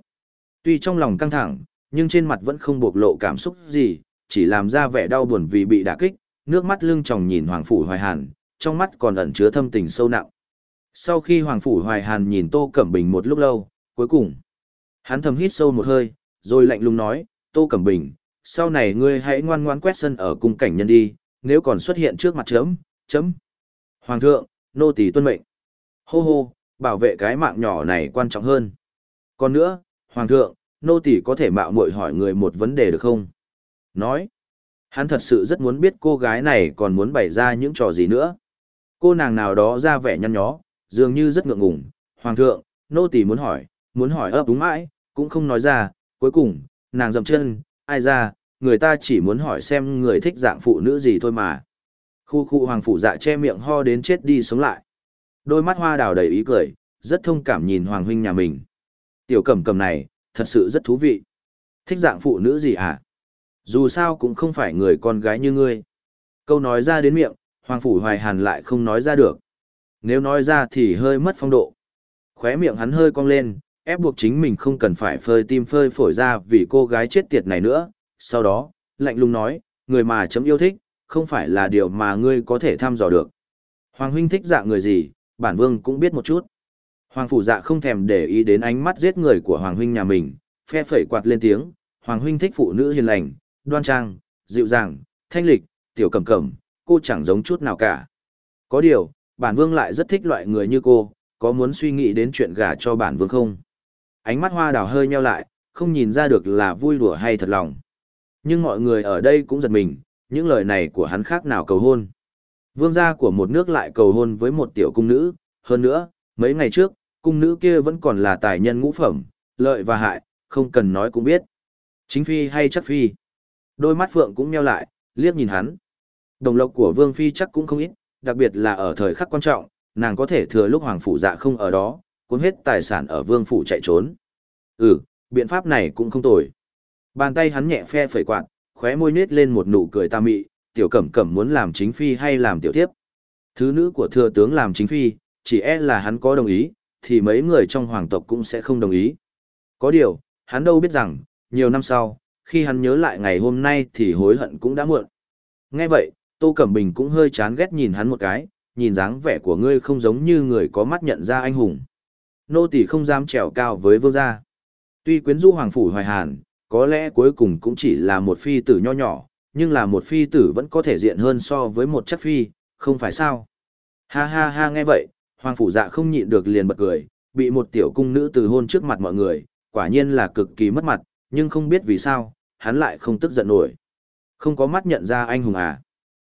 Tuy trong lòng căng thẳng, nhưng trên mặt vẫn không bộc lộ cảm xúc gì, chỉ làm ra vẻ đau buồn vì bị đả kích, nước mắt lưng tròng nhìn Hoàng Phủ Hoài Hàn, trong mắt còn ẩn chứa thâm tình sâu nặng. Sau khi Hoàng Phủ Hoài Hàn nhìn Tô Cẩm Bình một lúc lâu, cuối cùng, hắn thầm hít sâu một hơi, rồi lạnh lùng nói, Tô Cẩm Bình, sau này ngươi hãy ngoan ngoan quét sân ở cung cảnh nhân đi, nếu còn xuất hiện trước mặt chấm, chấm. Hoàng thượng, nô tỳ tuân mệnh. Hô hô, bảo vệ cái mạng nhỏ này quan trọng hơn. Còn nữa, Hoàng thượng, nô tỳ có thể mạo muội hỏi người một vấn đề được không? Nói, hắn thật sự rất muốn biết cô gái này còn muốn bày ra những trò gì nữa. Cô nàng nào đó ra vẻ nhăn nhó, dường như rất ngượng ngùng. Hoàng thượng, nô tỳ muốn hỏi, muốn hỏi ấp đúng mãi, cũng không nói ra, cuối cùng, nàng dậm chân, ai ra, người ta chỉ muốn hỏi xem người thích dạng phụ nữ gì thôi mà. Khu khu hoàng phủ dạ che miệng ho đến chết đi sống lại. Đôi mắt hoa đào đầy ý cười, rất thông cảm nhìn hoàng huynh nhà mình. Tiểu cẩm cẩm này, thật sự rất thú vị. Thích dạng phụ nữ gì hả? Dù sao cũng không phải người con gái như ngươi. Câu nói ra đến miệng, hoàng phủ hoài hàn lại không nói ra được. Nếu nói ra thì hơi mất phong độ. Khóe miệng hắn hơi cong lên, ép buộc chính mình không cần phải phơi tim phơi phổi ra vì cô gái chết tiệt này nữa. Sau đó, lạnh lùng nói, người mà chấm yêu thích, không phải là điều mà ngươi có thể thăm dò được. Hoàng huynh thích dạng người gì, bản vương cũng biết một chút. Hoàng phủ dạ không thèm để ý đến ánh mắt giết người của Hoàng huynh nhà mình, phe phẩy quạt lên tiếng, Hoàng huynh thích phụ nữ hiền lành, đoan trang, dịu dàng, thanh lịch, tiểu cẩm cẩm, cô chẳng giống chút nào cả. Có điều, bản vương lại rất thích loại người như cô, có muốn suy nghĩ đến chuyện gả cho bản vương không? Ánh mắt hoa đào hơi nheo lại, không nhìn ra được là vui đùa hay thật lòng. Nhưng mọi người ở đây cũng giật mình, những lời này của hắn khác nào cầu hôn. Vương gia của một nước lại cầu hôn với một tiểu cung nữ, hơn nữa, mấy ngày trước, cung nữ kia vẫn còn là tài nhân ngũ phẩm, lợi và hại, không cần nói cũng biết. Chính phi hay chắc phi. Đôi mắt phượng cũng nheo lại, liếc nhìn hắn. Đồng lộc của vương phi chắc cũng không ít, đặc biệt là ở thời khắc quan trọng, nàng có thể thừa lúc hoàng phủ dạ không ở đó, cuốn hết tài sản ở vương phủ chạy trốn. Ừ, biện pháp này cũng không tồi. Bàn tay hắn nhẹ phe phẩy quạt, khóe môi nết lên một nụ cười ta mị, tiểu cẩm cẩm muốn làm chính phi hay làm tiểu thiếp. Thứ nữ của thừa tướng làm chính phi, chỉ e là hắn có đồng ý, thì mấy người trong hoàng tộc cũng sẽ không đồng ý. Có điều, hắn đâu biết rằng, nhiều năm sau, khi hắn nhớ lại ngày hôm nay thì hối hận cũng đã muộn. Nghe vậy, Tô Cẩm Bình cũng hơi chán ghét nhìn hắn một cái, nhìn dáng vẻ của ngươi không giống như người có mắt nhận ra anh hùng. Nô tỳ không dám trèo cao với vương gia. Tuy quyến rũ hoàng phủ hoài hàn, có lẽ cuối cùng cũng chỉ là một phi tử nho nhỏ, nhưng là một phi tử vẫn có thể diện hơn so với một chất phi, không phải sao? Ha ha ha nghe vậy, hoàng phủ dạ không nhịn được liền bật cười, bị một tiểu cung nữ từ hôn trước mặt mọi người, quả nhiên là cực kỳ mất mặt, nhưng không biết vì sao, hắn lại không tức giận nổi. Không có mắt nhận ra anh hùng à.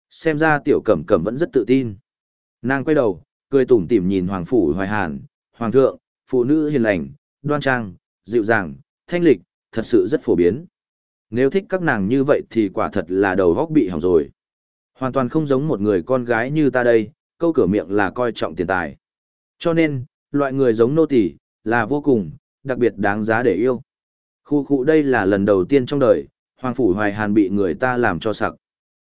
Xem ra tiểu cẩm cẩm vẫn rất tự tin. Nàng quay đầu, cười tủm tỉm nhìn hoàng phủ hoài hàn, hoàng thượng, phụ nữ hiền lành, đoan trang, dịu dàng, thanh lịch, thật sự rất phổ biến. Nếu thích các nàng như vậy thì quả thật là đầu góc bị hỏng rồi. Hoàn toàn không giống một người con gái như ta đây, câu cửa miệng là coi trọng tiền tài. Cho nên, loại người giống nô tỳ là vô cùng, đặc biệt đáng giá để yêu. Khu khu đây là lần đầu tiên trong đời, Hoàng Phủ Hoài Hàn bị người ta làm cho sặc.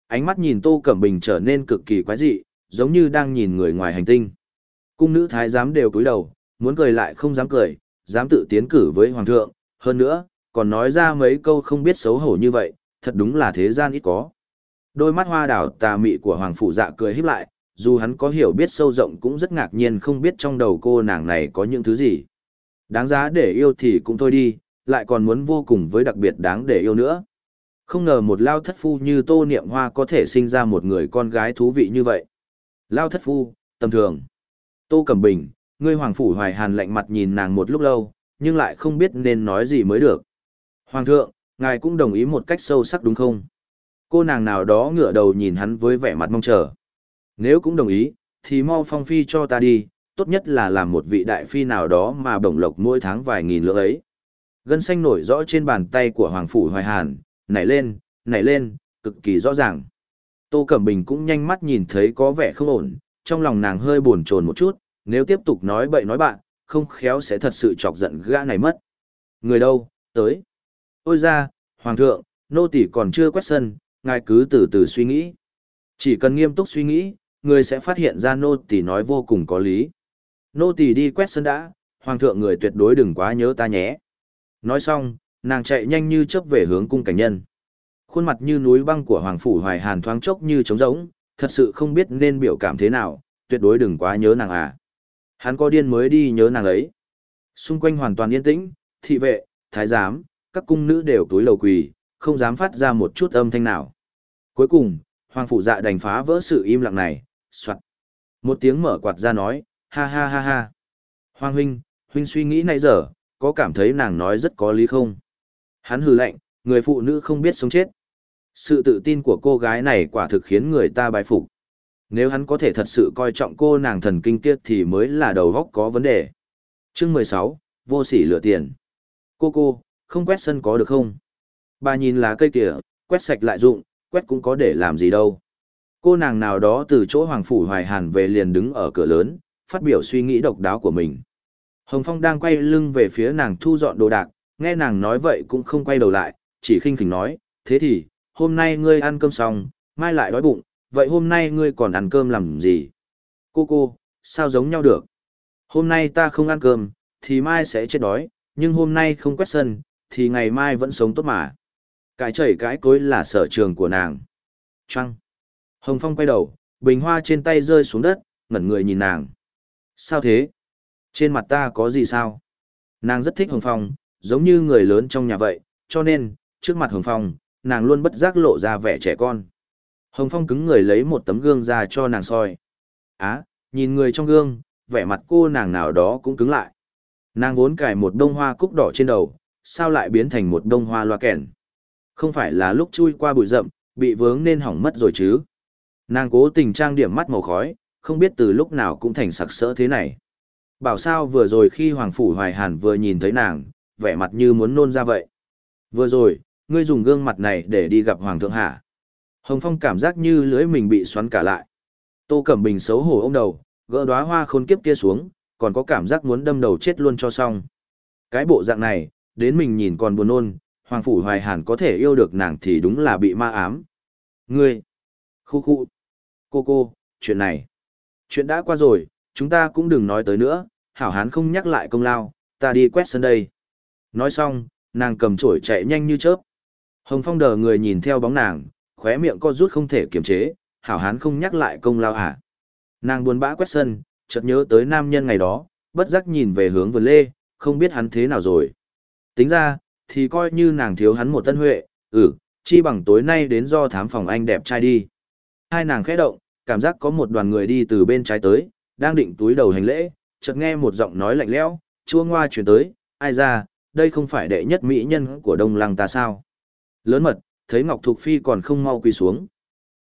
Ánh mắt nhìn Tô Cẩm Bình trở nên cực kỳ quái dị, giống như đang nhìn người ngoài hành tinh. Cung nữ thái giám đều cúi đầu, muốn cười lại không dám cười, dám tự tiến cử với Hoàng thượng, hơn nữa, còn nói ra mấy câu không biết xấu hổ như vậy, thật đúng là thế gian ít có. Đôi mắt hoa đảo tà mị của Hoàng Phủ dạ cười híp lại, dù hắn có hiểu biết sâu rộng cũng rất ngạc nhiên không biết trong đầu cô nàng này có những thứ gì. Đáng giá để yêu thì cũng thôi đi, lại còn muốn vô cùng với đặc biệt đáng để yêu nữa. Không ngờ một lao thất phu như Tô Niệm Hoa có thể sinh ra một người con gái thú vị như vậy. Lao thất phu, tầm thường. Tô Cẩm Bình, ngươi Hoàng Phủ Hoài Hàn lạnh mặt nhìn nàng một lúc lâu, nhưng lại không biết nên nói gì mới được. Hoàng thượng, ngài cũng đồng ý một cách sâu sắc đúng không? Cô nàng nào đó ngửa đầu nhìn hắn với vẻ mặt mong chờ. Nếu cũng đồng ý, thì mau phong phi cho ta đi, tốt nhất là làm một vị đại phi nào đó mà bổng lộc mỗi tháng vài nghìn lượng ấy. Gân xanh nổi rõ trên bàn tay của Hoàng Phủ Hoài Hàn, nảy lên, nảy lên, cực kỳ rõ ràng. Tô Cẩm Bình cũng nhanh mắt nhìn thấy có vẻ không ổn, trong lòng nàng hơi buồn chồn một chút, nếu tiếp tục nói bậy nói bạn, không khéo sẽ thật sự chọc giận gã này mất. Người đâu, tới. Ôi ra, Hoàng thượng, nô tỷ còn chưa quét sân, ngài cứ từ từ suy nghĩ. Chỉ cần nghiêm túc suy nghĩ, người sẽ phát hiện ra nô tỷ nói vô cùng có lý. Nô tỷ đi quét sân đã, Hoàng thượng người tuyệt đối đừng quá nhớ ta nhé. Nói xong, nàng chạy nhanh như chớp về hướng cung cảnh nhân. Khuôn mặt như núi băng của Hoàng Phủ Hoài Hàn thoáng chốc như trống rỗng, thật sự không biết nên biểu cảm thế nào, tuyệt đối đừng quá nhớ nàng à. Hắn có điên mới đi nhớ nàng ấy. Xung quanh hoàn toàn yên tĩnh, thị vệ, thái giám, các cung nữ đều túi lầu quỳ, không dám phát ra một chút âm thanh nào. Cuối cùng, Hoàng Phủ Dạ đành phá vỡ sự im lặng này, soạn. Một tiếng mở quạt ra nói, ha ha ha ha. Hoàng huynh, huynh suy nghĩ nãy giờ, có cảm thấy nàng nói rất có lý không? Hắn hừ lạnh, người phụ nữ không biết sống chết. Sự tự tin của cô gái này quả thực khiến người ta bái phục. Nếu hắn có thể thật sự coi trọng cô nàng thần kinh kia thì mới là đầu góc có vấn đề. Chương mười sáu, vô sỉ lựa tiền. Cô cô, không quét sân có được không? Bà nhìn lá cây kìa, quét sạch lại dụng, quét cũng có để làm gì đâu. Cô nàng nào đó từ chỗ Hoàng Phủ Hoài Hàn về liền đứng ở cửa lớn, phát biểu suy nghĩ độc đáo của mình. Hồng Phong đang quay lưng về phía nàng thu dọn đồ đạc, nghe nàng nói vậy cũng không quay đầu lại, chỉ khinh khỉnh nói, thế thì, hôm nay ngươi ăn cơm xong, mai lại đói bụng, vậy hôm nay ngươi còn ăn cơm làm gì? Cô cô, sao giống nhau được? Hôm nay ta không ăn cơm, thì mai sẽ chết đói, nhưng hôm nay không quét sân, thì ngày mai vẫn sống tốt mà. Cái chảy cái cối là sở trường của nàng. Trăng. Hồng Phong quay đầu, bình hoa trên tay rơi xuống đất, ngẩn người nhìn nàng. Sao thế? Trên mặt ta có gì sao? Nàng rất thích Hồng Phong, giống như người lớn trong nhà vậy, cho nên, trước mặt Hồng Phong, nàng luôn bất giác lộ ra vẻ trẻ con. Hồng Phong cứng người lấy một tấm gương ra cho nàng soi. Á, nhìn người trong gương, vẻ mặt cô nàng nào đó cũng cứng lại. Nàng vốn cài một đông hoa cúc đỏ trên đầu, sao lại biến thành một đông hoa loa kèn? Không phải là lúc chui qua bụi rậm, bị vướng nên hỏng mất rồi chứ? Nàng cố tình trang điểm mắt màu khói, không biết từ lúc nào cũng thành sặc sỡ thế này. Bảo sao vừa rồi khi Hoàng Phủ Hoài Hàn vừa nhìn thấy nàng, vẻ mặt như muốn nôn ra vậy. Vừa rồi, ngươi dùng gương mặt này để đi gặp Hoàng thượng hả? Hồng Phong cảm giác như lưỡi mình bị xoắn cả lại. Tô Cẩm Bình xấu hổ ôm đầu, gỡ đóa hoa khôn kiếp kia xuống, còn có cảm giác muốn đâm đầu chết luôn cho xong. Cái bộ dạng này, đến mình nhìn còn buồn nôn, Hoàng Phủ Hoài Hàn có thể yêu được nàng thì đúng là bị ma ám. Ngươi! Khu khu! Cô cô, chuyện này! Chuyện đã qua rồi, chúng ta cũng đừng nói tới nữa, hảo hán không nhắc lại công lao, ta đi quét sân đây. Nói xong, nàng cầm chổi chạy nhanh như chớp. Hồng Phong đờ người nhìn theo bóng nàng, khóe miệng co rút không thể kiềm chế, hảo hán không nhắc lại công lao hả. Nàng buồn bã quét sân, chợt nhớ tới nam nhân ngày đó, bất giác nhìn về hướng vườn lê, không biết hắn thế nào rồi. Tính ra, thì coi như nàng thiếu hắn một tân huệ, ừ, chi bằng tối nay đến do thám phòng anh đẹp trai đi. Hai nàng khẽ động, cảm giác có một đoàn người đi từ bên trái tới, đang định túi đầu hành lễ, chợt nghe một giọng nói lạnh lẽo, chua ngoa truyền tới, ai ra, đây không phải đệ nhất mỹ nhân của Đông Lăng ta sao? Lớn mật, thấy Ngọc Thục Phi còn không mau quỳ xuống.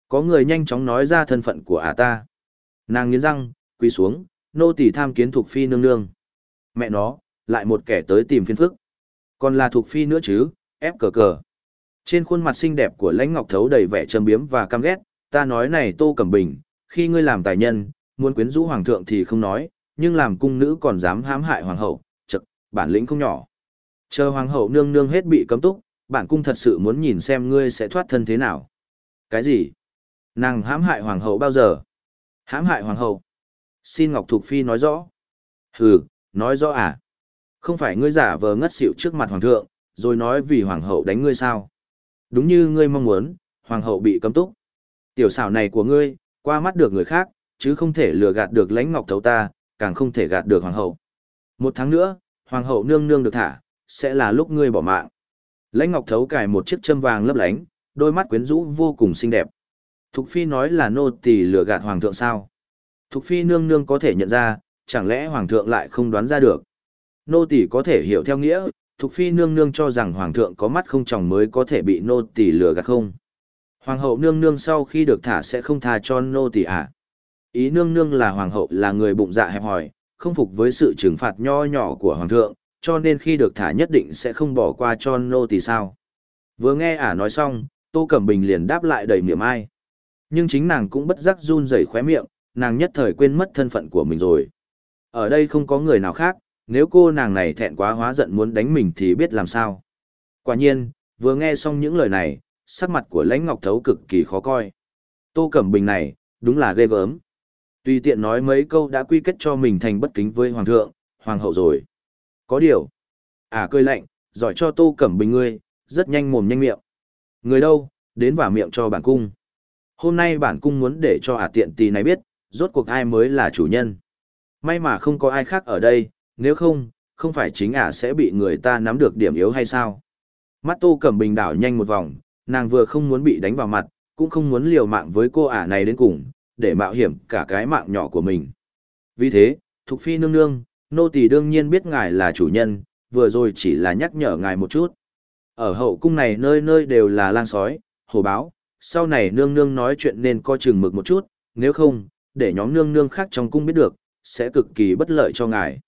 Có người nhanh chóng nói ra thân phận của ả ta. Nàng nghiến răng, quỳ xuống, nô tỳ tham kiến Thục Phi nương nương. Mẹ nó, lại một kẻ tới tìm phiên phức. Còn là Thục Phi nữa chứ, ép cờ cờ. Trên khuôn mặt xinh đẹp của lãnh ngọc thấu đầy vẻ trầm biếm và căm ghét, ta nói này Tô Cẩm Bình, khi ngươi làm tài nhân, muốn quyến rũ hoàng thượng thì không nói, nhưng làm cung nữ còn dám hãm hại hoàng hậu, chật, bản lĩnh không nhỏ. Chờ hoàng hậu nương nương hết bị cấm túc, bản cung thật sự muốn nhìn xem ngươi sẽ thoát thân thế nào. Cái gì? Nàng hãm hại hoàng hậu bao giờ? Hãm hại hoàng hậu? Xin Ngọc Thục Phi nói rõ. Hừ, nói rõ à? Không phải ngươi giả vờ ngất xỉu trước mặt hoàng thượng, rồi nói vì hoàng hậu đánh ngươi sao? Đúng như ngươi mong muốn, hoàng hậu bị cấm túc. Tiểu xảo này của ngươi, qua mắt được người khác, chứ không thể lừa gạt được lãnh ngọc thấu ta, càng không thể gạt được hoàng hậu. Một tháng nữa, hoàng hậu nương nương được thả, sẽ là lúc ngươi bỏ mạng. Lãnh ngọc thấu cài một chiếc châm vàng lấp lánh, đôi mắt quyến rũ vô cùng xinh đẹp. Thục phi nói là nô tỳ lừa gạt hoàng thượng sao? Thục phi nương nương có thể nhận ra, chẳng lẽ hoàng thượng lại không đoán ra được? Nô tỳ có thể hiểu theo nghĩa, Thục phi nương nương cho rằng hoàng thượng có mắt không tròng mới có thể bị nô tỳ lừa gạt không? Hoàng hậu nương nương sau khi được thả sẽ không tha cho nô tỳ à? Ý nương nương là hoàng hậu là người bụng dạ hẹp hòi, không phục với sự trừng phạt nho nhỏ của hoàng thượng, cho nên khi được thả nhất định sẽ không bỏ qua cho nô tỳ sao. Vừa nghe ả nói xong, Tô Cẩm Bình liền đáp lại đầy miệng ai. Nhưng chính nàng cũng bất giác run rẩy khóe miệng, nàng nhất thời quên mất thân phận của mình rồi. Ở đây không có người nào khác, nếu cô nàng này thẹn quá hóa giận muốn đánh mình thì biết làm sao. Quả nhiên, vừa nghe xong những lời này, sắc mặt của lãnh ngọc thấu cực kỳ khó coi. Tô Cẩm Bình này, đúng là ghê gớm. Tùy tiện nói mấy câu đã quy kết cho mình thành bất kính với hoàng thượng, hoàng hậu rồi. Có điều. À cười lạnh, giỏi cho Tô Cẩm Bình ngươi, rất nhanh mồm nhanh miệng. Người đâu, đến vả miệng cho bản cung. Hôm nay bản cung muốn để cho ả tiện tì này biết, rốt cuộc ai mới là chủ nhân. May mà không có ai khác ở đây, nếu không, không phải chính ả sẽ bị người ta nắm được điểm yếu hay sao. Mắt Tô Cẩm Bình đảo nhanh một vòng, nàng vừa không muốn bị đánh vào mặt, cũng không muốn liều mạng với cô ả này đến cùng, để mạo hiểm cả cái mạng nhỏ của mình. Vì thế, Thục Phi nương nương, nô tỳ đương nhiên biết ngài là chủ nhân, vừa rồi chỉ là nhắc nhở ngài một chút. Ở hậu cung này nơi nơi đều là lang sói, hổ báo, sau này nương nương nói chuyện nên coi chừng mực một chút, nếu không, để nhóm nương nương khác trong cung biết được, sẽ cực kỳ bất lợi cho ngài.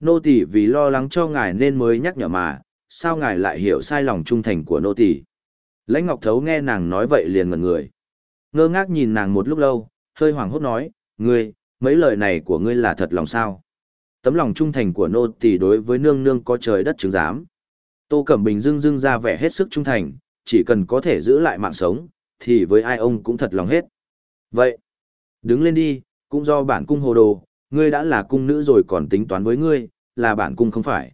Nô tỳ vì lo lắng cho ngài nên mới nhắc nhở mà, sao ngài lại hiểu sai lòng trung thành của nô tỳ? Lãnh Ngọc Thấu nghe nàng nói vậy liền ngẩn người. Ngơ ngác nhìn nàng một lúc lâu, hơi hoảng hốt nói, ngươi, mấy lời này của ngươi là thật lòng sao? Tấm lòng trung thành của nô tỳ đối với nương nương có trời đất chứng giám. Tô Cẩm Bình dưng dưng ra vẻ hết sức trung thành, chỉ cần có thể giữ lại mạng sống, thì với ai ông cũng thật lòng hết. Vậy, đứng lên đi, cũng do bản cung hồ đồ, ngươi đã là cung nữ rồi còn tính toán với ngươi, là bản cung không phải.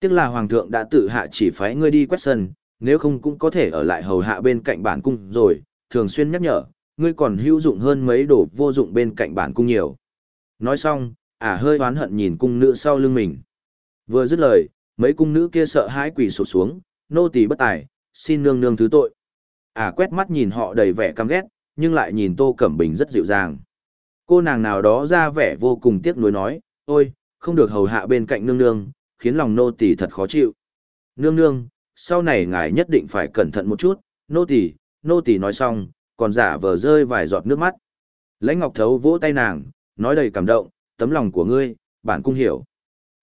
Tiếc là hoàng thượng đã tự hạ chỉ phái ngươi đi quét sân, nếu không cũng có thể ở lại hầu hạ bên cạnh bản cung rồi, thường xuyên nhắc nhở, ngươi còn hữu dụng hơn mấy đồ vô dụng bên cạnh bản cung nhiều. Nói xong, ả hơi oán hận nhìn cung nữ sau lưng mình. Vừa dứt lời, mấy cung nữ kia sợ hãi quỳ sụp xuống, nô tỳ bất tài, xin nương nương thứ tội. Ả quét mắt nhìn họ đầy vẻ căm ghét, nhưng lại nhìn Tô Cẩm Bình rất dịu dàng. Cô nàng nào đó ra vẻ vô cùng tiếc nuối nói, ôi, không được hầu hạ bên cạnh nương nương, khiến lòng nô tỳ thật khó chịu. Nương nương, sau này ngài nhất định phải cẩn thận một chút, nô tỳ, nô tỳ nói xong, còn giả vờ rơi vài giọt nước mắt. Lãnh Ngọc Thấu vỗ tay nàng, nói đầy cảm động, tấm lòng của ngươi, bản cung hiểu.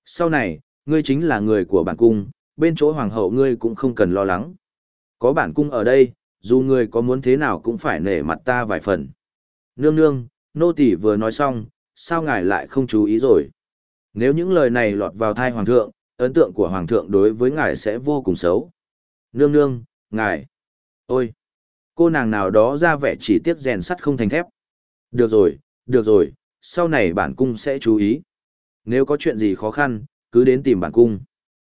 Sau này, ngươi chính là người của bản cung, bên chỗ hoàng hậu ngươi cũng không cần lo lắng. Có bản cung ở đây, dù ngươi có muốn thế nào cũng phải nể mặt ta vài phần. Nương nương, nô tỳ vừa nói xong, sao ngài lại không chú ý rồi? Nếu những lời này lọt vào thai hoàng thượng, ấn tượng của hoàng thượng đối với ngài sẽ vô cùng xấu. Nương nương, ngài. Ôi! Cô nàng nào đó ra vẻ chỉ tiếc rèn sắt không thành thép. Được rồi, được rồi, sau này bản cung sẽ chú ý. Nếu có chuyện gì khó khăn, cứ đến tìm bản cung.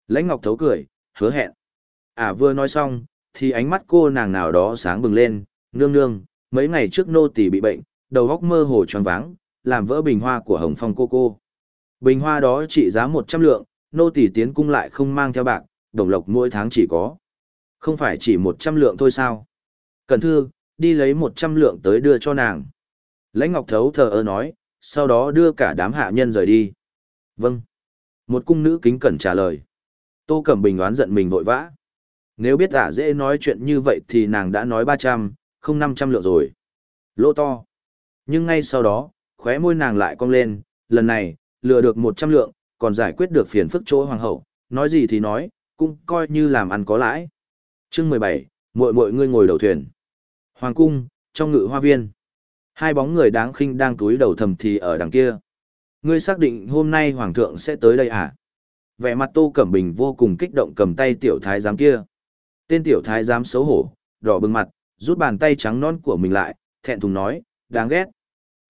Lãnh Ngọc thấu cười, hứa hẹn. À vừa nói xong, thì ánh mắt cô nàng nào đó sáng bừng lên, nương nương, mấy ngày trước nô tỳ bị bệnh, đầu óc mơ hồ tròn váng, làm vỡ bình hoa của Hồng Phong cô cô. Bình hoa đó trị giá 100 lượng, nô tỳ tiến cung lại không mang theo bạc, đồng lộc mỗi tháng chỉ có. Không phải chỉ 100 lượng thôi sao? Cần thư, đi lấy 100 lượng tới đưa cho nàng. Lãnh Ngọc Thấu thờ ơ nói, sau đó đưa cả đám hạ nhân rời đi. Vâng. Một cung nữ kính cẩn trả lời. Tô Cẩm Bình đoán giận mình vội vã. Nếu biết ả dễ nói chuyện như vậy thì nàng đã nói 300, không 500 lượng rồi. Lỗ to. Nhưng ngay sau đó, khóe môi nàng lại cong lên, lần này, lừa được 100 lượng, còn giải quyết được phiền phức chỗ hoàng hậu, nói gì thì nói, cũng coi như làm ăn có lãi. Chương 17, muội muội ngươi ngồi đầu thuyền. Hoàng cung, trong ngự hoa viên. Hai bóng người đáng khinh đang túi đầu thầm thì ở đằng kia. Ngươi xác định hôm nay hoàng thượng sẽ tới đây à? Vẻ mặt Tô Cẩm Bình vô cùng kích động cầm tay tiểu thái giám kia. Tên tiểu thái giám xấu hổ, đỏ bừng mặt, rút bàn tay trắng non của mình lại, thẹn thùng nói, đáng ghét.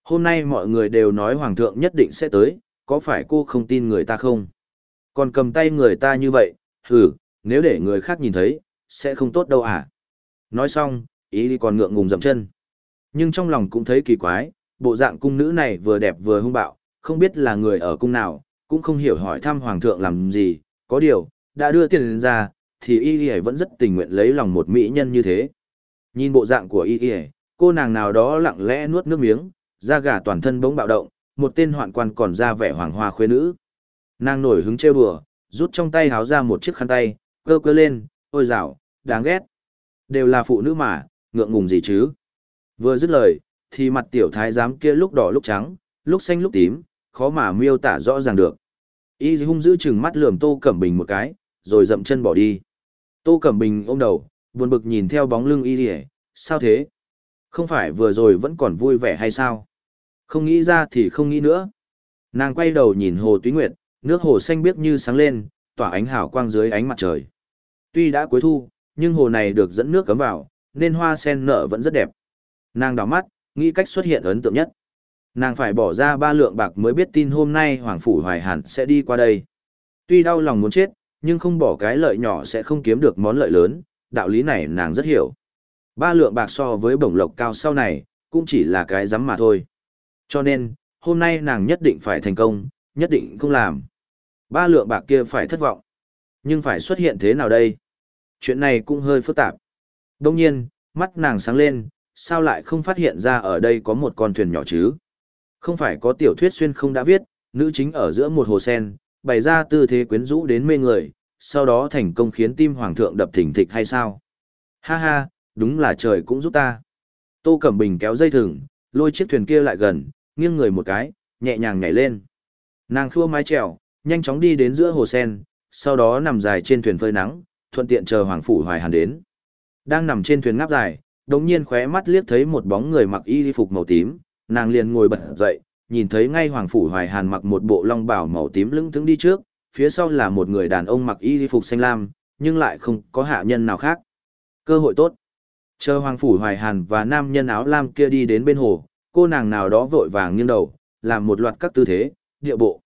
Hôm nay mọi người đều nói hoàng thượng nhất định sẽ tới, có phải cô không tin người ta không? Còn cầm tay người ta như vậy, hừ, nếu để người khác nhìn thấy, sẽ không tốt đâu à? Nói xong, ý còn ngượng ngùng dậm chân. Nhưng trong lòng cũng thấy kỳ quái, bộ dạng cung nữ này vừa đẹp vừa hung bạo, không biết là người ở cung nào, cũng không hiểu hỏi thăm hoàng thượng làm gì, có điều, đã đưa tiền ra, thì y y vẫn rất tình nguyện lấy lòng một mỹ nhân như thế. Nhìn bộ dạng của y y, cô nàng nào đó lặng lẽ nuốt nước miếng, da gà toàn thân bỗng bạo động, một tên hoạn quan còn ra vẻ hoàng hoa khuê nữ. Nàng nổi hứng trêu đùa, rút trong tay háo ra một chiếc khăn tay, cơ cơ lên, ôi dạo, đáng ghét. Đều là phụ nữ mà, ngượng ngùng gì chứ. Vừa dứt lời, thì mặt tiểu thái giám kia lúc đỏ lúc trắng, lúc xanh lúc tím, khó mà miêu tả rõ ràng được. Y hung giữ chừng mắt lườm Tô Cẩm Bình một cái, rồi dậm chân bỏ đi. Tô Cẩm Bình ôm đầu, buồn bực nhìn theo bóng lưng y đi sao thế? Không phải vừa rồi vẫn còn vui vẻ hay sao? Không nghĩ ra thì không nghĩ nữa. Nàng quay đầu nhìn hồ túy nguyệt, nước hồ xanh biếc như sáng lên, tỏa ánh hào quang dưới ánh mặt trời. Tuy đã cuối thu, nhưng hồ này được dẫn nước cấm vào, nên hoa sen nở vẫn rất đẹp. Nàng đảo mắt, nghĩ cách xuất hiện ấn tượng nhất. Nàng phải bỏ ra ba lượng bạc mới biết tin hôm nay Hoàng Phủ Hoài Hàn sẽ đi qua đây. Tuy đau lòng muốn chết, Nhưng không bỏ cái lợi nhỏ sẽ không kiếm được món lợi lớn, đạo lý này nàng rất hiểu. Ba lượng bạc so với bổng lộc cao sau này, cũng chỉ là cái rắm mà thôi. Cho nên, hôm nay nàng nhất định phải thành công, nhất định không làm. Ba lượng bạc kia phải thất vọng. Nhưng phải xuất hiện thế nào đây? Chuyện này cũng hơi phức tạp. Đông nhiên, mắt nàng sáng lên, sao lại không phát hiện ra ở đây có một con thuyền nhỏ chứ? Không phải có tiểu thuyết xuyên không đã viết, nữ chính ở giữa một hồ sen, bày ra tư thế quyến rũ đến mê người, sau đó thành công khiến tim hoàng thượng đập thình thịch hay sao? Ha ha, đúng là trời cũng giúp ta. Tô Cẩm Bình kéo dây thừng, lôi chiếc thuyền kia lại gần, nghiêng người một cái, nhẹ nhàng nhảy lên. Nàng khua mái trèo, nhanh chóng đi đến giữa hồ sen, sau đó nằm dài trên thuyền phơi nắng, thuận tiện chờ Hoàng Phủ Hoài Hàn đến. Đang nằm trên thuyền ngáp dài, đồng nhiên khóe mắt liếc thấy một bóng người mặc y phục màu tím, nàng liền ngồi bật dậy, nhìn thấy ngay Hoàng Phủ Hoài Hàn mặc một bộ long bào màu tím lưng thững đi trước, phía sau là một người đàn ông mặc y phục xanh lam, nhưng lại không có hạ nhân nào khác. Cơ hội tốt. Chờ Hoàng Phủ Hoài Hàn và nam nhân áo lam kia đi đến bên hồ, cô nàng nào đó vội vàng nghiêng đầu, làm một loạt các tư thế, địa bộ.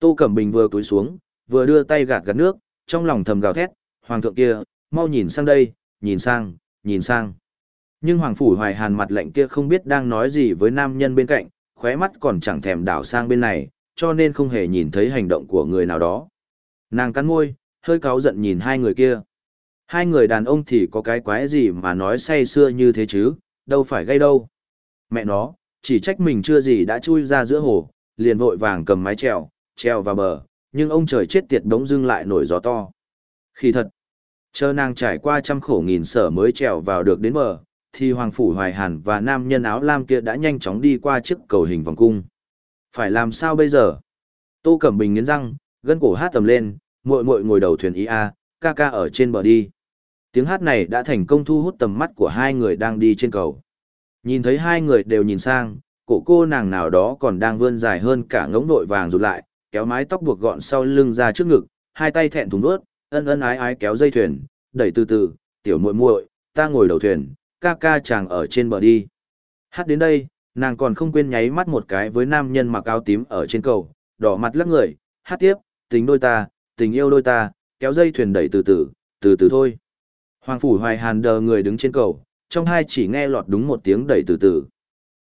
Tô Cẩm Bình vừa cúi xuống, vừa đưa tay gạt gạt nước, trong lòng thầm gào thét, Hoàng thượng kia, mau nhìn sang đây, nhìn sang, nhìn sang. Nhưng Hoàng Phủ Hoài Hàn mặt lạnh kia không biết đang nói gì với nam nhân bên cạnh, khóe mắt còn chẳng thèm đảo sang bên này, cho nên không hề nhìn thấy hành động của người nào đó. Nàng cắn môi, hơi cáu giận nhìn hai người kia. Hai người đàn ông thì có cái quái gì mà nói say xưa như thế chứ, đâu phải gây đâu. Mẹ nó, chỉ trách mình chưa gì đã chui ra giữa hồ, liền vội vàng cầm mái trèo, treo vào bờ, nhưng ông trời chết tiệt đống dưng lại nổi gió to. Khi thật, chờ nàng trải qua trăm khổ nghìn sở mới trèo vào được đến bờ, thì Hoàng Phủ Hoài Hàn và nam nhân áo lam kia đã nhanh chóng đi qua chiếc cầu hình vòng cung. Phải làm sao bây giờ? Tô Cẩm Bình nghiến răng, gân cổ hát tầm lên, muội muội ngồi đầu thuyền ý a, ca ca ở trên bờ đi. Tiếng hát này đã thành công thu hút tầm mắt của hai người đang đi trên cầu. Nhìn thấy hai người đều nhìn sang, cổ cô nàng nào đó còn đang vươn dài hơn cả ngỗng vội vàng rụt lại, kéo mái tóc buộc gọn sau lưng ra trước ngực, hai tay thẹn thùng nuốt, ân ân ái ái kéo dây thuyền, đẩy từ từ, tiểu muội muội, ta ngồi đầu thuyền, ca ca chàng ở trên bờ đi. Hát đến đây, nàng còn không quên nháy mắt một cái với nam nhân mặc áo tím ở trên cầu, đỏ mặt lắc người, hát tiếp, tình đôi ta, tình yêu đôi ta, kéo dây thuyền đẩy từ từ, từ từ thôi. Hoàng phủ hoài hàn đờ người đứng trên cầu, trong hai chỉ nghe lọt đúng một tiếng đẩy từ từ.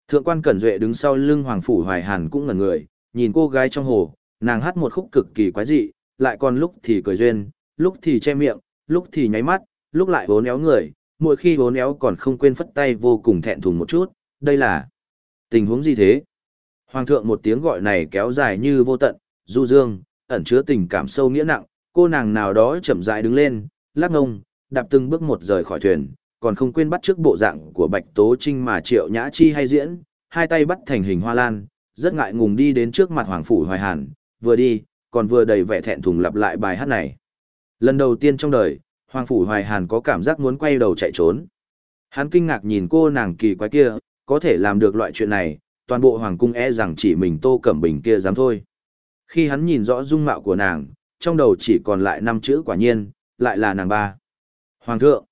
Thượng quan Cẩn Duệ đứng sau lưng Hoàng phủ hoài hàn cũng ngẩn người, nhìn cô gái trong hồ, nàng hát một khúc cực kỳ quái dị, lại còn lúc thì cười duyên, lúc thì che miệng, lúc thì nháy mắt, lúc lại bốn éo người, mỗi khi bốn néo còn không quên phất tay vô cùng thẹn thùng một chút, đây là tình huống gì thế? Hoàng thượng một tiếng gọi này kéo dài như vô tận, du dương, ẩn chứa tình cảm sâu nghĩa nặng, cô nàng nào đó chậm rãi đứng lên, lắc ngông, đạp từng bước một rời khỏi thuyền, còn không quên bắt trước bộ dạng của Bạch Tố Trinh mà Triệu Nhã Chi hay diễn, hai tay bắt thành hình hoa lan, rất ngại ngùng đi đến trước mặt Hoàng Phủ Hoài Hàn, vừa đi, còn vừa đầy vẻ thẹn thùng lặp lại bài hát này. Lần đầu tiên trong đời, Hoàng Phủ Hoài Hàn có cảm giác muốn quay đầu chạy trốn. Hắn kinh ngạc nhìn cô nàng kỳ quái kia, có thể làm được loại chuyện này, toàn bộ Hoàng Cung e rằng chỉ mình Tô Cẩm Bình kia dám thôi. Khi hắn nhìn rõ dung mạo của nàng, trong đầu chỉ còn lại năm chữ quả nhiên, lại là nàng ba. Hoàng thượng,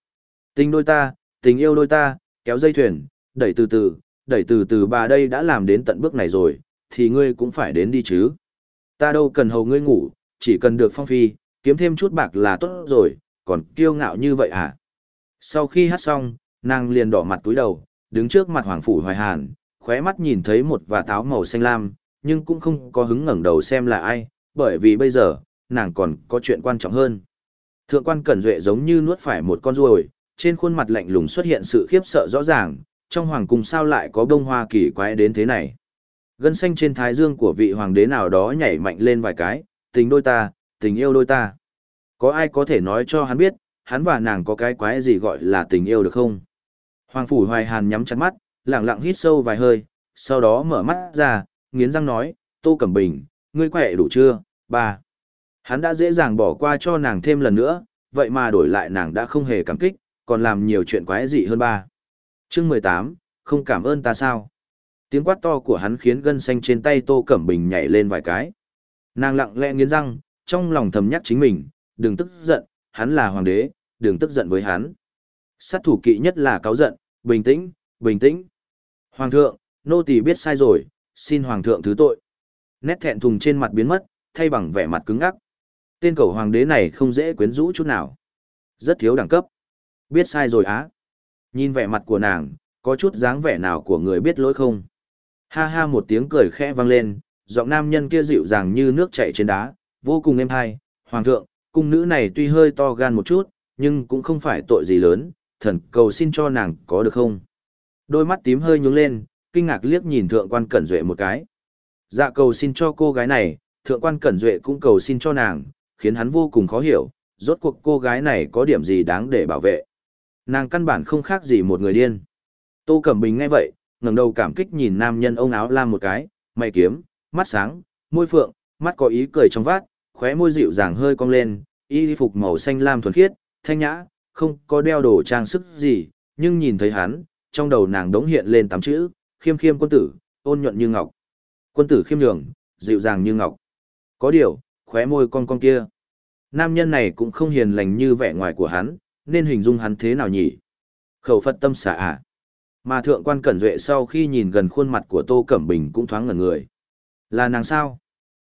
tình đôi ta, tình yêu đôi ta, kéo dây thuyền, đẩy từ từ, đẩy từ từ bà đây đã làm đến tận bước này rồi, thì ngươi cũng phải đến đi chứ. Ta đâu cần hầu ngươi ngủ, chỉ cần được phong phi, kiếm thêm chút bạc là tốt rồi, còn kiêu ngạo như vậy à? Sau khi hát xong, nàng liền đỏ mặt túi đầu, đứng trước mặt Hoàng Phủ Hoài Hàn, khóe mắt nhìn thấy một và táo màu xanh lam, nhưng cũng không có hứng ngẩng đầu xem là ai, bởi vì bây giờ, nàng còn có chuyện quan trọng hơn. Thượng quan Cẩn Duệ giống như nuốt phải một con ruồi, trên khuôn mặt lạnh lùng xuất hiện sự khiếp sợ rõ ràng, trong hoàng cung sao lại có bông hoa kỳ quái đến thế này. Gân xanh trên thái dương của vị hoàng đế nào đó nhảy mạnh lên vài cái, tình đôi ta, tình yêu đôi ta. Có ai có thể nói cho hắn biết, hắn và nàng có cái quái gì gọi là tình yêu được không? Hoàng phủ hoài hàn nhắm chặt mắt, lặng lặng hít sâu vài hơi, sau đó mở mắt ra, nghiến răng nói, Tô Cẩm Bình, ngươi khỏe đủ chưa, ba. Hắn đã dễ dàng bỏ qua cho nàng thêm lần nữa, vậy mà đổi lại nàng đã không hề cảm kích, còn làm nhiều chuyện quái dị hơn ba. Chương mười tám, không cảm ơn ta sao? Tiếng quát to của hắn khiến gân xanh trên tay Tô Cẩm Bình nhảy lên vài cái. Nàng lặng lẽ nghiến răng, trong lòng thầm nhắc chính mình, đừng tức giận, hắn là hoàng đế, đừng tức giận với hắn. Sát thủ kỵ nhất là cáo giận, bình tĩnh, bình tĩnh. Hoàng thượng, nô tỳ biết sai rồi, xin hoàng thượng thứ tội. Nét thẹn thùng trên mặt biến mất, thay bằng vẻ mặt cứng ngắc. Tên cầu hoàng đế này không dễ quyến rũ chút nào. Rất thiếu đẳng cấp. Biết sai rồi á. Nhìn vẻ mặt của nàng, có chút dáng vẻ nào của người biết lỗi không? Ha ha một tiếng cười khẽ vang lên, giọng nam nhân kia dịu dàng như nước chảy trên đá, vô cùng êm hay. Hoàng thượng, cung nữ này tuy hơi to gan một chút, nhưng cũng không phải tội gì lớn, thần cầu xin cho nàng có được không? Đôi mắt tím hơi nhướng lên, kinh ngạc liếc nhìn thượng quan cẩn duệ một cái. Dạ cầu xin cho cô gái này, thượng quan cẩn duệ cũng cầu xin cho nàng, khiến hắn vô cùng khó hiểu, rốt cuộc cô gái này có điểm gì đáng để bảo vệ. Nàng căn bản không khác gì một người điên. Tô Cẩm Bình nghe vậy, ngẩng đầu cảm kích nhìn nam nhân ông áo lam một cái, mày kiếm, mắt sáng, môi phượng, mắt có ý cười trong vát, khóe môi dịu dàng hơi cong lên, y phục màu xanh lam thuần khiết, thanh nhã, không có đeo đồ trang sức gì, nhưng nhìn thấy hắn, trong đầu nàng đống hiện lên tám chữ, khiêm khiêm quân tử, ôn nhuận như ngọc. Quân tử khiêm nhường, dịu dàng như ngọc. Có điều, khóe môi con con kia. Nam nhân này cũng không hiền lành như vẻ ngoài của hắn, nên hình dung hắn thế nào nhỉ? Khẩu phật tâm xả à. Mà thượng quan cẩn duệ sau khi nhìn gần khuôn mặt của Tô Cẩm Bình cũng thoáng ngẩn người. Là nàng sao?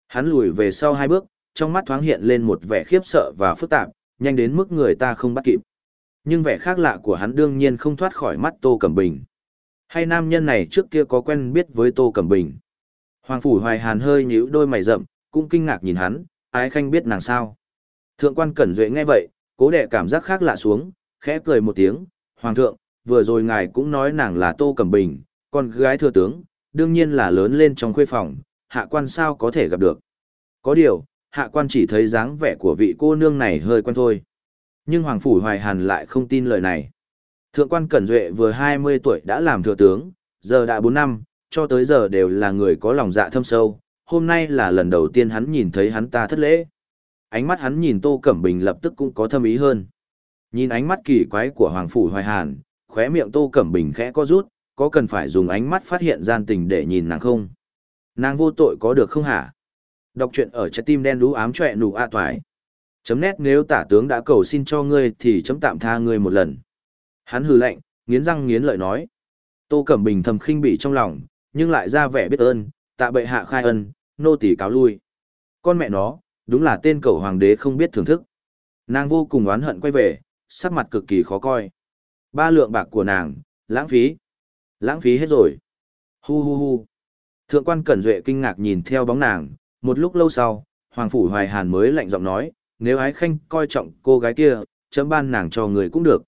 Hắn lùi về sau hai bước, trong mắt thoáng hiện lên một vẻ khiếp sợ và phức tạp, nhanh đến mức người ta không bắt kịp. Nhưng vẻ khác lạ của hắn đương nhiên không thoát khỏi mắt Tô Cẩm Bình. Hay nam nhân này trước kia có quen biết với Tô Cẩm Bình? Hoàng Phủ Hoài Hàn hơi nhíu đôi mày rậm, cũng kinh ngạc nhìn hắn, ái khanh biết nàng sao. Thượng quan Cẩn Duệ nghe vậy, cố đẻ cảm giác khác lạ xuống, khẽ cười một tiếng, Hoàng thượng, vừa rồi ngài cũng nói nàng là Tô Cẩm Bình, con gái thừa tướng, đương nhiên là lớn lên trong khuê phòng, hạ quan sao có thể gặp được. Có điều, hạ quan chỉ thấy dáng vẻ của vị cô nương này hơi quen thôi. Nhưng Hoàng Phủ Hoài Hàn lại không tin lời này. Thượng quan Cẩn Duệ vừa 20 tuổi đã làm thừa tướng, giờ đã 4 năm, cho tới giờ đều là người có lòng dạ thâm sâu, hôm nay là lần đầu tiên hắn nhìn thấy hắn ta thất lễ. Ánh mắt hắn nhìn Tô Cẩm Bình lập tức cũng có thâm ý hơn. Nhìn ánh mắt kỳ quái của Hoàng Phủ Hoài Hàn, khóe miệng Tô Cẩm Bình khẽ có rút, có cần phải dùng ánh mắt phát hiện gian tình để nhìn nàng không? Nàng vô tội có được không hả? Đọc truyện ở trái tim đen đú ám trọe nụ a toái. Chấm nét nếu tả tướng đã cầu xin cho ngươi thì chấm tạm tha ngươi một lần. Hắn hừ lạnh, nghiến răng nghiến lợi nói. Tô Cẩm Bình thầm khinh bỉ trong lòng, nhưng lại ra vẻ biết ơn, tạ bệ hạ khai ân, nô tỳ cáo lui. Con mẹ nó, đúng là tên cầu hoàng đế không biết thưởng thức. Nàng vô cùng oán hận quay về, sắc mặt cực kỳ khó coi. Ba lượng bạc của nàng, lãng phí. Lãng phí hết rồi. Hu hu hu. Thượng quan Cẩn Duệ kinh ngạc nhìn theo bóng nàng, một lúc lâu sau, Hoàng Phủ Hoài Hàn mới lạnh giọng nói, nếu ái khanh coi trọng cô gái kia, chấm ban nàng cho người cũng được.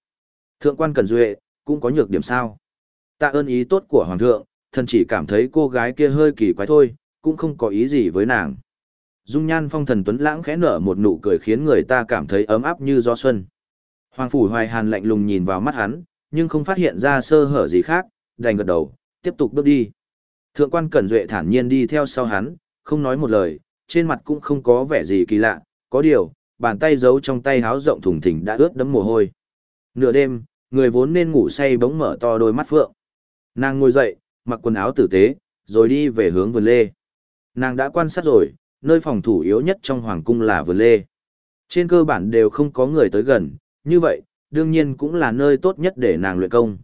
Thượng quan Cẩn Duệ, cũng có nhược điểm sao. Tạ ơn ý tốt của Hoàng thượng, thần chỉ cảm thấy cô gái kia hơi kỳ quái thôi, cũng không có ý gì với nàng. Dung nhan phong thần tuấn lãng khẽ nở một nụ cười khiến người ta cảm thấy ấm áp như gió xuân. Hoàng phủ hoài hàn lạnh lùng nhìn vào mắt hắn, nhưng không phát hiện ra sơ hở gì khác, đành gật đầu, tiếp tục bước đi. Thượng quan Cẩn Duệ thản nhiên đi theo sau hắn, không nói một lời, trên mặt cũng không có vẻ gì kỳ lạ, có điều, bàn tay giấu trong tay háo rộng thùng thình đã ướt đẫm mồ hôi. Nửa đêm, người vốn nên ngủ say bỗng mở to đôi mắt phượng. Nàng ngồi dậy, mặc quần áo tử tế, rồi đi về hướng vườn lê. Nàng đã quan sát rồi, nơi phòng thủ yếu nhất trong hoàng cung là vườn lê. Trên cơ bản đều không có người tới gần, như vậy, đương nhiên cũng là nơi tốt nhất để nàng luyện công.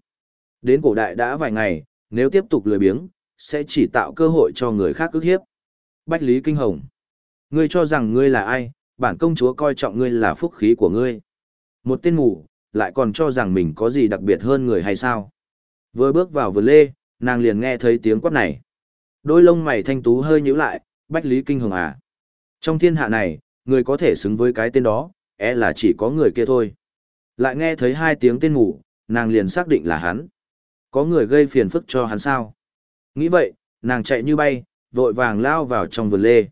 Đến cổ đại đã vài ngày, nếu tiếp tục lười biếng, sẽ chỉ tạo cơ hội cho người khác ức hiếp. Bách Lý Kinh Hồng. Ngươi cho rằng ngươi là ai, bản công chúa coi trọng ngươi là phúc khí của ngươi. Một tên mù, lại còn cho rằng mình có gì đặc biệt hơn người hay sao. Vừa bước vào vườn lê, nàng liền nghe thấy tiếng quát này. Đôi lông mày thanh tú hơi nhíu lại, Bách Lý Kinh Hồng à. Trong thiên hạ này, người có thể xứng với cái tên đó, e là chỉ có người kia thôi. Lại nghe thấy hai tiếng tên mù, nàng liền xác định là hắn. Có người gây phiền phức cho hắn sao? Nghĩ vậy, nàng chạy như bay, vội vàng lao vào trong vườn lê.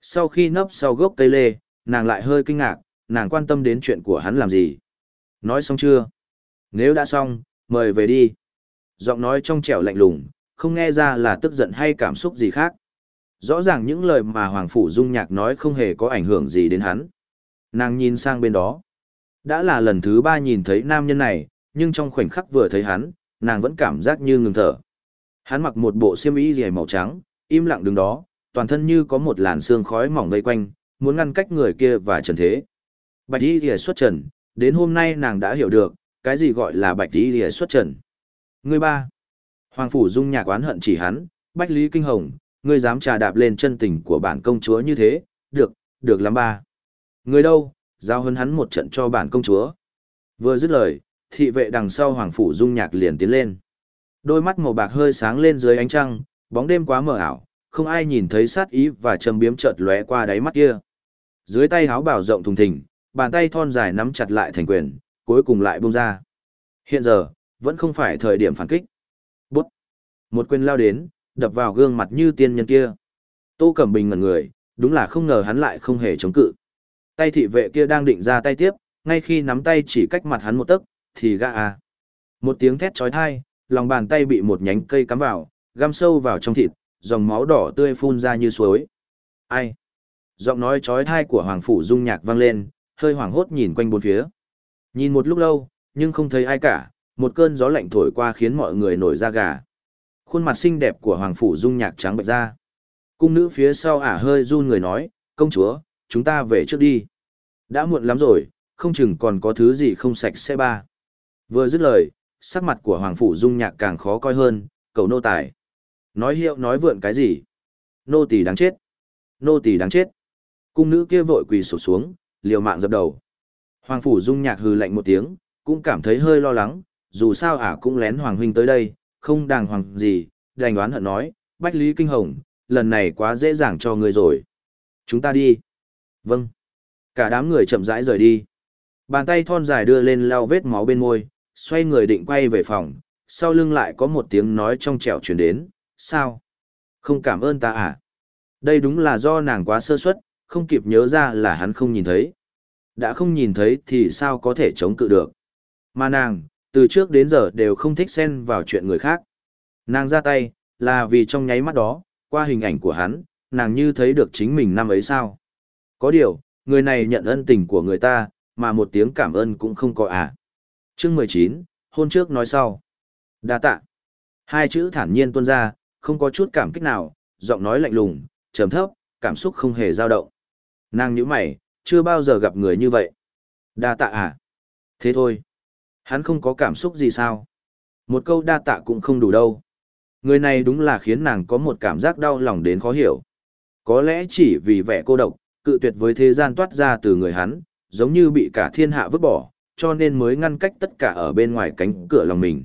Sau khi nấp sau gốc cây lê, nàng lại hơi kinh ngạc, nàng quan tâm đến chuyện của hắn làm gì. Nói xong chưa? Nếu đã xong, mời về đi. Giọng nói trong trẻo lạnh lùng, không nghe ra là tức giận hay cảm xúc gì khác. Rõ ràng những lời mà Hoàng Phủ Dung Nhạc nói không hề có ảnh hưởng gì đến hắn. Nàng nhìn sang bên đó. Đã là lần thứ ba nhìn thấy nam nhân này, nhưng trong khoảnh khắc vừa thấy hắn, nàng vẫn cảm giác như ngừng thở. Hắn mặc một bộ xiêm y dày màu trắng, im lặng đứng đó, toàn thân như có một làn sương khói mỏng vây quanh, muốn ngăn cách người kia và trần thế. Bạch y lìa xuất trần, đến hôm nay nàng đã hiểu được, cái gì gọi là bạch y lìa xuất trần. Người ba. Hoàng phủ dung nhạc oán hận chỉ hắn, bách lý kinh hồng, ngươi dám trà đạp lên chân tình của bản công chúa như thế, được, được lắm ba. Ngươi đâu, giao hơn hắn một trận cho bản công chúa. Vừa dứt lời, thị vệ đằng sau Hoàng Phủ Dung Nhạc liền tiến lên. Đôi mắt màu bạc hơi sáng lên dưới ánh trăng, bóng đêm quá mờ ảo, không ai nhìn thấy sát ý và châm biếm chợt lóe qua đáy mắt kia. Dưới tay háo bảo rộng thùng thình, bàn tay thon dài nắm chặt lại thành quyền, cuối cùng lại buông ra. Hiện giờ, vẫn không phải thời điểm phản kích. Bút. Một quyền lao đến, đập vào gương mặt như tiên nhân kia. Tô Cẩm Bình ngẩn người, đúng là không ngờ hắn lại không hề chống cự. Tay thị vệ kia đang định ra tay tiếp, ngay khi nắm tay chỉ cách mặt hắn một tấc, thì gã à. Một tiếng thét chói tai, lòng bàn tay bị một nhánh cây cắm vào, găm sâu vào trong thịt, dòng máu đỏ tươi phun ra như suối. Ai? Giọng nói chói tai của Hoàng Phủ Dung Nhạc vang lên, hơi hoảng hốt nhìn quanh bốn phía. Nhìn một lúc lâu, nhưng không thấy ai cả, một cơn gió lạnh thổi qua khiến mọi người nổi da gà. Khuôn mặt xinh đẹp của Hoàng Phủ Dung Nhạc trắng bệch ra. Cung nữ phía sau ả hơi run người nói, công chúa, chúng ta về trước đi. Đã muộn lắm rồi, không chừng còn có thứ gì không sạch sẽ ba. Vừa dứt lời, sắc mặt của Hoàng Phủ Dung Nhạc càng khó coi hơn, cầu nô tài. Nói hiệu nói vượn cái gì? Nô tỳ đáng chết. Nô tỳ đáng chết. Cung nữ kia vội quỳ sụp xuống, liều mạng dập đầu. Hoàng Phủ Dung Nhạc hừ lạnh một tiếng, cũng cảm thấy hơi lo lắng, dù sao ả cũng lén Hoàng Huynh tới đây, không đàng hoàng gì, đành đoán hận nói, Bách Lý Kinh Hồng, lần này quá dễ dàng cho người rồi. Chúng ta đi. Vâng. Cả đám người chậm rãi rời đi. Bàn tay thon dài đưa lên lau vết máu bên môi, xoay người định quay về phòng, sau lưng lại có một tiếng nói trong trẻo truyền đến, sao? Không cảm ơn ta à? Đây đúng là do nàng quá sơ suất, không kịp nhớ ra là hắn không nhìn thấy. Đã không nhìn thấy thì sao có thể chống cự được? Mà nàng, từ trước đến giờ đều không thích xen vào chuyện người khác. Nàng ra tay, là vì trong nháy mắt đó, qua hình ảnh của hắn, nàng như thấy được chính mình năm ấy sao. Có điều, người này nhận ân tình của người ta, mà một tiếng cảm ơn cũng không có à. Chương mười chín hôn trước nói sau. đa tạ. Hai chữ thản nhiên tuôn ra, không có chút cảm kích nào, giọng nói lạnh lùng, trầm thấp, cảm xúc không hề dao động. Nàng nhíu mày, chưa bao giờ gặp người như vậy. Đa tạ à? Thế thôi. Hắn không có cảm xúc gì sao? Một câu đa tạ cũng không đủ đâu. Người này đúng là khiến nàng có một cảm giác đau lòng đến khó hiểu. Có lẽ chỉ vì vẻ cô độc, cự tuyệt với thế gian toát ra từ người hắn, giống như bị cả thiên hạ vứt bỏ, cho nên mới ngăn cách tất cả ở bên ngoài cánh cửa lòng mình.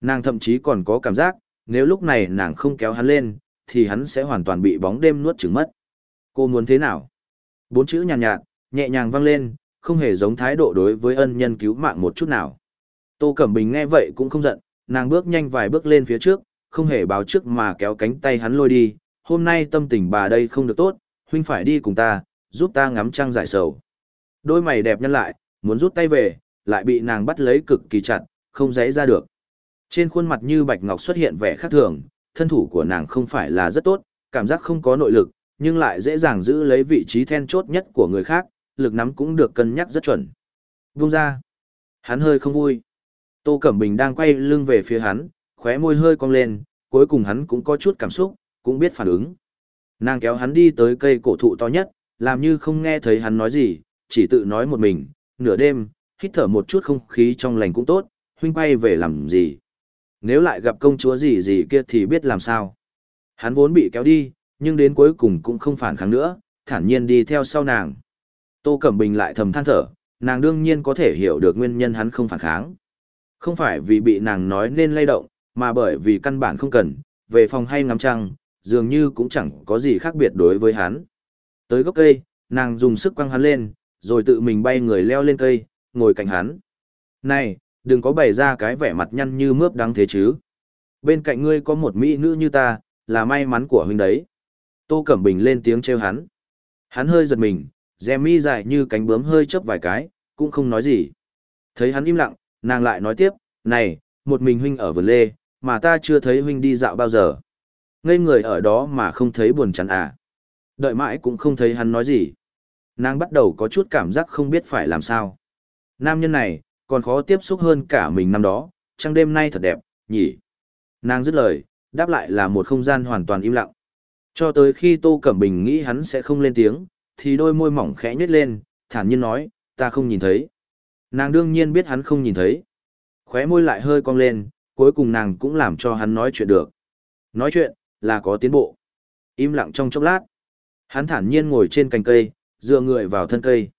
Nàng thậm chí còn có cảm giác, nếu lúc này nàng không kéo hắn lên, thì hắn sẽ hoàn toàn bị bóng đêm nuốt chửng mất. Cô muốn thế nào? Bốn chữ nhàn nhạt, nhạt, nhẹ nhàng vang lên, không hề giống thái độ đối với ân nhân cứu mạng một chút nào. Tô Cẩm Bình nghe vậy cũng không giận, nàng bước nhanh vài bước lên phía trước, không hề báo trước mà kéo cánh tay hắn lôi đi. Hôm nay tâm tình bà đây không được tốt, huynh phải đi cùng ta, giúp ta ngắm trăng giải sầu. Đôi mày đẹp nhăn lại, muốn rút tay về, lại bị nàng bắt lấy cực kỳ chặt, không dãy ra được. Trên khuôn mặt như bạch ngọc xuất hiện vẻ khác thường, thân thủ của nàng không phải là rất tốt, cảm giác không có nội lực, nhưng lại dễ dàng giữ lấy vị trí then chốt nhất của người khác, lực nắm cũng được cân nhắc rất chuẩn. Vung ra. Hắn hơi không vui. Tô Cẩm Bình đang quay lưng về phía hắn, khóe môi hơi cong lên, cuối cùng hắn cũng có chút cảm xúc, cũng biết phản ứng. Nàng kéo hắn đi tới cây cổ thụ to nhất, làm như không nghe thấy hắn nói gì, chỉ tự nói một mình, nửa đêm, hít thở một chút không khí trong lành cũng tốt, huynh quay về làm gì. Nếu lại gặp công chúa gì gì kia thì biết làm sao. Hắn vốn bị kéo đi, nhưng đến cuối cùng cũng không phản kháng nữa, thản nhiên đi theo sau nàng. Tô Cẩm Bình lại thầm than thở, nàng đương nhiên có thể hiểu được nguyên nhân hắn không phản kháng. Không phải vì bị nàng nói nên lay động, mà bởi vì căn bản không cần, về phòng hay ngắm trăng, dường như cũng chẳng có gì khác biệt đối với hắn. Tới gốc cây, nàng dùng sức quăng hắn lên, rồi tự mình bay người leo lên cây, ngồi cạnh hắn. Này, đừng có bày ra cái vẻ mặt nhăn như mướp đắng thế chứ. Bên cạnh ngươi có một mỹ nữ như ta, là may mắn của huynh đấy. Tô Cẩm Bình lên tiếng trêu hắn. Hắn hơi giật mình, dè mi dài như cánh bướm hơi chớp vài cái, cũng không nói gì. Thấy hắn im lặng, nàng lại nói tiếp, này, một mình huynh ở vườn lê, mà ta chưa thấy huynh đi dạo bao giờ. Ngây người ở đó mà không thấy buồn chán à. Đợi mãi cũng không thấy hắn nói gì. Nàng bắt đầu có chút cảm giác không biết phải làm sao. Nam nhân này, còn khó tiếp xúc hơn cả mình năm đó, trăng đêm nay thật đẹp, nhỉ. Nàng dứt lời, đáp lại là một không gian hoàn toàn im lặng. Cho tới khi Tô Cẩm Bình nghĩ hắn sẽ không lên tiếng, thì đôi môi mỏng khẽ nhếch lên, thản nhiên nói, ta không nhìn thấy. Nàng đương nhiên biết hắn không nhìn thấy. Khóe môi lại hơi cong lên, cuối cùng nàng cũng làm cho hắn nói chuyện được. Nói chuyện, là có tiến bộ. Im lặng trong chốc lát. Hắn thản nhiên ngồi trên cành cây, dựa người vào thân cây.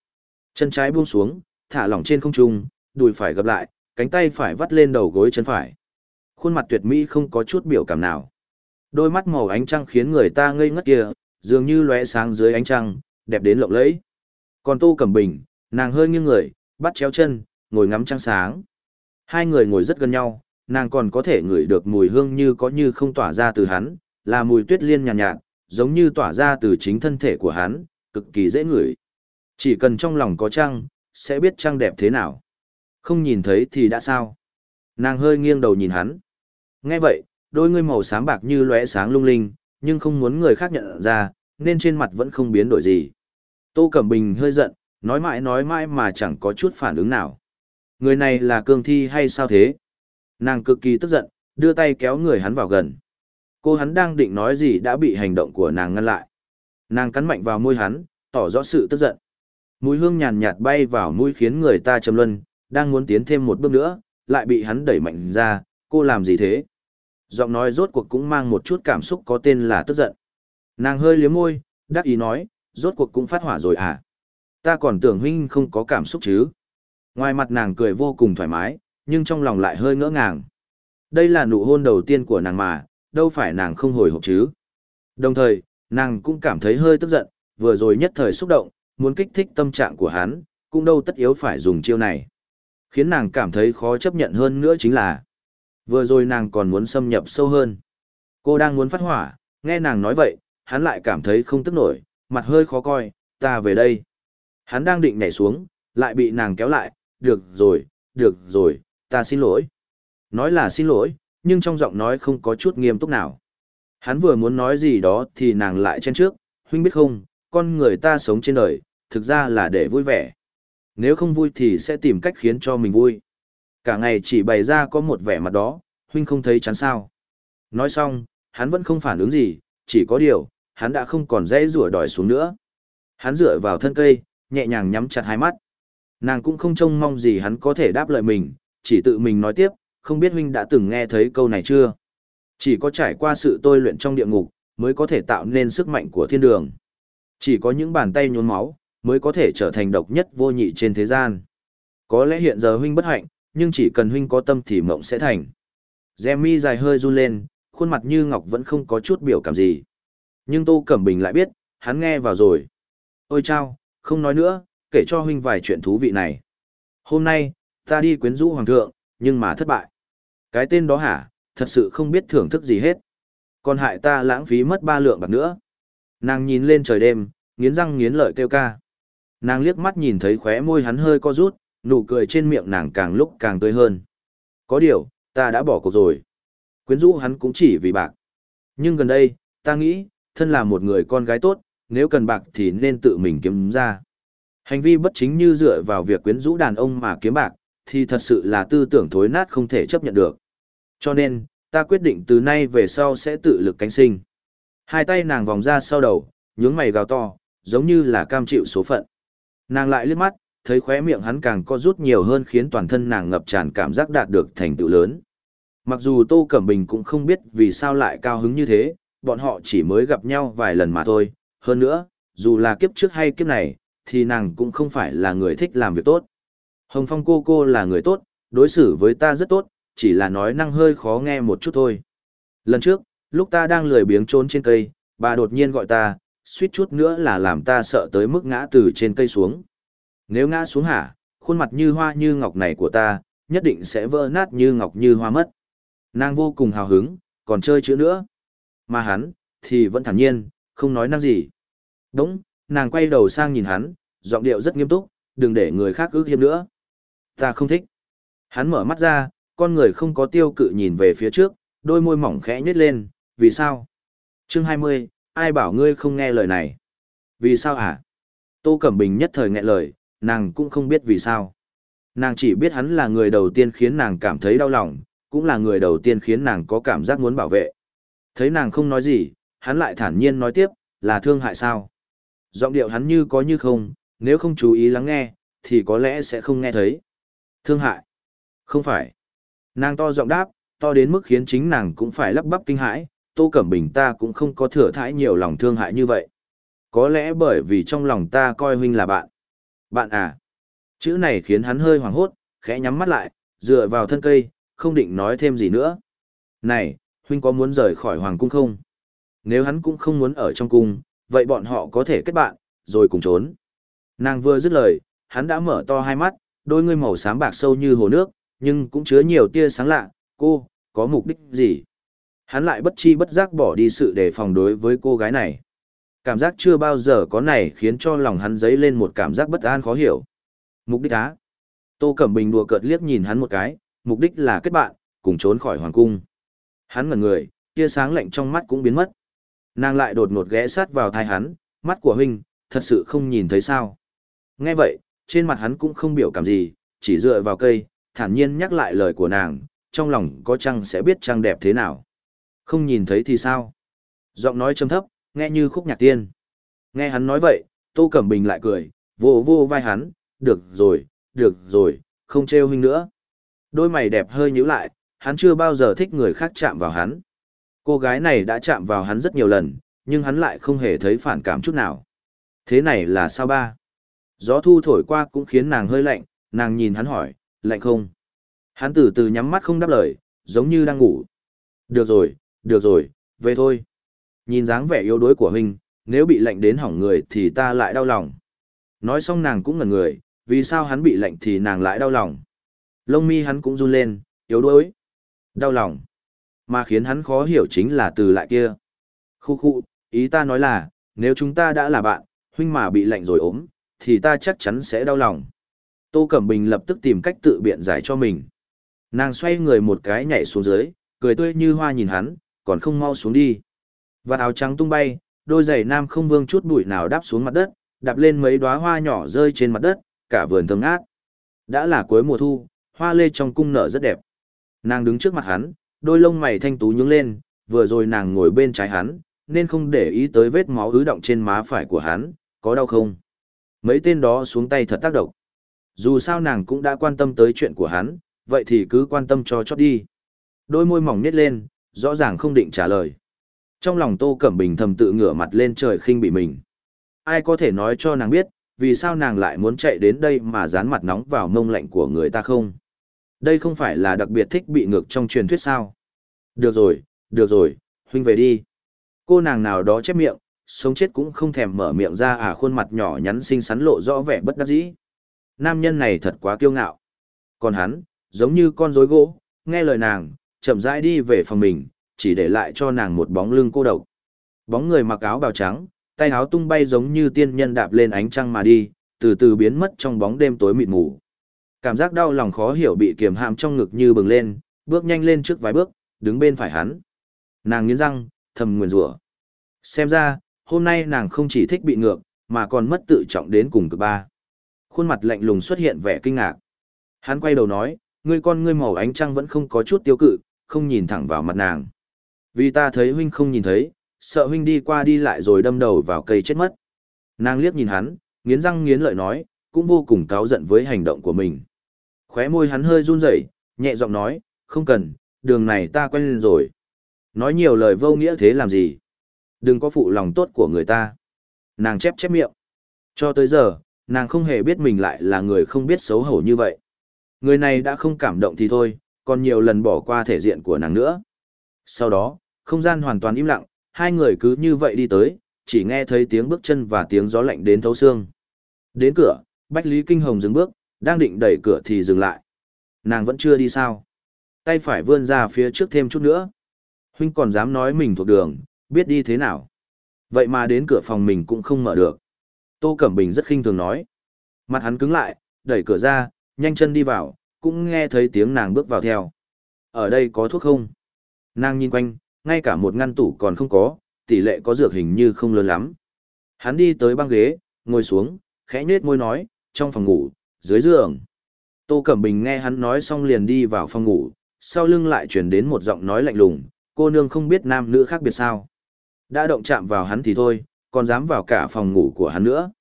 Chân trái buông xuống, thả lỏng trên không trung, đùi phải gập lại, cánh tay phải vắt lên đầu gối chân phải. Khuôn mặt tuyệt mỹ không có chút biểu cảm nào. Đôi mắt màu ánh trăng khiến người ta ngây ngất kia, dường như lóe sáng dưới ánh trăng, đẹp đến lộng lẫy. Còn Tô Cẩm Bình, nàng hơi nghiêng người, bắt chéo chân, ngồi ngắm trăng sáng. Hai người ngồi rất gần nhau, nàng còn có thể ngửi được mùi hương như có như không tỏa ra từ hắn, là mùi tuyết liên nhàn nhạt, nhạt, giống như tỏa ra từ chính thân thể của hắn, cực kỳ dễ ngửi. Chỉ cần trong lòng có trăng, sẽ biết trăng đẹp thế nào. Không nhìn thấy thì đã sao? Nàng hơi nghiêng đầu nhìn hắn. Nghe vậy, đôi ngươi màu xám bạc như lóe sáng lung linh, nhưng không muốn người khác nhận ra, nên trên mặt vẫn không biến đổi gì. Tô Cẩm Bình hơi giận, nói mãi nói mãi mà chẳng có chút phản ứng nào. Người này là cương thi hay sao thế? Nàng cực kỳ tức giận, đưa tay kéo người hắn vào gần. Cô hắn đang định nói gì đã bị hành động của nàng ngăn lại. Nàng cắn mạnh vào môi hắn, tỏ rõ sự tức giận. Mùi hương nhàn nhạt bay vào mũi khiến người ta trầm luân, đang muốn tiến thêm một bước nữa, lại bị hắn đẩy mạnh ra, cô làm gì thế? Giọng nói rốt cuộc cũng mang một chút cảm xúc có tên là tức giận. Nàng hơi liếm môi, đắc ý nói, rốt cuộc cũng phát hỏa rồi à? Ta còn tưởng huynh không có cảm xúc chứ? Ngoài mặt nàng cười vô cùng thoải mái, nhưng trong lòng lại hơi ngỡ ngàng. Đây là nụ hôn đầu tiên của nàng mà, đâu phải nàng không hồi hộp chứ. Đồng thời, nàng cũng cảm thấy hơi tức giận, vừa rồi nhất thời xúc động, muốn kích thích tâm trạng của hắn, cũng đâu tất yếu phải dùng chiêu này. Khiến nàng cảm thấy khó chấp nhận hơn nữa chính là, vừa rồi nàng còn muốn xâm nhập sâu hơn. Cô đang muốn phát hỏa, nghe nàng nói vậy, hắn lại cảm thấy không tức nổi, mặt hơi khó coi, ta về đây. Hắn đang định nhảy xuống, lại bị nàng kéo lại, được rồi, được rồi, ta xin lỗi. Nói là xin lỗi, nhưng trong giọng nói không có chút nghiêm túc nào. Hắn vừa muốn nói gì đó thì nàng lại chen trước, huynh biết không, con người ta sống trên đời, thực ra là để vui vẻ. Nếu không vui thì sẽ tìm cách khiến cho mình vui. Cả ngày chỉ bày ra có một vẻ mặt đó, huynh không thấy chán sao. Nói xong, hắn vẫn không phản ứng gì, chỉ có điều, hắn đã không còn dễ rủa đòi xuống nữa. Hắn dựa vào thân cây, nhẹ nhàng nhắm chặt hai mắt. Nàng cũng không trông mong gì hắn có thể đáp lời mình, chỉ tự mình nói tiếp, không biết huynh đã từng nghe thấy câu này chưa? Chỉ có trải qua sự tôi luyện trong địa ngục, mới có thể tạo nên sức mạnh của thiên đường. Chỉ có những bàn tay nhốn máu, mới có thể trở thành độc nhất vô nhị trên thế gian. Có lẽ hiện giờ huynh bất hạnh, nhưng chỉ cần huynh có tâm thì mộng sẽ thành. Jemmy dài hơi run lên, khuôn mặt như ngọc vẫn không có chút biểu cảm gì. Nhưng Tô Cẩm Bình lại biết, hắn nghe vào rồi. Ôi chao, không nói nữa, kể cho huynh vài chuyện thú vị này. Hôm nay, ta đi quyến rũ hoàng thượng, nhưng mà thất bại. Cái tên đó hả, thật sự không biết thưởng thức gì hết. Còn hại ta lãng phí mất ba lượng bạc nữa. Nàng nhìn lên trời đêm, nghiến răng nghiến lợi kêu ca. Nàng liếc mắt nhìn thấy khóe môi hắn hơi co rút, nụ cười trên miệng nàng càng lúc càng tươi hơn. Có điều, ta đã bỏ cuộc rồi. Quyến rũ hắn cũng chỉ vì bạc. Nhưng gần đây, ta nghĩ, thân là một người con gái tốt, nếu cần bạc thì nên tự mình kiếm ra. Hành vi bất chính như dựa vào việc quyến rũ đàn ông mà kiếm bạc, thì thật sự là tư tưởng thối nát không thể chấp nhận được. Cho nên, ta quyết định từ nay về sau sẽ tự lực cánh sinh. Hai tay nàng vòng ra sau đầu, nhướng mày gào to, giống như là cam chịu số phận. Nàng lại liếc mắt, thấy khóe miệng hắn càng co rút nhiều hơn khiến toàn thân nàng ngập tràn cảm giác đạt được thành tựu lớn. Mặc dù Tô Cẩm Bình cũng không biết vì sao lại cao hứng như thế, bọn họ chỉ mới gặp nhau vài lần mà thôi. Hơn nữa, dù là kiếp trước hay kiếp này, thì nàng cũng không phải là người thích làm việc tốt. Hồng Phong cô cô là người tốt, đối xử với ta rất tốt, chỉ là nói năng hơi khó nghe một chút thôi. Lần trước, lúc ta đang lười biếng trốn trên cây, bà đột nhiên gọi ta, suýt chút nữa là làm ta sợ tới mức ngã từ trên cây xuống. Nếu ngã xuống hả, khuôn mặt như hoa như ngọc này của ta, nhất định sẽ vỡ nát như ngọc như hoa mất. Nàng vô cùng hào hứng, còn chơi chữ nữa. Mà hắn, thì vẫn thản nhiên, không nói năng gì. Đúng, nàng quay đầu sang nhìn hắn, giọng điệu rất nghiêm túc, đừng để người khác ước hiếp nữa. Ta không thích. Hắn mở mắt ra, con người không có tiêu cự nhìn về phía trước, đôi môi mỏng khẽ nhếch lên, vì sao? Chương 20, ai bảo ngươi không nghe lời này? Vì sao hả? Tô Cẩm Bình nhất thời nghẹn lời, nàng cũng không biết vì sao. Nàng chỉ biết hắn là người đầu tiên khiến nàng cảm thấy đau lòng, cũng là người đầu tiên khiến nàng có cảm giác muốn bảo vệ. Thấy nàng không nói gì, hắn lại thản nhiên nói tiếp, là thương hại sao? Giọng điệu hắn như có như không, nếu không chú ý lắng nghe, thì có lẽ sẽ không nghe thấy. Thương hại? Không phải. Nàng to giọng đáp, to đến mức khiến chính nàng cũng phải lắp bắp kinh hãi, Tô Cẩm Bình ta cũng không có thừa thãi nhiều lòng thương hại như vậy. Có lẽ bởi vì trong lòng ta coi huynh là bạn. Bạn à, Chữ này khiến hắn hơi hoảng hốt, khẽ nhắm mắt lại, dựa vào thân cây, không định nói thêm gì nữa. Này, huynh có muốn rời khỏi hoàng cung không? Nếu hắn cũng không muốn ở trong cung, vậy bọn họ có thể kết bạn, rồi cùng trốn. Nàng vừa dứt lời, hắn đã mở to hai mắt, đôi ngươi màu xám bạc sâu như hồ nước, nhưng cũng chứa nhiều tia sáng lạ, cô, có mục đích gì? Hắn lại bất chi bất giác bỏ đi sự đề phòng đối với cô gái này. Cảm giác chưa bao giờ có này khiến cho lòng hắn dấy lên một cảm giác bất an khó hiểu. Mục đích á? Tô Cẩm Bình đùa cợt liếc nhìn hắn một cái, mục đích là kết bạn, cùng trốn khỏi hoàng cung. Hắn ngẩn người, tia sáng lạnh trong mắt cũng biến mất. Nàng lại đột ngột ghé sát vào thai hắn, mắt của huynh, thật sự không nhìn thấy sao. Nghe vậy, trên mặt hắn cũng không biểu cảm gì, chỉ dựa vào cây, thản nhiên nhắc lại lời của nàng, trong lòng có chăng sẽ biết chăng đẹp thế nào. Không nhìn thấy thì sao? Giọng nói trầm thấp, nghe như khúc nhạc tiên. Nghe hắn nói vậy, Tô Cẩm Bình lại cười, vô vô vai hắn, được rồi, được rồi, không trêu huynh nữa. Đôi mày đẹp hơi nhíu lại, hắn chưa bao giờ thích người khác chạm vào hắn. Cô gái này đã chạm vào hắn rất nhiều lần, nhưng hắn lại không hề thấy phản cảm chút nào. Thế này là sao ba? Gió thu thổi qua cũng khiến nàng hơi lạnh, nàng nhìn hắn hỏi, lạnh không? Hắn từ từ nhắm mắt không đáp lời, giống như đang ngủ. Được rồi, được rồi, về thôi. Nhìn dáng vẻ yếu đuối của huynh, nếu bị lạnh đến hỏng người thì ta lại đau lòng. Nói xong nàng cũng ngẩn người, vì sao hắn bị lạnh thì nàng lại đau lòng. Lông mi hắn cũng run lên, yếu đuối. Đau lòng. Mà khiến hắn khó hiểu chính là từ lại kia. Khu khu, ý ta nói là, nếu chúng ta đã là bạn, huynh mà bị lạnh rồi ốm, thì ta chắc chắn sẽ đau lòng. Tô Cẩm Bình lập tức tìm cách tự biện giải cho mình. Nàng xoay người một cái nhảy xuống dưới, cười tươi như hoa nhìn hắn, còn không mau xuống đi. Và áo trắng tung bay, đôi giày nam không vương chút bụi nào đáp xuống mặt đất, đạp lên mấy đóa hoa nhỏ rơi trên mặt đất, cả vườn thơm ngát. Đã là cuối mùa thu, hoa lê trong cung nở rất đẹp. Nàng đứng trước mặt hắn, đôi lông mày thanh tú nhướng lên, vừa rồi nàng ngồi bên trái hắn, nên không để ý tới vết máu ứ động trên má phải của hắn, có đau không? Mấy tên đó xuống tay thật tác động. Dù sao nàng cũng đã quan tâm tới chuyện của hắn, vậy thì cứ quan tâm cho chót đi. Đôi môi mỏng nhếch lên, rõ ràng không định trả lời. Trong lòng Tô Cẩm Bình thầm tự ngửa mặt lên trời khinh bị mình. Ai có thể nói cho nàng biết, vì sao nàng lại muốn chạy đến đây mà dán mặt nóng vào mông lạnh của người ta không? Đây không phải là đặc biệt thích bị ngược trong truyền thuyết sao? Được rồi, được rồi, huynh về đi. Cô nàng nào đó chép miệng, sống chết cũng không thèm mở miệng ra à khuôn mặt nhỏ nhắn xinh xắn lộ rõ vẻ bất đắc dĩ. Nam nhân này thật quá kiêu ngạo. Còn hắn, giống như con rối gỗ, nghe lời nàng, chậm rãi đi về phòng mình, chỉ để lại cho nàng một bóng lưng cô độc. Bóng người mặc áo bào trắng, tay áo tung bay giống như tiên nhân đạp lên ánh trăng mà đi, từ từ biến mất trong bóng đêm tối mịt mù. Cảm giác đau lòng khó hiểu bị kiềm hãm trong ngực như bừng lên, bước nhanh lên trước vài bước, đứng bên phải hắn. Nàng nghiến răng, thầm nguyền rủa. Xem ra, hôm nay nàng không chỉ thích bị ngược, mà còn mất tự trọng đến cùng cực ba. Khuôn mặt lạnh lùng xuất hiện vẻ kinh ngạc. Hắn quay đầu nói, ngươi con ngươi màu ánh trăng vẫn không có chút tiêu cự, không nhìn thẳng vào mặt nàng. Vì ta thấy huynh không nhìn thấy, sợ huynh đi qua đi lại rồi đâm đầu vào cây chết mất. Nàng liếc nhìn hắn, nghiến răng nghiến lợi nói, cũng vô cùng cáu giận với hành động của mình. Khóe môi hắn hơi run rẩy, nhẹ giọng nói, không cần, đường này ta quen lên rồi. Nói nhiều lời vô nghĩa thế làm gì? Đừng có phụ lòng tốt của người ta. Nàng chép chép miệng. Cho tới giờ, nàng không hề biết mình lại là người không biết xấu hổ như vậy. Người này đã không cảm động thì thôi, còn nhiều lần bỏ qua thể diện của nàng nữa. Sau đó, không gian hoàn toàn im lặng, hai người cứ như vậy đi tới, chỉ nghe thấy tiếng bước chân và tiếng gió lạnh đến thấu xương. Đến cửa, Bách Lý Kinh Hồng dừng bước, đang định đẩy cửa thì dừng lại. Nàng vẫn chưa đi sao. Tay phải vươn ra phía trước thêm chút nữa. Huynh còn dám nói mình thuộc đường, biết đi thế nào. Vậy mà đến cửa phòng mình cũng không mở được. Tô Cẩm Bình rất khinh thường nói. Mặt hắn cứng lại, đẩy cửa ra, nhanh chân đi vào, cũng nghe thấy tiếng nàng bước vào theo. Ở đây có thuốc không? Nàng nhìn quanh, ngay cả một ngăn tủ còn không có, tỷ lệ có dược hình như không lớn lắm. Hắn đi tới băng ghế, ngồi xuống, khẽ nhếch môi nói, trong phòng ngủ, dưới giường. Tô Cẩm Bình nghe hắn nói xong liền đi vào phòng ngủ, sau lưng lại chuyển đến một giọng nói lạnh lùng, cô nương không biết nam nữ khác biệt sao. Đã động chạm vào hắn thì thôi, còn dám vào cả phòng ngủ của hắn nữa.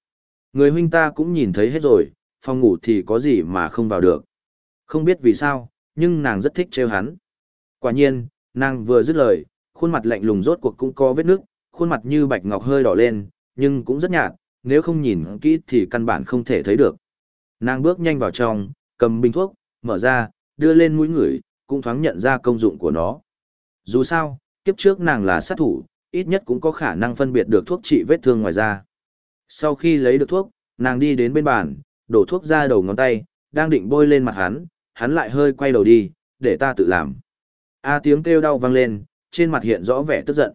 Người huynh ta cũng nhìn thấy hết rồi, phòng ngủ thì có gì mà không vào được. Không biết vì sao, nhưng nàng rất thích trêu hắn. Quả nhiên, nàng vừa dứt lời, khuôn mặt lạnh lùng rốt cuộc cũng có vết nước, khuôn mặt như bạch ngọc hơi đỏ lên, nhưng cũng rất nhạt, nếu không nhìn kỹ thì căn bản không thể thấy được. Nàng bước nhanh vào trong, cầm bình thuốc, mở ra, đưa lên mũi người, cũng thoáng nhận ra công dụng của nó. Dù sao, kiếp trước nàng là sát thủ, ít nhất cũng có khả năng phân biệt được thuốc trị vết thương ngoài da. Sau khi lấy được thuốc, nàng đi đến bên bàn, đổ thuốc ra đầu ngón tay, đang định bôi lên mặt hắn, hắn lại hơi quay đầu đi, để ta tự làm. A tiếng kêu đau vang lên, trên mặt hiện rõ vẻ tức giận.